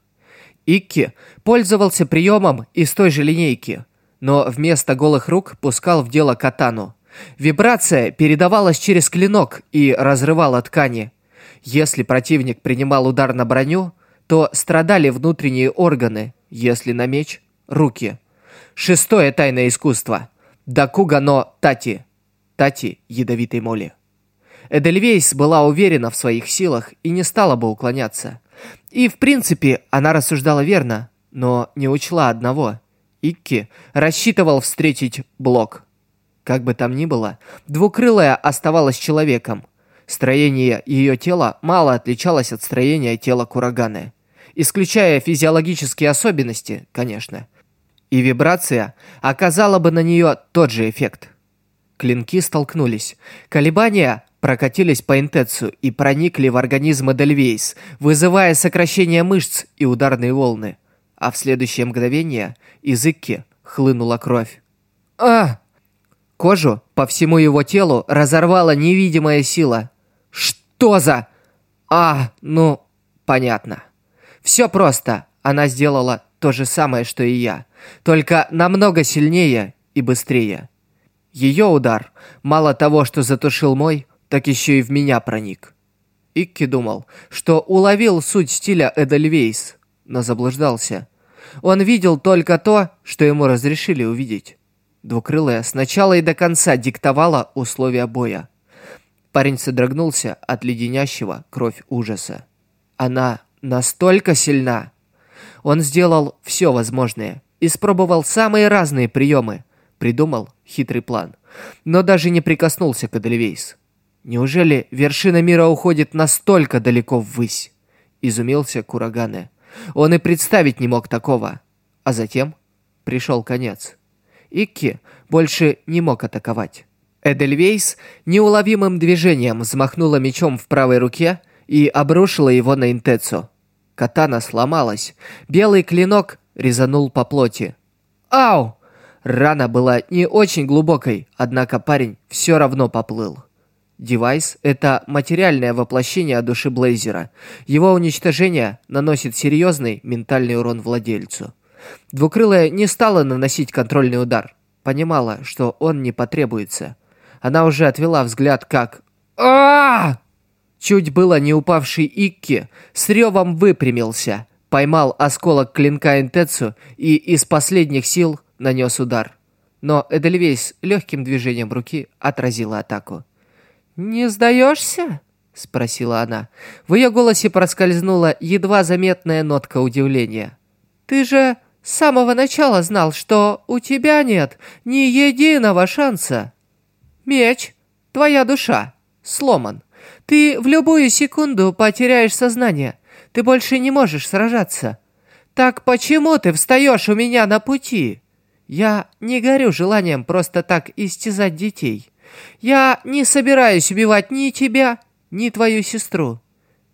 Икки пользовался приемом из той же линейки, но вместо голых рук пускал в дело катану. Вибрация передавалась через клинок и разрывала ткани. Если противник принимал удар на броню, то страдали внутренние органы, если на меч – руки. Шестое тайное искусство – Дакуга но Тати. Тати – ядовитой моли. Эдельвейс была уверена в своих силах и не стала бы уклоняться. И, в принципе, она рассуждала верно, но не учла одного. Икки рассчитывал встретить Блок. Как бы там ни было, двукрылая оставалась человеком. Строение ее тела мало отличалось от строения тела Кураганы. Исключая физиологические особенности, конечно. И вибрация оказала бы на нее тот же эффект. Клинки столкнулись. Колебания прокатились по интецию и проникли в организм Эдельвейс, вызывая сокращение мышц и ударные волны. А в следующее мгновение из Икки хлынула кровь. «А!» Кожу по всему его телу разорвала невидимая сила. «Что за...» «А, ну, понятно». «Все просто. Она сделала то же самое, что и я. Только намного сильнее и быстрее». Ее удар, мало того, что затушил мой, так еще и в меня проник. Икки думал, что уловил суть стиля Эдельвейс, но заблуждался. Он видел только то, что ему разрешили увидеть. Двукрылая сначала и до конца диктовала условия боя. Парень содрогнулся от леденящего кровь ужаса. Она настолько сильна. Он сделал все возможное, испробовал самые разные приемы, придумал хитрый план, но даже не прикоснулся к Эдельвейс. Неужели вершина мира уходит настолько далеко ввысь? Изумился Курагане. Он и представить не мог такого. А затем пришел конец. Икки больше не мог атаковать. Эдельвейс неуловимым движением взмахнула мечом в правой руке и обрушила его на Интецу. Катана сломалась. Белый клинок резанул по плоти. «Ау!» Рана была не очень глубокой, однако парень все равно поплыл. Девайс – это материальное воплощение души Блейзера. Его уничтожение наносит серьезный ментальный урон владельцу. Двукрылая не стала наносить контрольный удар. Понимала, что он не потребуется. Она уже отвела взгляд, когда чуть было не упавший Икки с ревом выпрямился, поймал осколок клинка Интецу и из последних сил нанес удар. Но Эдельвейс легким движением руки отразила атаку. «Не сдаешься?» — спросила она. В ее голосе проскользнула едва заметная нотка удивления. «Ты же с самого начала знал, что у тебя нет ни единого шанса. Меч, твоя душа, сломан. Ты в любую секунду потеряешь сознание. Ты больше не можешь сражаться. Так почему ты встаешь у меня на пути? Я не горю желанием просто так истязать детей. Я не собираюсь убивать ни тебя, ни твою сестру.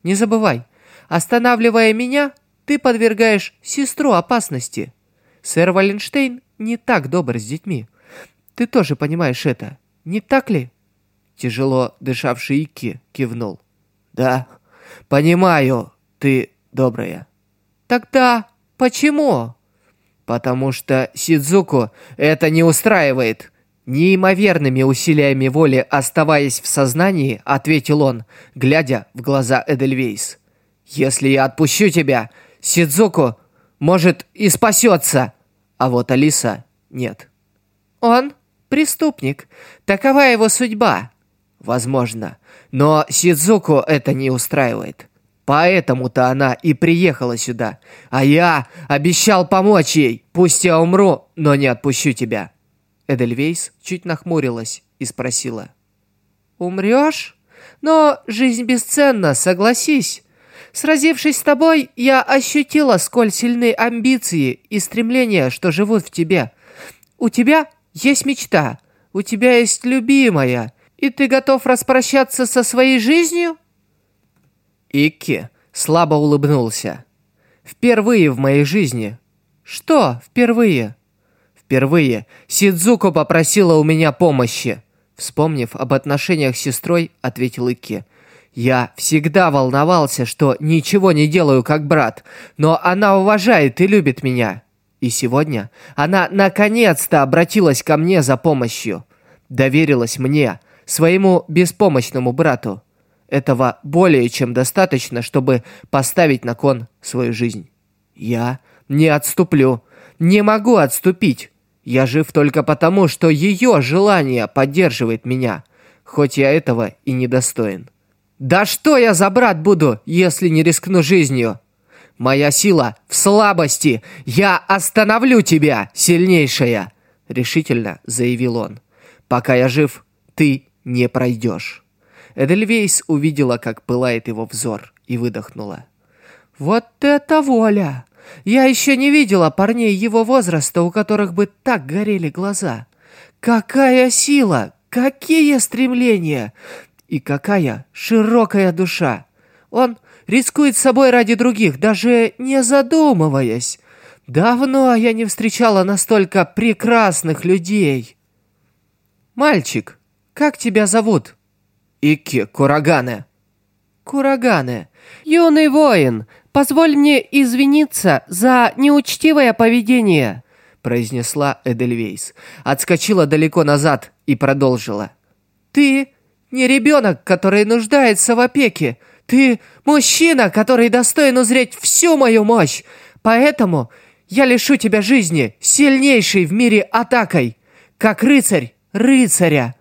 Не забывай, останавливая меня, ты подвергаешь сестру опасности. Сэр Валенштейн не так добр с детьми. Ты тоже понимаешь это, не так ли?» Тяжело дышавший Икки кивнул. «Да, понимаю, ты добрая». «Тогда почему?» «Потому что Сидзуку это не устраивает», Неимоверными усилиями воли, оставаясь в сознании, ответил он, глядя в глаза Эдельвейс. «Если я отпущу тебя, Сидзуку, может, и спасется, а вот Алиса нет». «Он преступник. Такова его судьба». «Возможно. Но Сидзуку это не устраивает. Поэтому-то она и приехала сюда. А я обещал помочь ей. Пусть я умру, но не отпущу тебя». Эдельвейс чуть нахмурилась и спросила. «Умрешь? Но жизнь бесценна, согласись. Сразившись с тобой, я ощутила, сколь сильны амбиции и стремления, что живут в тебе. У тебя есть мечта, у тебя есть любимая, и ты готов распрощаться со своей жизнью?» Икки слабо улыбнулся. «Впервые в моей жизни. Что впервые? Впервые Сидзуко попросила у меня помощи. Вспомнив об отношениях с сестрой, ответил Икки. Я всегда волновался, что ничего не делаю как брат, но она уважает и любит меня. И сегодня она наконец-то обратилась ко мне за помощью. Доверилась мне, своему беспомощному брату. Этого более чем достаточно, чтобы поставить на кон свою жизнь. Я не отступлю, не могу отступить. Я жив только потому, что ее желание поддерживает меня, хоть я этого и недостоин. Да что я за брат буду, если не рискну жизнью? Моя сила в слабости. Я остановлю тебя, сильнейшая, решительно заявил он. Пока я жив, ты не пройдешь. Эдельвейс увидела, как пылает его взор, и выдохнула. «Вот это воля! Я еще не видела парней его возраста, у которых бы так горели глаза. Какая сила! Какие стремления! И какая широкая душа! Он рискует собой ради других, даже не задумываясь. Давно я не встречала настолько прекрасных людей. Мальчик, как тебя зовут? Икки Курагане. Курагане, юный воин, позволь мне извиниться за неучтивое поведение, произнесла Эдельвейс. Отскочила далеко назад и продолжила. Ты не ребенок, который нуждается в опеке. Ты мужчина, который достоин узреть всю мою мощь. Поэтому я лишу тебя жизни, сильнейшей в мире атакой, как рыцарь рыцаря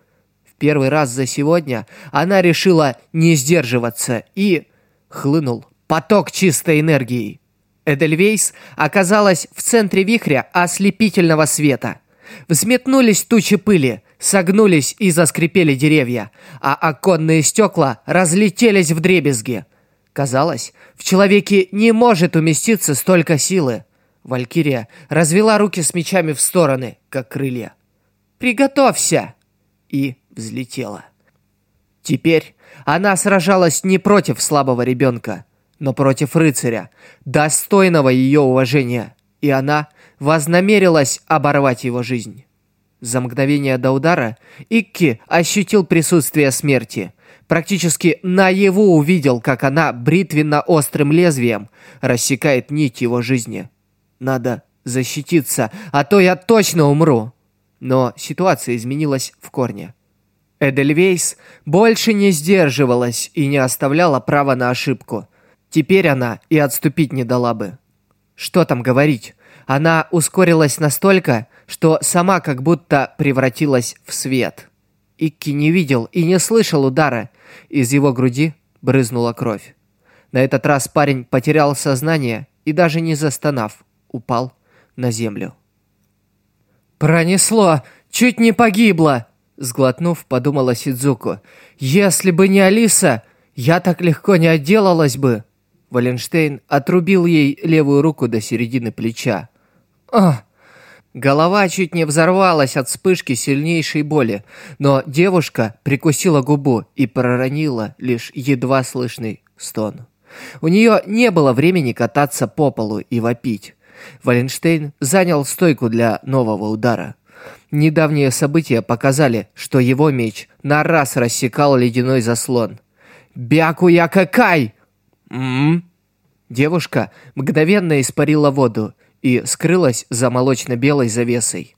первый раз за сегодня она решила не сдерживаться и... Хлынул поток чистой энергии. Эдельвейс оказалась в центре вихря ослепительного света. Взметнулись тучи пыли, согнулись и заскрипели деревья, а оконные стекла разлетелись в дребезги. Казалось, в человеке не может уместиться столько силы. Валькирия развела руки с мечами в стороны, как крылья. «Приготовься!» И взлетела. Теперь она сражалась не против слабого ребенка, но против рыцаря, достойного ее уважения, и она вознамерилась оборвать его жизнь. За мгновение до удара Икки ощутил присутствие смерти. Практически наяву увидел, как она бритвенно-острым лезвием рассекает нить его жизни. Надо защититься, а то я точно умру. Но ситуация изменилась в корне. Эдельвейс больше не сдерживалась и не оставляла права на ошибку. Теперь она и отступить не дала бы. Что там говорить? Она ускорилась настолько, что сама как будто превратилась в свет. Икки не видел и не слышал удара. Из его груди брызнула кровь. На этот раз парень потерял сознание и даже не застонав, упал на землю. «Пронесло! Чуть не погибла!» Сглотнув, подумала Сидзуку. «Если бы не Алиса, я так легко не отделалась бы!» Валенштейн отрубил ей левую руку до середины плеча. «Ах!» Голова чуть не взорвалась от вспышки сильнейшей боли, но девушка прикусила губу и проронила лишь едва слышный стон. У нее не было времени кататься по полу и вопить. Валенштейн занял стойку для нового удара. Недавние события показали, что его меч на раз рассекал ледяной заслон. «Бяку-я какай!» «М-м-м!» Девушка мгновенно испарила воду и скрылась за молочно-белой завесой.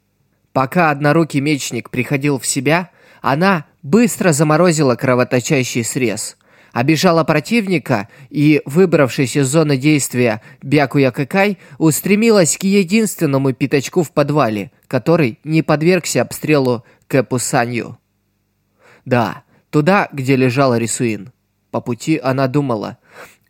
Пока однорукий мечник приходил в себя, она быстро заморозила кровоточащий срез – обижала противника и, выбравшись из зоны действия Бякуя-Кыкай, устремилась к единственному пятачку в подвале, который не подвергся обстрелу Кэпусанью. Да, туда, где лежала Рисуин. По пути она думала.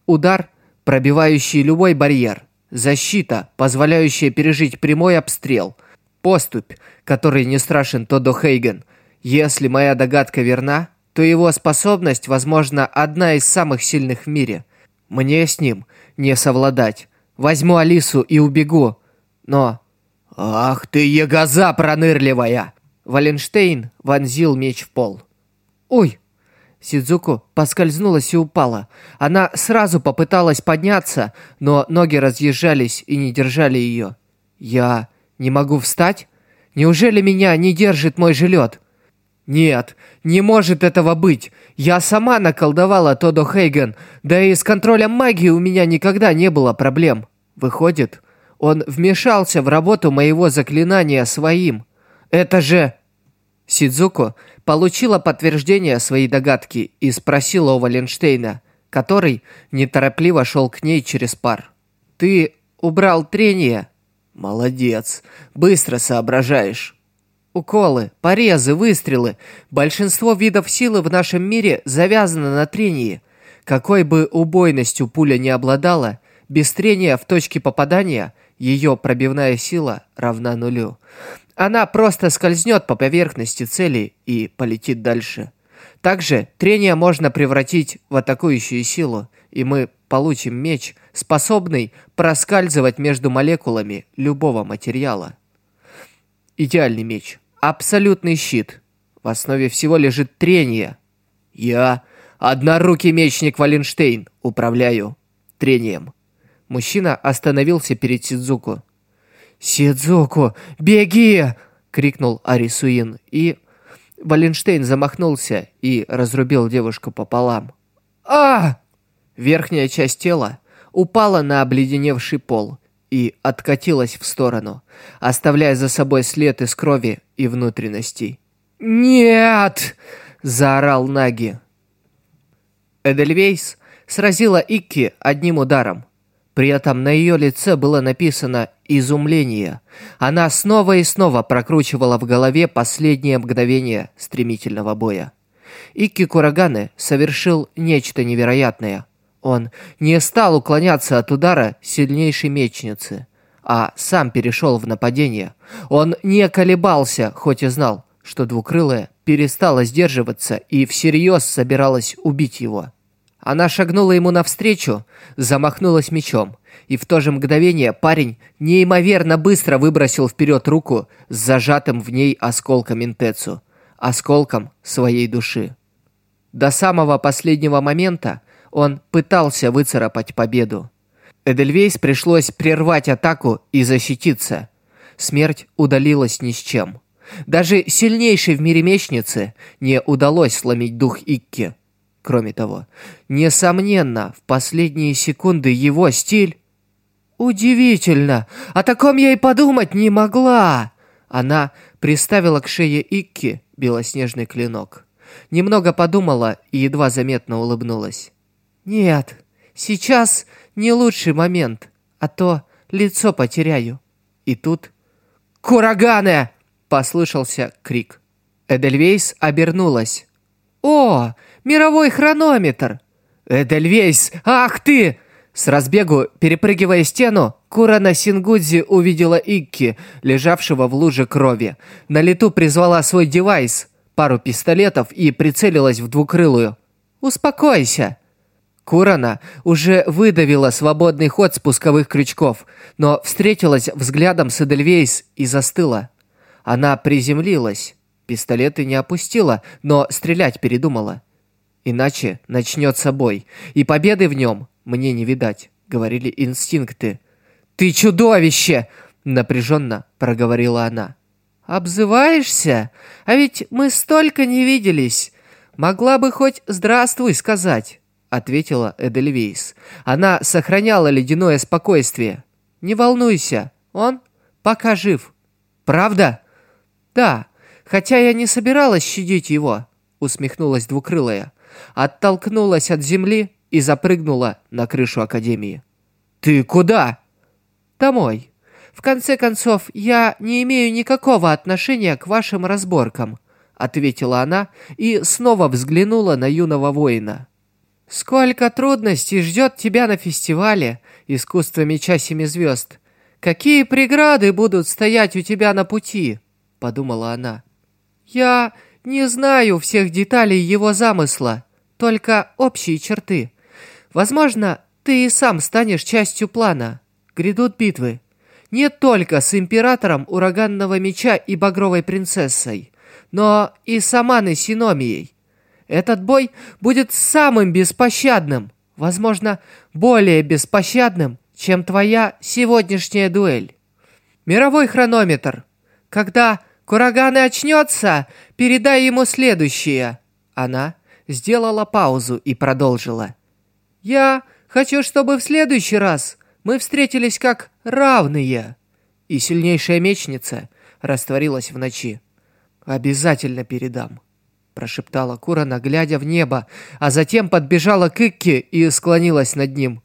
Удар, пробивающий любой барьер. Защита, позволяющая пережить прямой обстрел. Поступь, который не страшен Тодо Хейген. Если моя догадка верна, то его способность, возможно, одна из самых сильных в мире. Мне с ним не совладать. Возьму Алису и убегу. Но... «Ах ты, ягоза пронырливая!» Валенштейн вонзил меч в пол. «Ой!» Сидзуку поскользнулась и упала. Она сразу попыталась подняться, но ноги разъезжались и не держали ее. Я не могу встать? Неужели меня не держит мой жилет? Нет, не может этого быть. Я сама наколдовала Тодо Хейген, да и с контролем магии у меня никогда не было проблем. Выходит, он вмешался в работу моего заклинания своим. Это же... Сидзуко получила подтверждение своей догадки и спросила у Валенштейна, который неторопливо шел к ней через пар. «Ты убрал трение?» «Молодец, быстро соображаешь». Уколы, порезы, выстрелы. Большинство видов силы в нашем мире завязано на трении. Какой бы убойностью пуля не обладала, без трения в точке попадания ее пробивная сила равна нулю. Она просто скользнет по поверхности цели и полетит дальше. Также трение можно превратить в атакующую силу, и мы получим меч, способный проскальзывать между молекулами любого материала. Идеальный меч. Абсолютный щит. В основе всего лежит трение. Я, однорукий мечник Валенштейн, управляю трением. Мужчина остановился перед Сидзуку. «Сидзуку, беги!» — крикнул Арисуин, и... Валенштейн замахнулся и разрубил девушку пополам. а Верхняя часть тела упала на обледеневший пол и откатилась в сторону, оставляя за собой след из крови и внутренностей. «Нет!» – заорал Наги. Эдельвейс сразила Икки одним ударом. При этом на ее лице было написано «изумление». Она снова и снова прокручивала в голове последнее мгновение стремительного боя. Икки Кураганы совершил нечто невероятное. Он не стал уклоняться от удара сильнейшей мечницы, а сам перешел в нападение. Он не колебался, хоть и знал, что двукрылая перестала сдерживаться и всерьез собиралась убить его. Она шагнула ему навстречу, замахнулась мечом, и в то же мгновение парень неимоверно быстро выбросил вперед руку с зажатым в ней осколком интецу, осколком своей души. До самого последнего момента он пытался выцарапать победу. Эдельвейс пришлось прервать атаку и защититься. Смерть удалилась ни с чем. Даже сильнейшей в мире мечнице не удалось сломить дух Икки. Кроме того, несомненно, в последние секунды его стиль... «Удивительно! О таком я и подумать не могла!» Она приставила к шее Икки белоснежный клинок. Немного подумала и едва заметно улыбнулась. «Нет, сейчас не лучший момент, а то лицо потеряю». И тут... «Кураганы!» — послышался крик. Эдельвейс обернулась. «О, мировой хронометр!» «Эдельвейс, ах ты!» С разбегу, перепрыгивая стену, Курана Сингудзи увидела Икки, лежавшего в луже крови. На лету призвала свой девайс, пару пистолетов и прицелилась в двукрылую. «Успокойся!» Курана уже выдавила свободный ход спусковых крючков, но встретилась взглядом с Эдельвейс и застыла. Она приземлилась. Пистолеты не опустила, но стрелять передумала. Иначе начнется бой, и победы в нем мне не видать, говорили инстинкты. «Ты чудовище!» — напряженно проговорила она. «Обзываешься? А ведь мы столько не виделись. Могла бы хоть «здравствуй» сказать». — ответила Эдельвейс. Она сохраняла ледяное спокойствие. «Не волнуйся, он пока жив». «Правда?» «Да, хотя я не собиралась щадить его», — усмехнулась двукрылая. Оттолкнулась от земли и запрыгнула на крышу Академии. «Ты куда?» «Домой. В конце концов, я не имею никакого отношения к вашим разборкам», — ответила она и снова взглянула на юного воина. Сколько трудностей ждет тебя на фестивале «Искусство меча семи звезд». Какие преграды будут стоять у тебя на пути?» – подумала она. «Я не знаю всех деталей его замысла, только общие черты. Возможно, ты и сам станешь частью плана. Грядут битвы. Не только с Императором Ураганного Меча и Багровой Принцессой, но и с Аманой Синомией. Этот бой будет самым беспощадным, возможно, более беспощадным, чем твоя сегодняшняя дуэль. Мировой хронометр. Когда Кураганы очнется, передай ему следующее». Она сделала паузу и продолжила. «Я хочу, чтобы в следующий раз мы встретились как равные». И сильнейшая мечница растворилась в ночи. «Обязательно передам», – прошептала Курана, глядя в небо, а затем подбежала к Икке и склонилась над ним.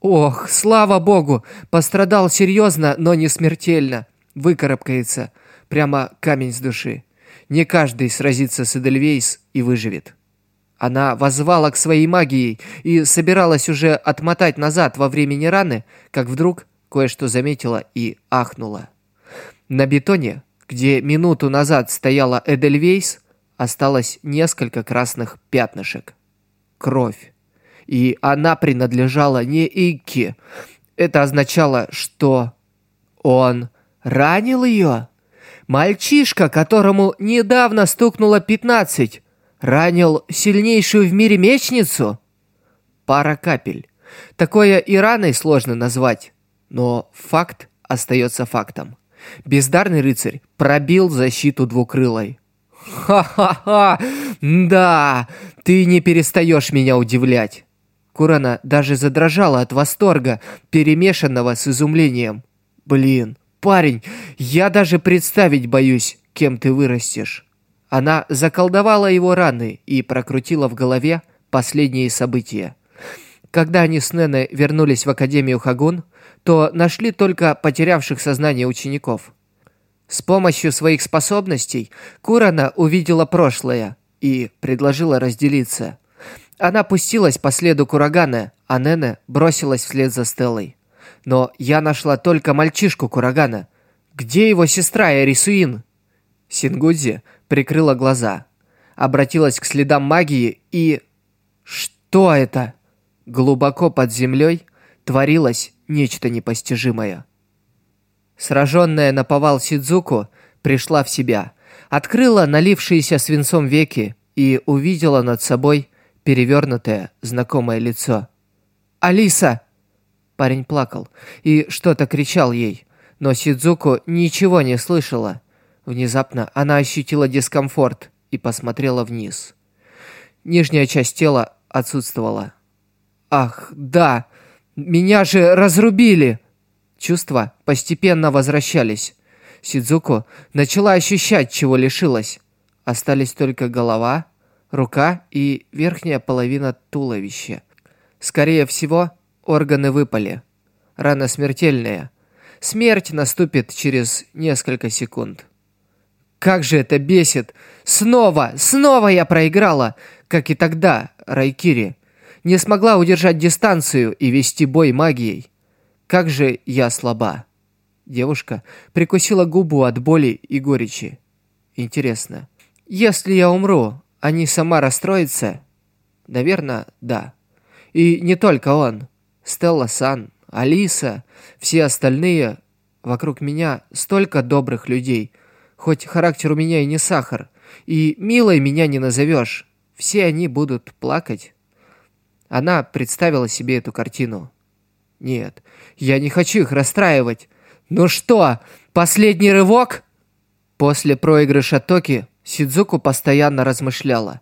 «Ох, слава богу! Пострадал серьезно, но не смертельно. Выкарабкается. Прямо камень с души. Не каждый сразится с Эдельвейс и выживет». Она возвала к своей магии и собиралась уже отмотать назад во времени раны, как вдруг кое-что заметила и ахнула. На бетоне, где минуту назад стояла Эдельвейс, осталось несколько красных пятнышек. Кровь. И она принадлежала не Икки. Это означало, что он ранил ее. Мальчишка, которому недавно стукнуло пятнадцать, Ранил сильнейшую в мире мечницу? Пара капель. Такое и раной сложно назвать. Но факт остается фактом. Бездарный рыцарь пробил защиту двукрылой. «Ха-ха-ха! Да! Ты не перестаешь меня удивлять!» Курана даже задрожала от восторга, перемешанного с изумлением. «Блин, парень, я даже представить боюсь, кем ты вырастешь». Она заколдовала его раны и прокрутила в голове последние события. Когда они с Неной вернулись в Академию Хагун, то нашли только потерявших сознание учеников. С помощью своих способностей Курана увидела прошлое и предложила разделиться. Она пустилась по следу Курагана, а Нене бросилась вслед за Стеллой. Но я нашла только мальчишку Курагана. Где его сестра Эрисуин? Сингудзи прикрыла глаза, обратилась к следам магии и... Что это? Глубоко под землей творилось нечто непостижимое. Сраженная на повал Сидзуку пришла в себя, открыла налившиеся свинцом веки и увидела над собой перевернутое знакомое лицо. «Алиса!» Парень плакал и что-то кричал ей, но Сидзуку ничего не слышала. Внезапно она ощутила дискомфорт и посмотрела вниз. Нижняя часть тела отсутствовала. «Ах, да! Меня же разрубили!» Чувства постепенно возвращались. Сидзуко начала ощущать, чего лишилась. Остались только голова, рука и верхняя половина туловища. Скорее всего, органы выпали. Рана смертельная. Смерть наступит через несколько секунд. Как же это бесит! Снова, снова я проиграла, как и тогда, Райкири. Не смогла удержать дистанцию и вести бой магией. Как же я слаба. Девушка прикусила губу от боли и горечи. Интересно, если я умру, они сама расстроятся? Наверное, да. И не только он. Стелла Сан, Алиса, все остальные. Вокруг меня столько добрых людей – Хоть характер у меня и не сахар, и милой меня не назовешь, все они будут плакать. Она представила себе эту картину. Нет, я не хочу их расстраивать. Ну что, последний рывок? После проигрыша Токи Сидзуку постоянно размышляла.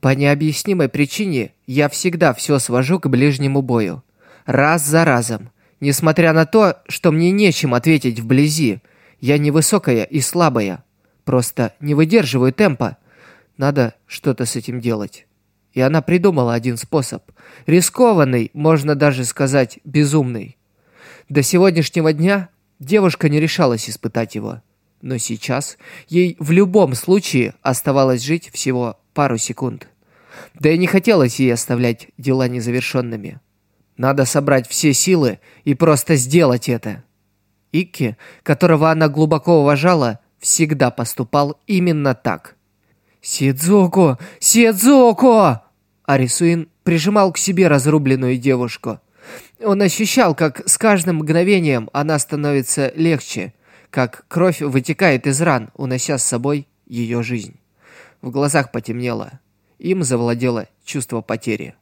По необъяснимой причине я всегда все свожу к ближнему бою. Раз за разом. Несмотря на то, что мне нечем ответить вблизи, я невысокая и слабая. Просто не выдерживаю темпа. Надо что-то с этим делать. И она придумала один способ. Рискованный, можно даже сказать, безумный. До сегодняшнего дня девушка не решалась испытать его. Но сейчас ей в любом случае оставалось жить всего пару секунд. Да и не хотелось ей оставлять дела незавершенными. Надо собрать все силы и просто сделать это. Икки, которого она глубоко уважала, всегда поступал именно так. «Сидзуку! Сидзуку!» Арисуин прижимал к себе разрубленную девушку. Он ощущал, как с каждым мгновением она становится легче, как кровь вытекает из ран, унося с собой ее жизнь. В глазах потемнело. Им завладело чувство потери.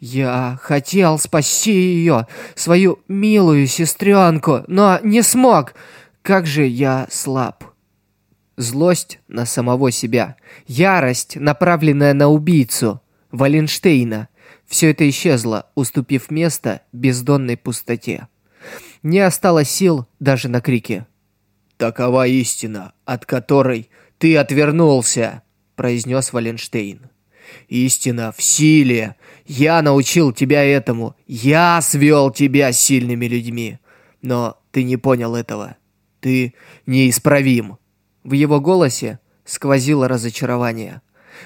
Я хотел спасти ее, свою милую сестренку, но не смог. как же я слаб. Злость на самого себя, ярость, направленная на убийцу, Валенштейна. Все это исчезло, уступив место бездонной пустоте. Не осталось сил даже на крики. «Такова истина, от которой ты отвернулся», — произнес Валенштейн. «Истина в силе. Я научил тебя этому. Я свел тебя с сильными людьми. Но ты не понял этого. Ты неисправим». В его голосе сквозило разочарование.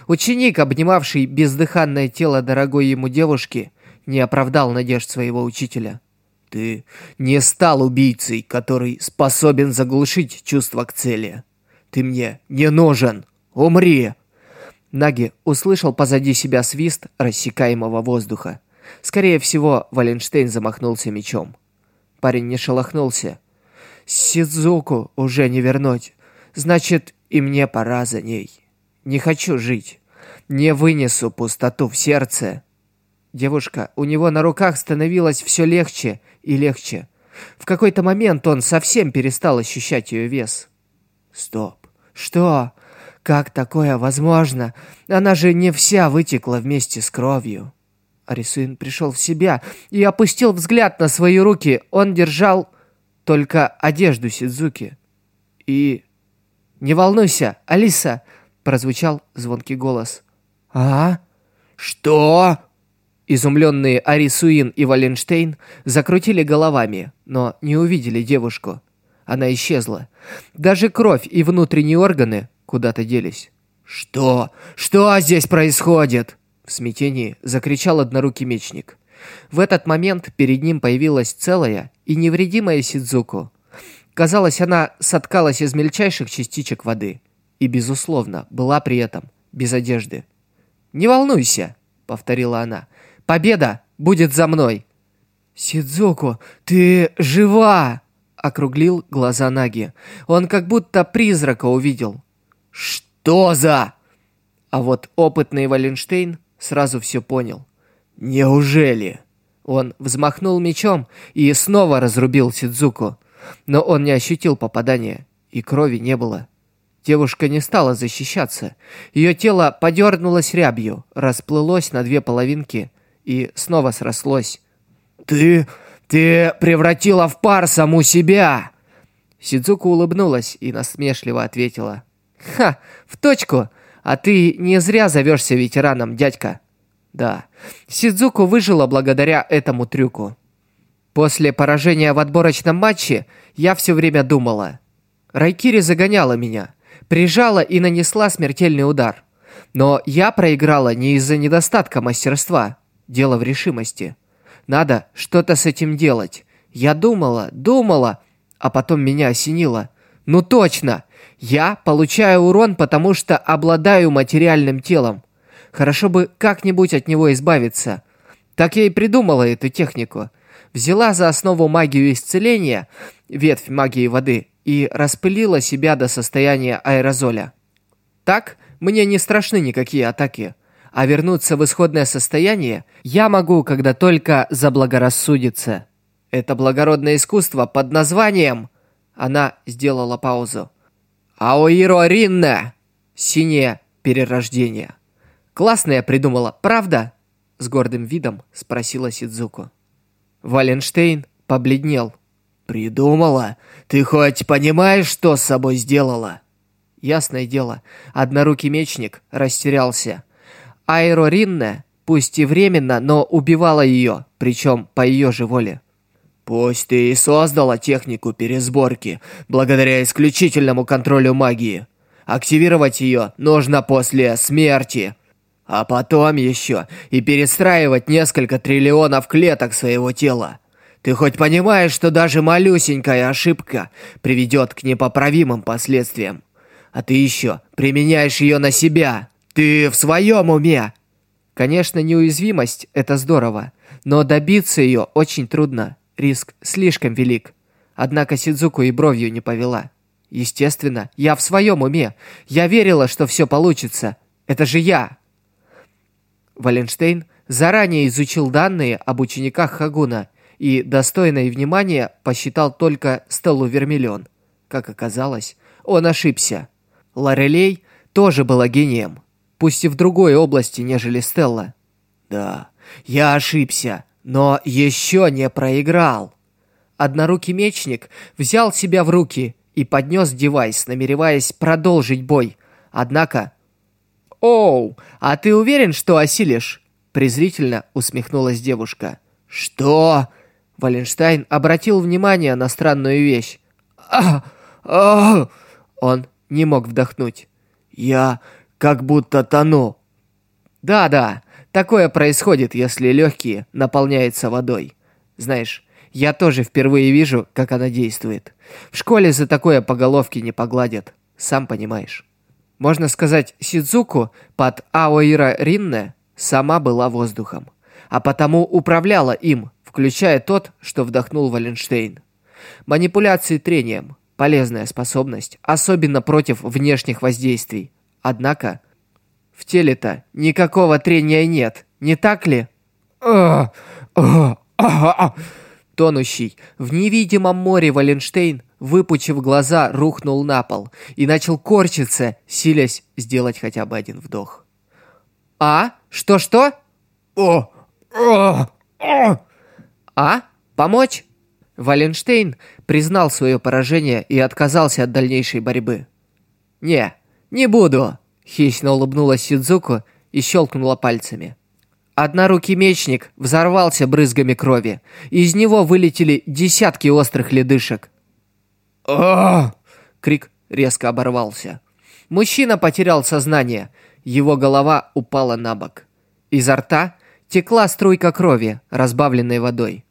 Ученик, обнимавший бездыханное тело дорогой ему девушки, не оправдал надежд своего учителя. Ты не стал убийцей, который способен заглушить чувство к цели. Ты мне не нужен. Умри!» Наги услышал позади себя свист рассекаемого воздуха. Скорее всего, Валенштейн замахнулся мечом. Парень не шелохнулся. «Сидзуку уже не вернуть. Значит, и мне пора за ней. Не хочу жить. Не вынесу пустоту в сердце». Девушка у него на руках становилась все легче и легче. В какой-то момент он совсем перестал ощущать ее вес. Стоп. Что? Как такое возможно? Она же не вся вытекла вместе с кровью. Арисуин пришел в себя и опустил взгляд на свои руки. Он держал только одежду Сидзуки. И... «Не волнуйся, Алиса!» — прозвучал звонкий голос. «А? Что?» Изумленные Арисуин и Валенштейн закрутили головами, но не увидели девушку. Она исчезла. Даже кровь и внутренние органы куда-то делись. «Что? Что здесь происходит?» В смятении закричал однорукий мечник. В этот момент перед ним появилась целая и невредимая Сидзуку. Казалось, она соткалась из мельчайших частичек воды и, безусловно, была при этом без одежды. «Не волнуйся», — повторила она, Победа будет за мной!» «Сидзуку, ты жива!» — округлил глаза Наги. Он как будто призрака увидел. «Что за...» А вот опытный Валенштейн сразу все понял. «Неужели?» Он взмахнул мечом и снова разрубил Сидзуку. Но он не ощутил попадания, и крови не было. Девушка не стала защищаться. Ее тело подернулось рябью, расплылось на две половинки и снова срослось. «Ты... ты превратила в пар саму себя!» Сидзуку улыбнулась и насмешливо ответила. «Ха, в точку! А ты не зря зовешься ветераном, дядька!» Да, Сидзуку выжила благодаря этому трюку. После поражения в отборочном матче я все время думала. Райкири загоняла меня, прижала и нанесла смертельный удар. Но я проиграла не из-за недостатка мастерства, Дело в решимости. Надо что-то с этим делать. Я думала, думала, а потом меня осенило. Ну точно! Я получаю урон, потому что обладаю материальным телом. Хорошо бы как-нибудь от него избавиться. Так я и придумала эту технику. Взяла за основу магию исцеления, ветвь магии воды, и распылила себя до состояния аэрозоля. Так мне не страшны никакие атаки а вернуться в исходное состояние я могу, когда только заблагорассудится. Это благородное искусство под названием... Она сделала паузу. Аоиро Ринне! Синее перерождение. Классно я придумала, правда? С гордым видом спросила Сидзуку. Валенштейн побледнел. «Придумала? Ты хоть понимаешь, что с собой сделала?» Ясное дело, однорукий мечник растерялся. Айро Ринне, пусть и временно, но убивала ее, причем по ее же воле. Пусть ты и создала технику пересборки, благодаря исключительному контролю магии. Активировать ее нужно после смерти. А потом еще и перестраивать несколько триллионов клеток своего тела. Ты хоть понимаешь, что даже малюсенькая ошибка приведет к непоправимым последствиям? А ты еще применяешь ее на себя. «Ты в своем уме?» Конечно, неуязвимость – это здорово, но добиться ее очень трудно, риск слишком велик. Однако Сидзуку и бровью не повела. Естественно, я в своем уме. Я верила, что все получится. Это же я. Валенштейн заранее изучил данные об учениках Хагуна и, достойное внимания, посчитал только Стеллу Вермиллион. Как оказалось, он ошибся. Лорелей тоже была гением, пусть и в другой области, нежели Стелла. Да, я ошибся, но еще не проиграл. Однорукий мечник взял себя в руки и поднес девайс, намереваясь продолжить бой. Однако... «Оу, а ты уверен, что осилишь?» Презрительно усмехнулась девушка. «Что?» Валенштайн обратил внимание на странную вещь. «А, а, Он не мог вдохнуть. «Я как будто тону». «Да-да, такое происходит, если легкие наполняются водой. Знаешь, я тоже впервые вижу, как она действует. В школе за такое по головке не погладят, сам понимаешь». Можно сказать, Сидзуку под Аоира Ринне сама была воздухом, а потому управляла им, включая тот, что вдохнул Валенштейн. Манипуляции трением – полезная способность, особенно против внешних воздействий. Однако, в теле-то никакого трения нет, не так ли? Тонущий в невидимом море Валенштейн, выпучив глаза, рухнул на пол и начал корчиться, силясь сделать хотя бы один вдох. «А? Что-что?» «О! О! О!» «А? Помочь?» Валенштейн признал свое поражение и отказался от дальнейшей борьбы. «Не, не буду!» — хищно улыбнулась Сидзуку и щелкнула пальцами. Однорукий мечник взорвался брызгами крови. Из него вылетели десятки острых ледышек. а Крик резко оборвался. Мужчина потерял сознание. Его голова упала на бок. Изо рта текла струйка крови, разбавленной водой.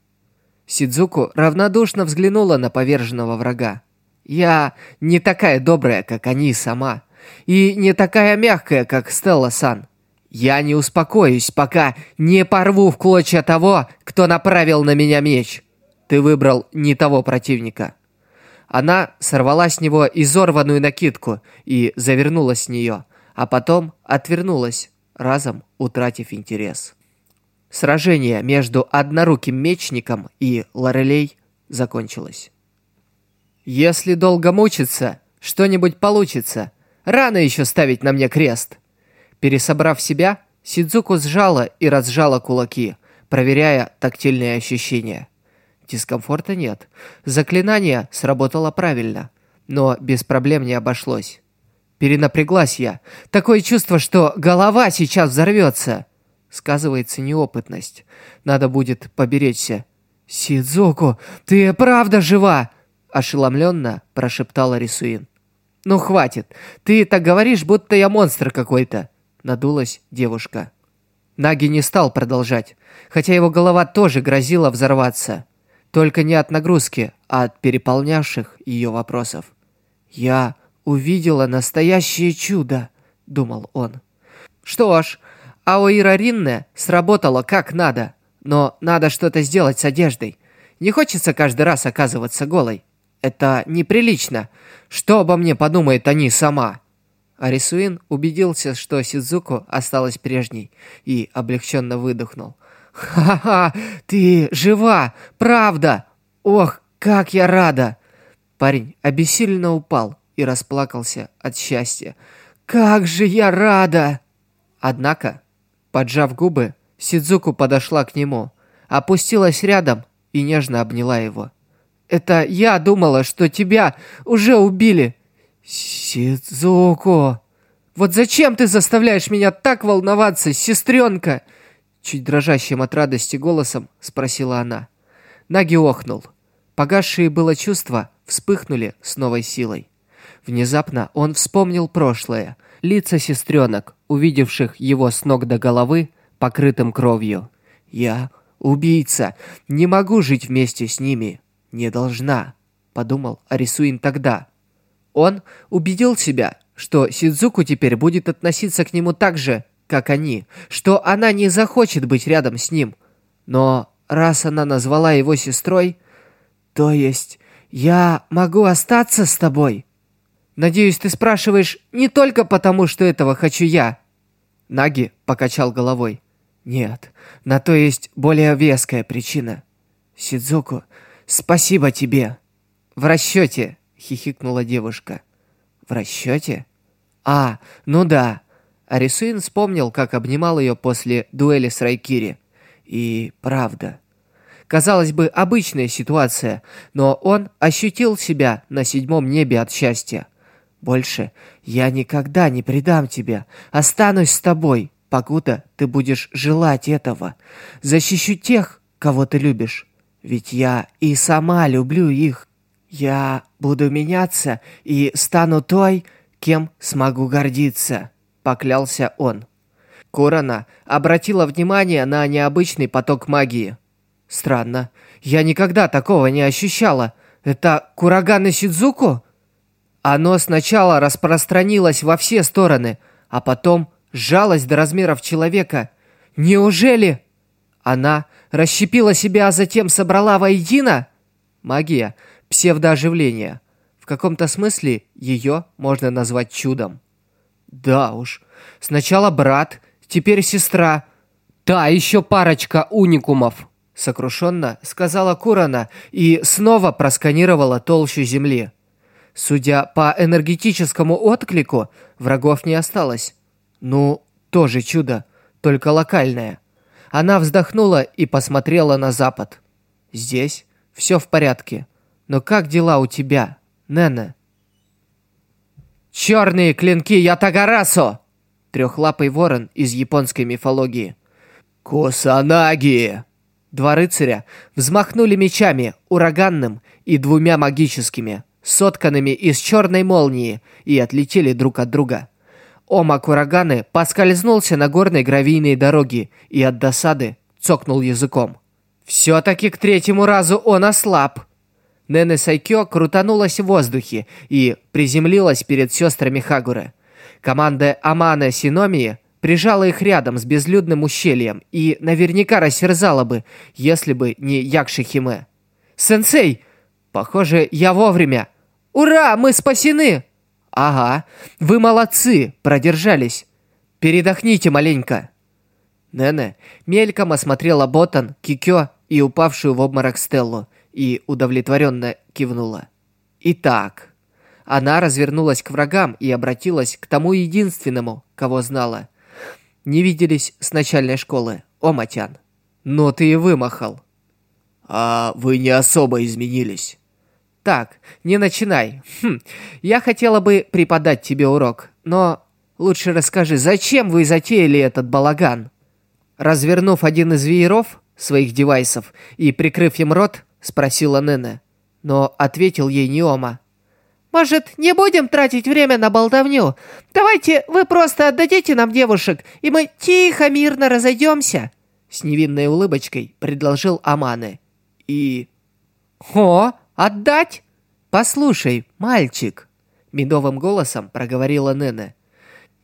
Сидзуку равнодушно взглянула на поверженного врага. «Я не такая добрая, как они сама, и не такая мягкая, как Стелла-сан. Я не успокоюсь, пока не порву в клочья того, кто направил на меня меч. Ты выбрал не того противника». Она сорвала с него изорванную накидку и завернулась в нее, а потом отвернулась, разом утратив интерес. Сражение между одноруким мечником и Лорелей закончилось. «Если долго мучиться, что-нибудь получится. Рано еще ставить на мне крест». Пересобрав себя, Сидзуку сжала и разжала кулаки, проверяя тактильные ощущения. Дискомфорта нет. Заклинание сработало правильно, но без проблем не обошлось. Перенапряглась я. Такое чувство, что голова сейчас взорвется. Сказывается неопытность. Надо будет поберечься. «Сидзуку, ты правда жива?» Ошеломленно прошептала Рисуин. «Ну хватит, ты так говоришь, будто я монстр какой-то», надулась девушка. Наги не стал продолжать, хотя его голова тоже грозила взорваться. Только не от нагрузки, а от переполнявших ее вопросов. «Я увидела настоящее чудо», — думал он. «Что ж, Аоира Ринне сработало как надо, но надо что-то сделать с одеждой. Не хочется каждый раз оказываться голой. Это неприлично. Что обо мне подумает они сама?» Арисуин убедился, что Сидзуку осталась прежней, и облегченно выдохнул. «Ха-ха! Ты жива! Правда! Ох, как я рада!» Парень обессиленно упал и расплакался от счастья. «Как же я рада!» Однако, поджав губы, Сидзуку подошла к нему, опустилась рядом и нежно обняла его. Это я думала, что тебя уже убили. Сидзуко. Вот зачем ты заставляешь меня так волноваться, сестренка? Чуть дрожащим от радости голосом спросила она. Наги охнул. Погасшие было чувства вспыхнули с новой силой. Внезапно он вспомнил прошлое, лица сестренок, увидевших его с ног до головы, покрытым кровью. «Я убийца, не могу жить вместе с ними не должна», — подумал Арисуин тогда. Он убедил себя, что Сидзуку теперь будет относиться к нему так же, как они, что она не захочет быть рядом с ним. Но раз она назвала его сестрой, то есть я могу остаться с тобой? Надеюсь, ты спрашиваешь не только потому, что этого хочу я. Наги покачал головой. Нет, на то есть более веская причина. Сидзуку, «Спасибо тебе!» «В расчете!» — хихикнула девушка. В расчете? А, ну да. Арисуин вспомнил, как обнимал ее после дуэли с Райкири. И правда. Казалось бы, обычная ситуация, но он ощутил себя на седьмом небе от счастья. Больше я никогда не предам тебя. Останусь с тобой, покуда ты будешь желать этого. Защищу тех, кого ты любишь. Ведь я и сама люблю их. Я буду меняться и стану той, кем смогу гордиться, поклялся он. Корона обратила внимание на необычный поток магии. Странно. Я никогда такого не ощущала. Это Кураганы Сидзуку? Оно сначала распространилось во все стороны, а потом сжалось до размеров человека. Неужели? Она расщепила себя, а затем собрала воедино? Магия, псевдооживление. В каком-то смысле ее можно назвать чудом. Да уж. Сначала брат, теперь сестра. Да, еще парочка уникумов. Сокрушенно сказала Курана и снова просканировала толщу земли. Судя по энергетическому отклику, врагов не осталось. Ну, тоже чудо, только локальное. Она вздохнула и посмотрела на запад. Здесь все в порядке. Но как дела у тебя, Нена? Черные клинки Ятагарасо! Трехлапый ворон из японской мифологии. Косанаги! Два рыцаря взмахнули мечами, ураганным и двумя магическими – сотканными из черной молнии, и отлетели друг от друга. Ома Кураганы поскользнулся на горной гравийной дороге и от досады цокнул языком. Все-таки к третьему разу он ослаб. Нене Сайкё крутанулась в воздухе и приземлилась перед сестрами Хагуры. Команда Амана Синомии прижала их рядом с безлюдным ущельем и наверняка растерзала бы, если бы не Якши Химе. «Сенсей! Похоже, я вовремя!» «Ура! Мы спасены!» «Ага, вы молодцы, продержались. Передохните маленько». Нене мельком осмотрела Ботан, Кикё и упавшую в обморок Стеллу и удовлетворенно кивнула. «Итак...» Она развернулась к врагам и обратилась к тому единственному, кого знала. Не виделись с начальной школы, Оматян. Но ты и вымахал. А вы не особо изменились. Так, не начинай. Хм, я хотела бы преподать тебе урок, но лучше расскажи, зачем вы затеяли этот балаган? Развернув один из вееров своих девайсов и прикрыв им рот, спросила Нене. Но ответил ей Неома. «Может, не будем тратить время на болтовню? Давайте вы просто отдадите нам девушек, и мы тихо, мирно разойдемся!» С невинной улыбочкой предложил Аманы. И... «О, Отдать? Послушай, мальчик, медовым голосом проговорила Нена.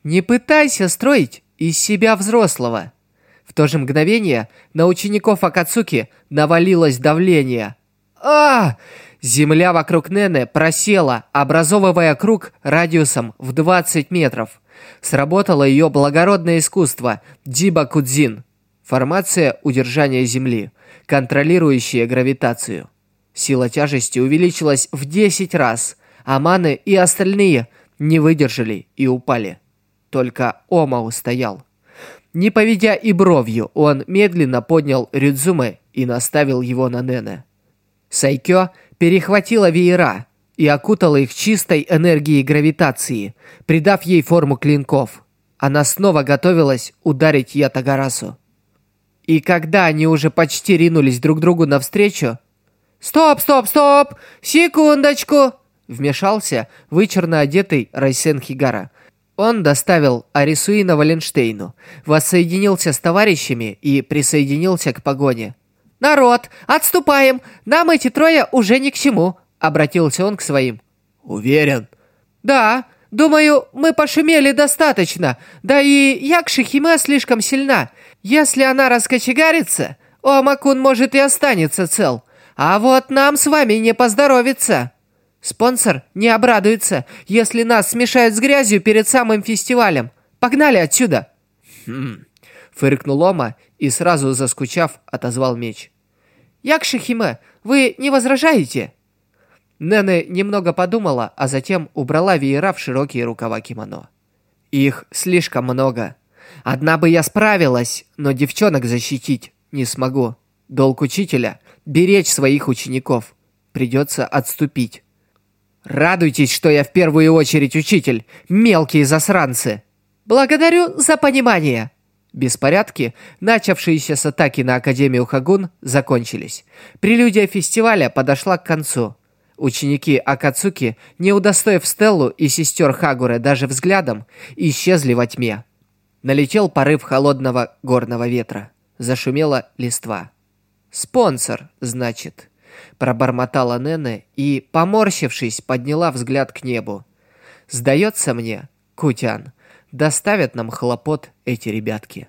Не пытайся строить из себя взрослого. В то же мгновение на учеников Акацуки навалилось давление. А! Земля вокруг Нены просела, образовывая круг радиусом в 20 метров. Сработало ее благородное искусство Диба Кудзин. Формация удержания Земли, контролирующая гравитацию. Сила тяжести увеличилась в 10 раз, а маны и остальные не выдержали и упали. Только Ома устоял. Не поведя и бровью, он медленно поднял Рюдзуме и наставил его на Нене. Сайкё перехватила веера и окутала их чистой энергией гравитации, придав ей форму клинков. Она снова готовилась ударить Ятагарасу. И когда они уже почти ринулись друг другу навстречу, «Стоп, стоп, стоп! Секундочку!» Вмешался вычурно одетый Райсен Хигара. Он доставил Арисуина Валенштейну, воссоединился с товарищами и присоединился к погоне. «Народ, отступаем! Нам эти трое уже ни к чему!» Обратился он к своим. «Уверен?» «Да, думаю, мы пошумели достаточно. Да и Якши Химе слишком сильна. Если она раскочегарится, Омакун может и останется цел. А вот нам с вами не поздоровится. Спонсор не обрадуется, если нас смешают с грязью перед самым фестивалем. Погнали отсюда!» «Хм...» — фыркнул Ома и сразу заскучав, отозвал меч. «Якшихиме, вы не возражаете?» Нене немного подумала, а затем убрала веера в широкие рукава кимоно. Их слишком много. Одна бы я справилась, но девчонок защитить не смогу. Долг учителя – беречь своих учеников. Придется отступить. Радуйтесь, что я в первую очередь учитель, мелкие засранцы. Благодарю за понимание. Беспорядки, начавшиеся с атаки на Академию Хагун, закончились. Прелюдия фестиваля подошла к концу. Ученики Акацуки, не удостоив Стеллу и сестер Хагуре даже взглядом, исчезли во тьме. Налетел порыв холодного горного ветра. Зашумела листва. «Спонсор, значит», — пробормотала Нене и, поморщившись, подняла взгляд к небу. «Сдается мне, Кутян, доставят нам хлопот эти ребятки».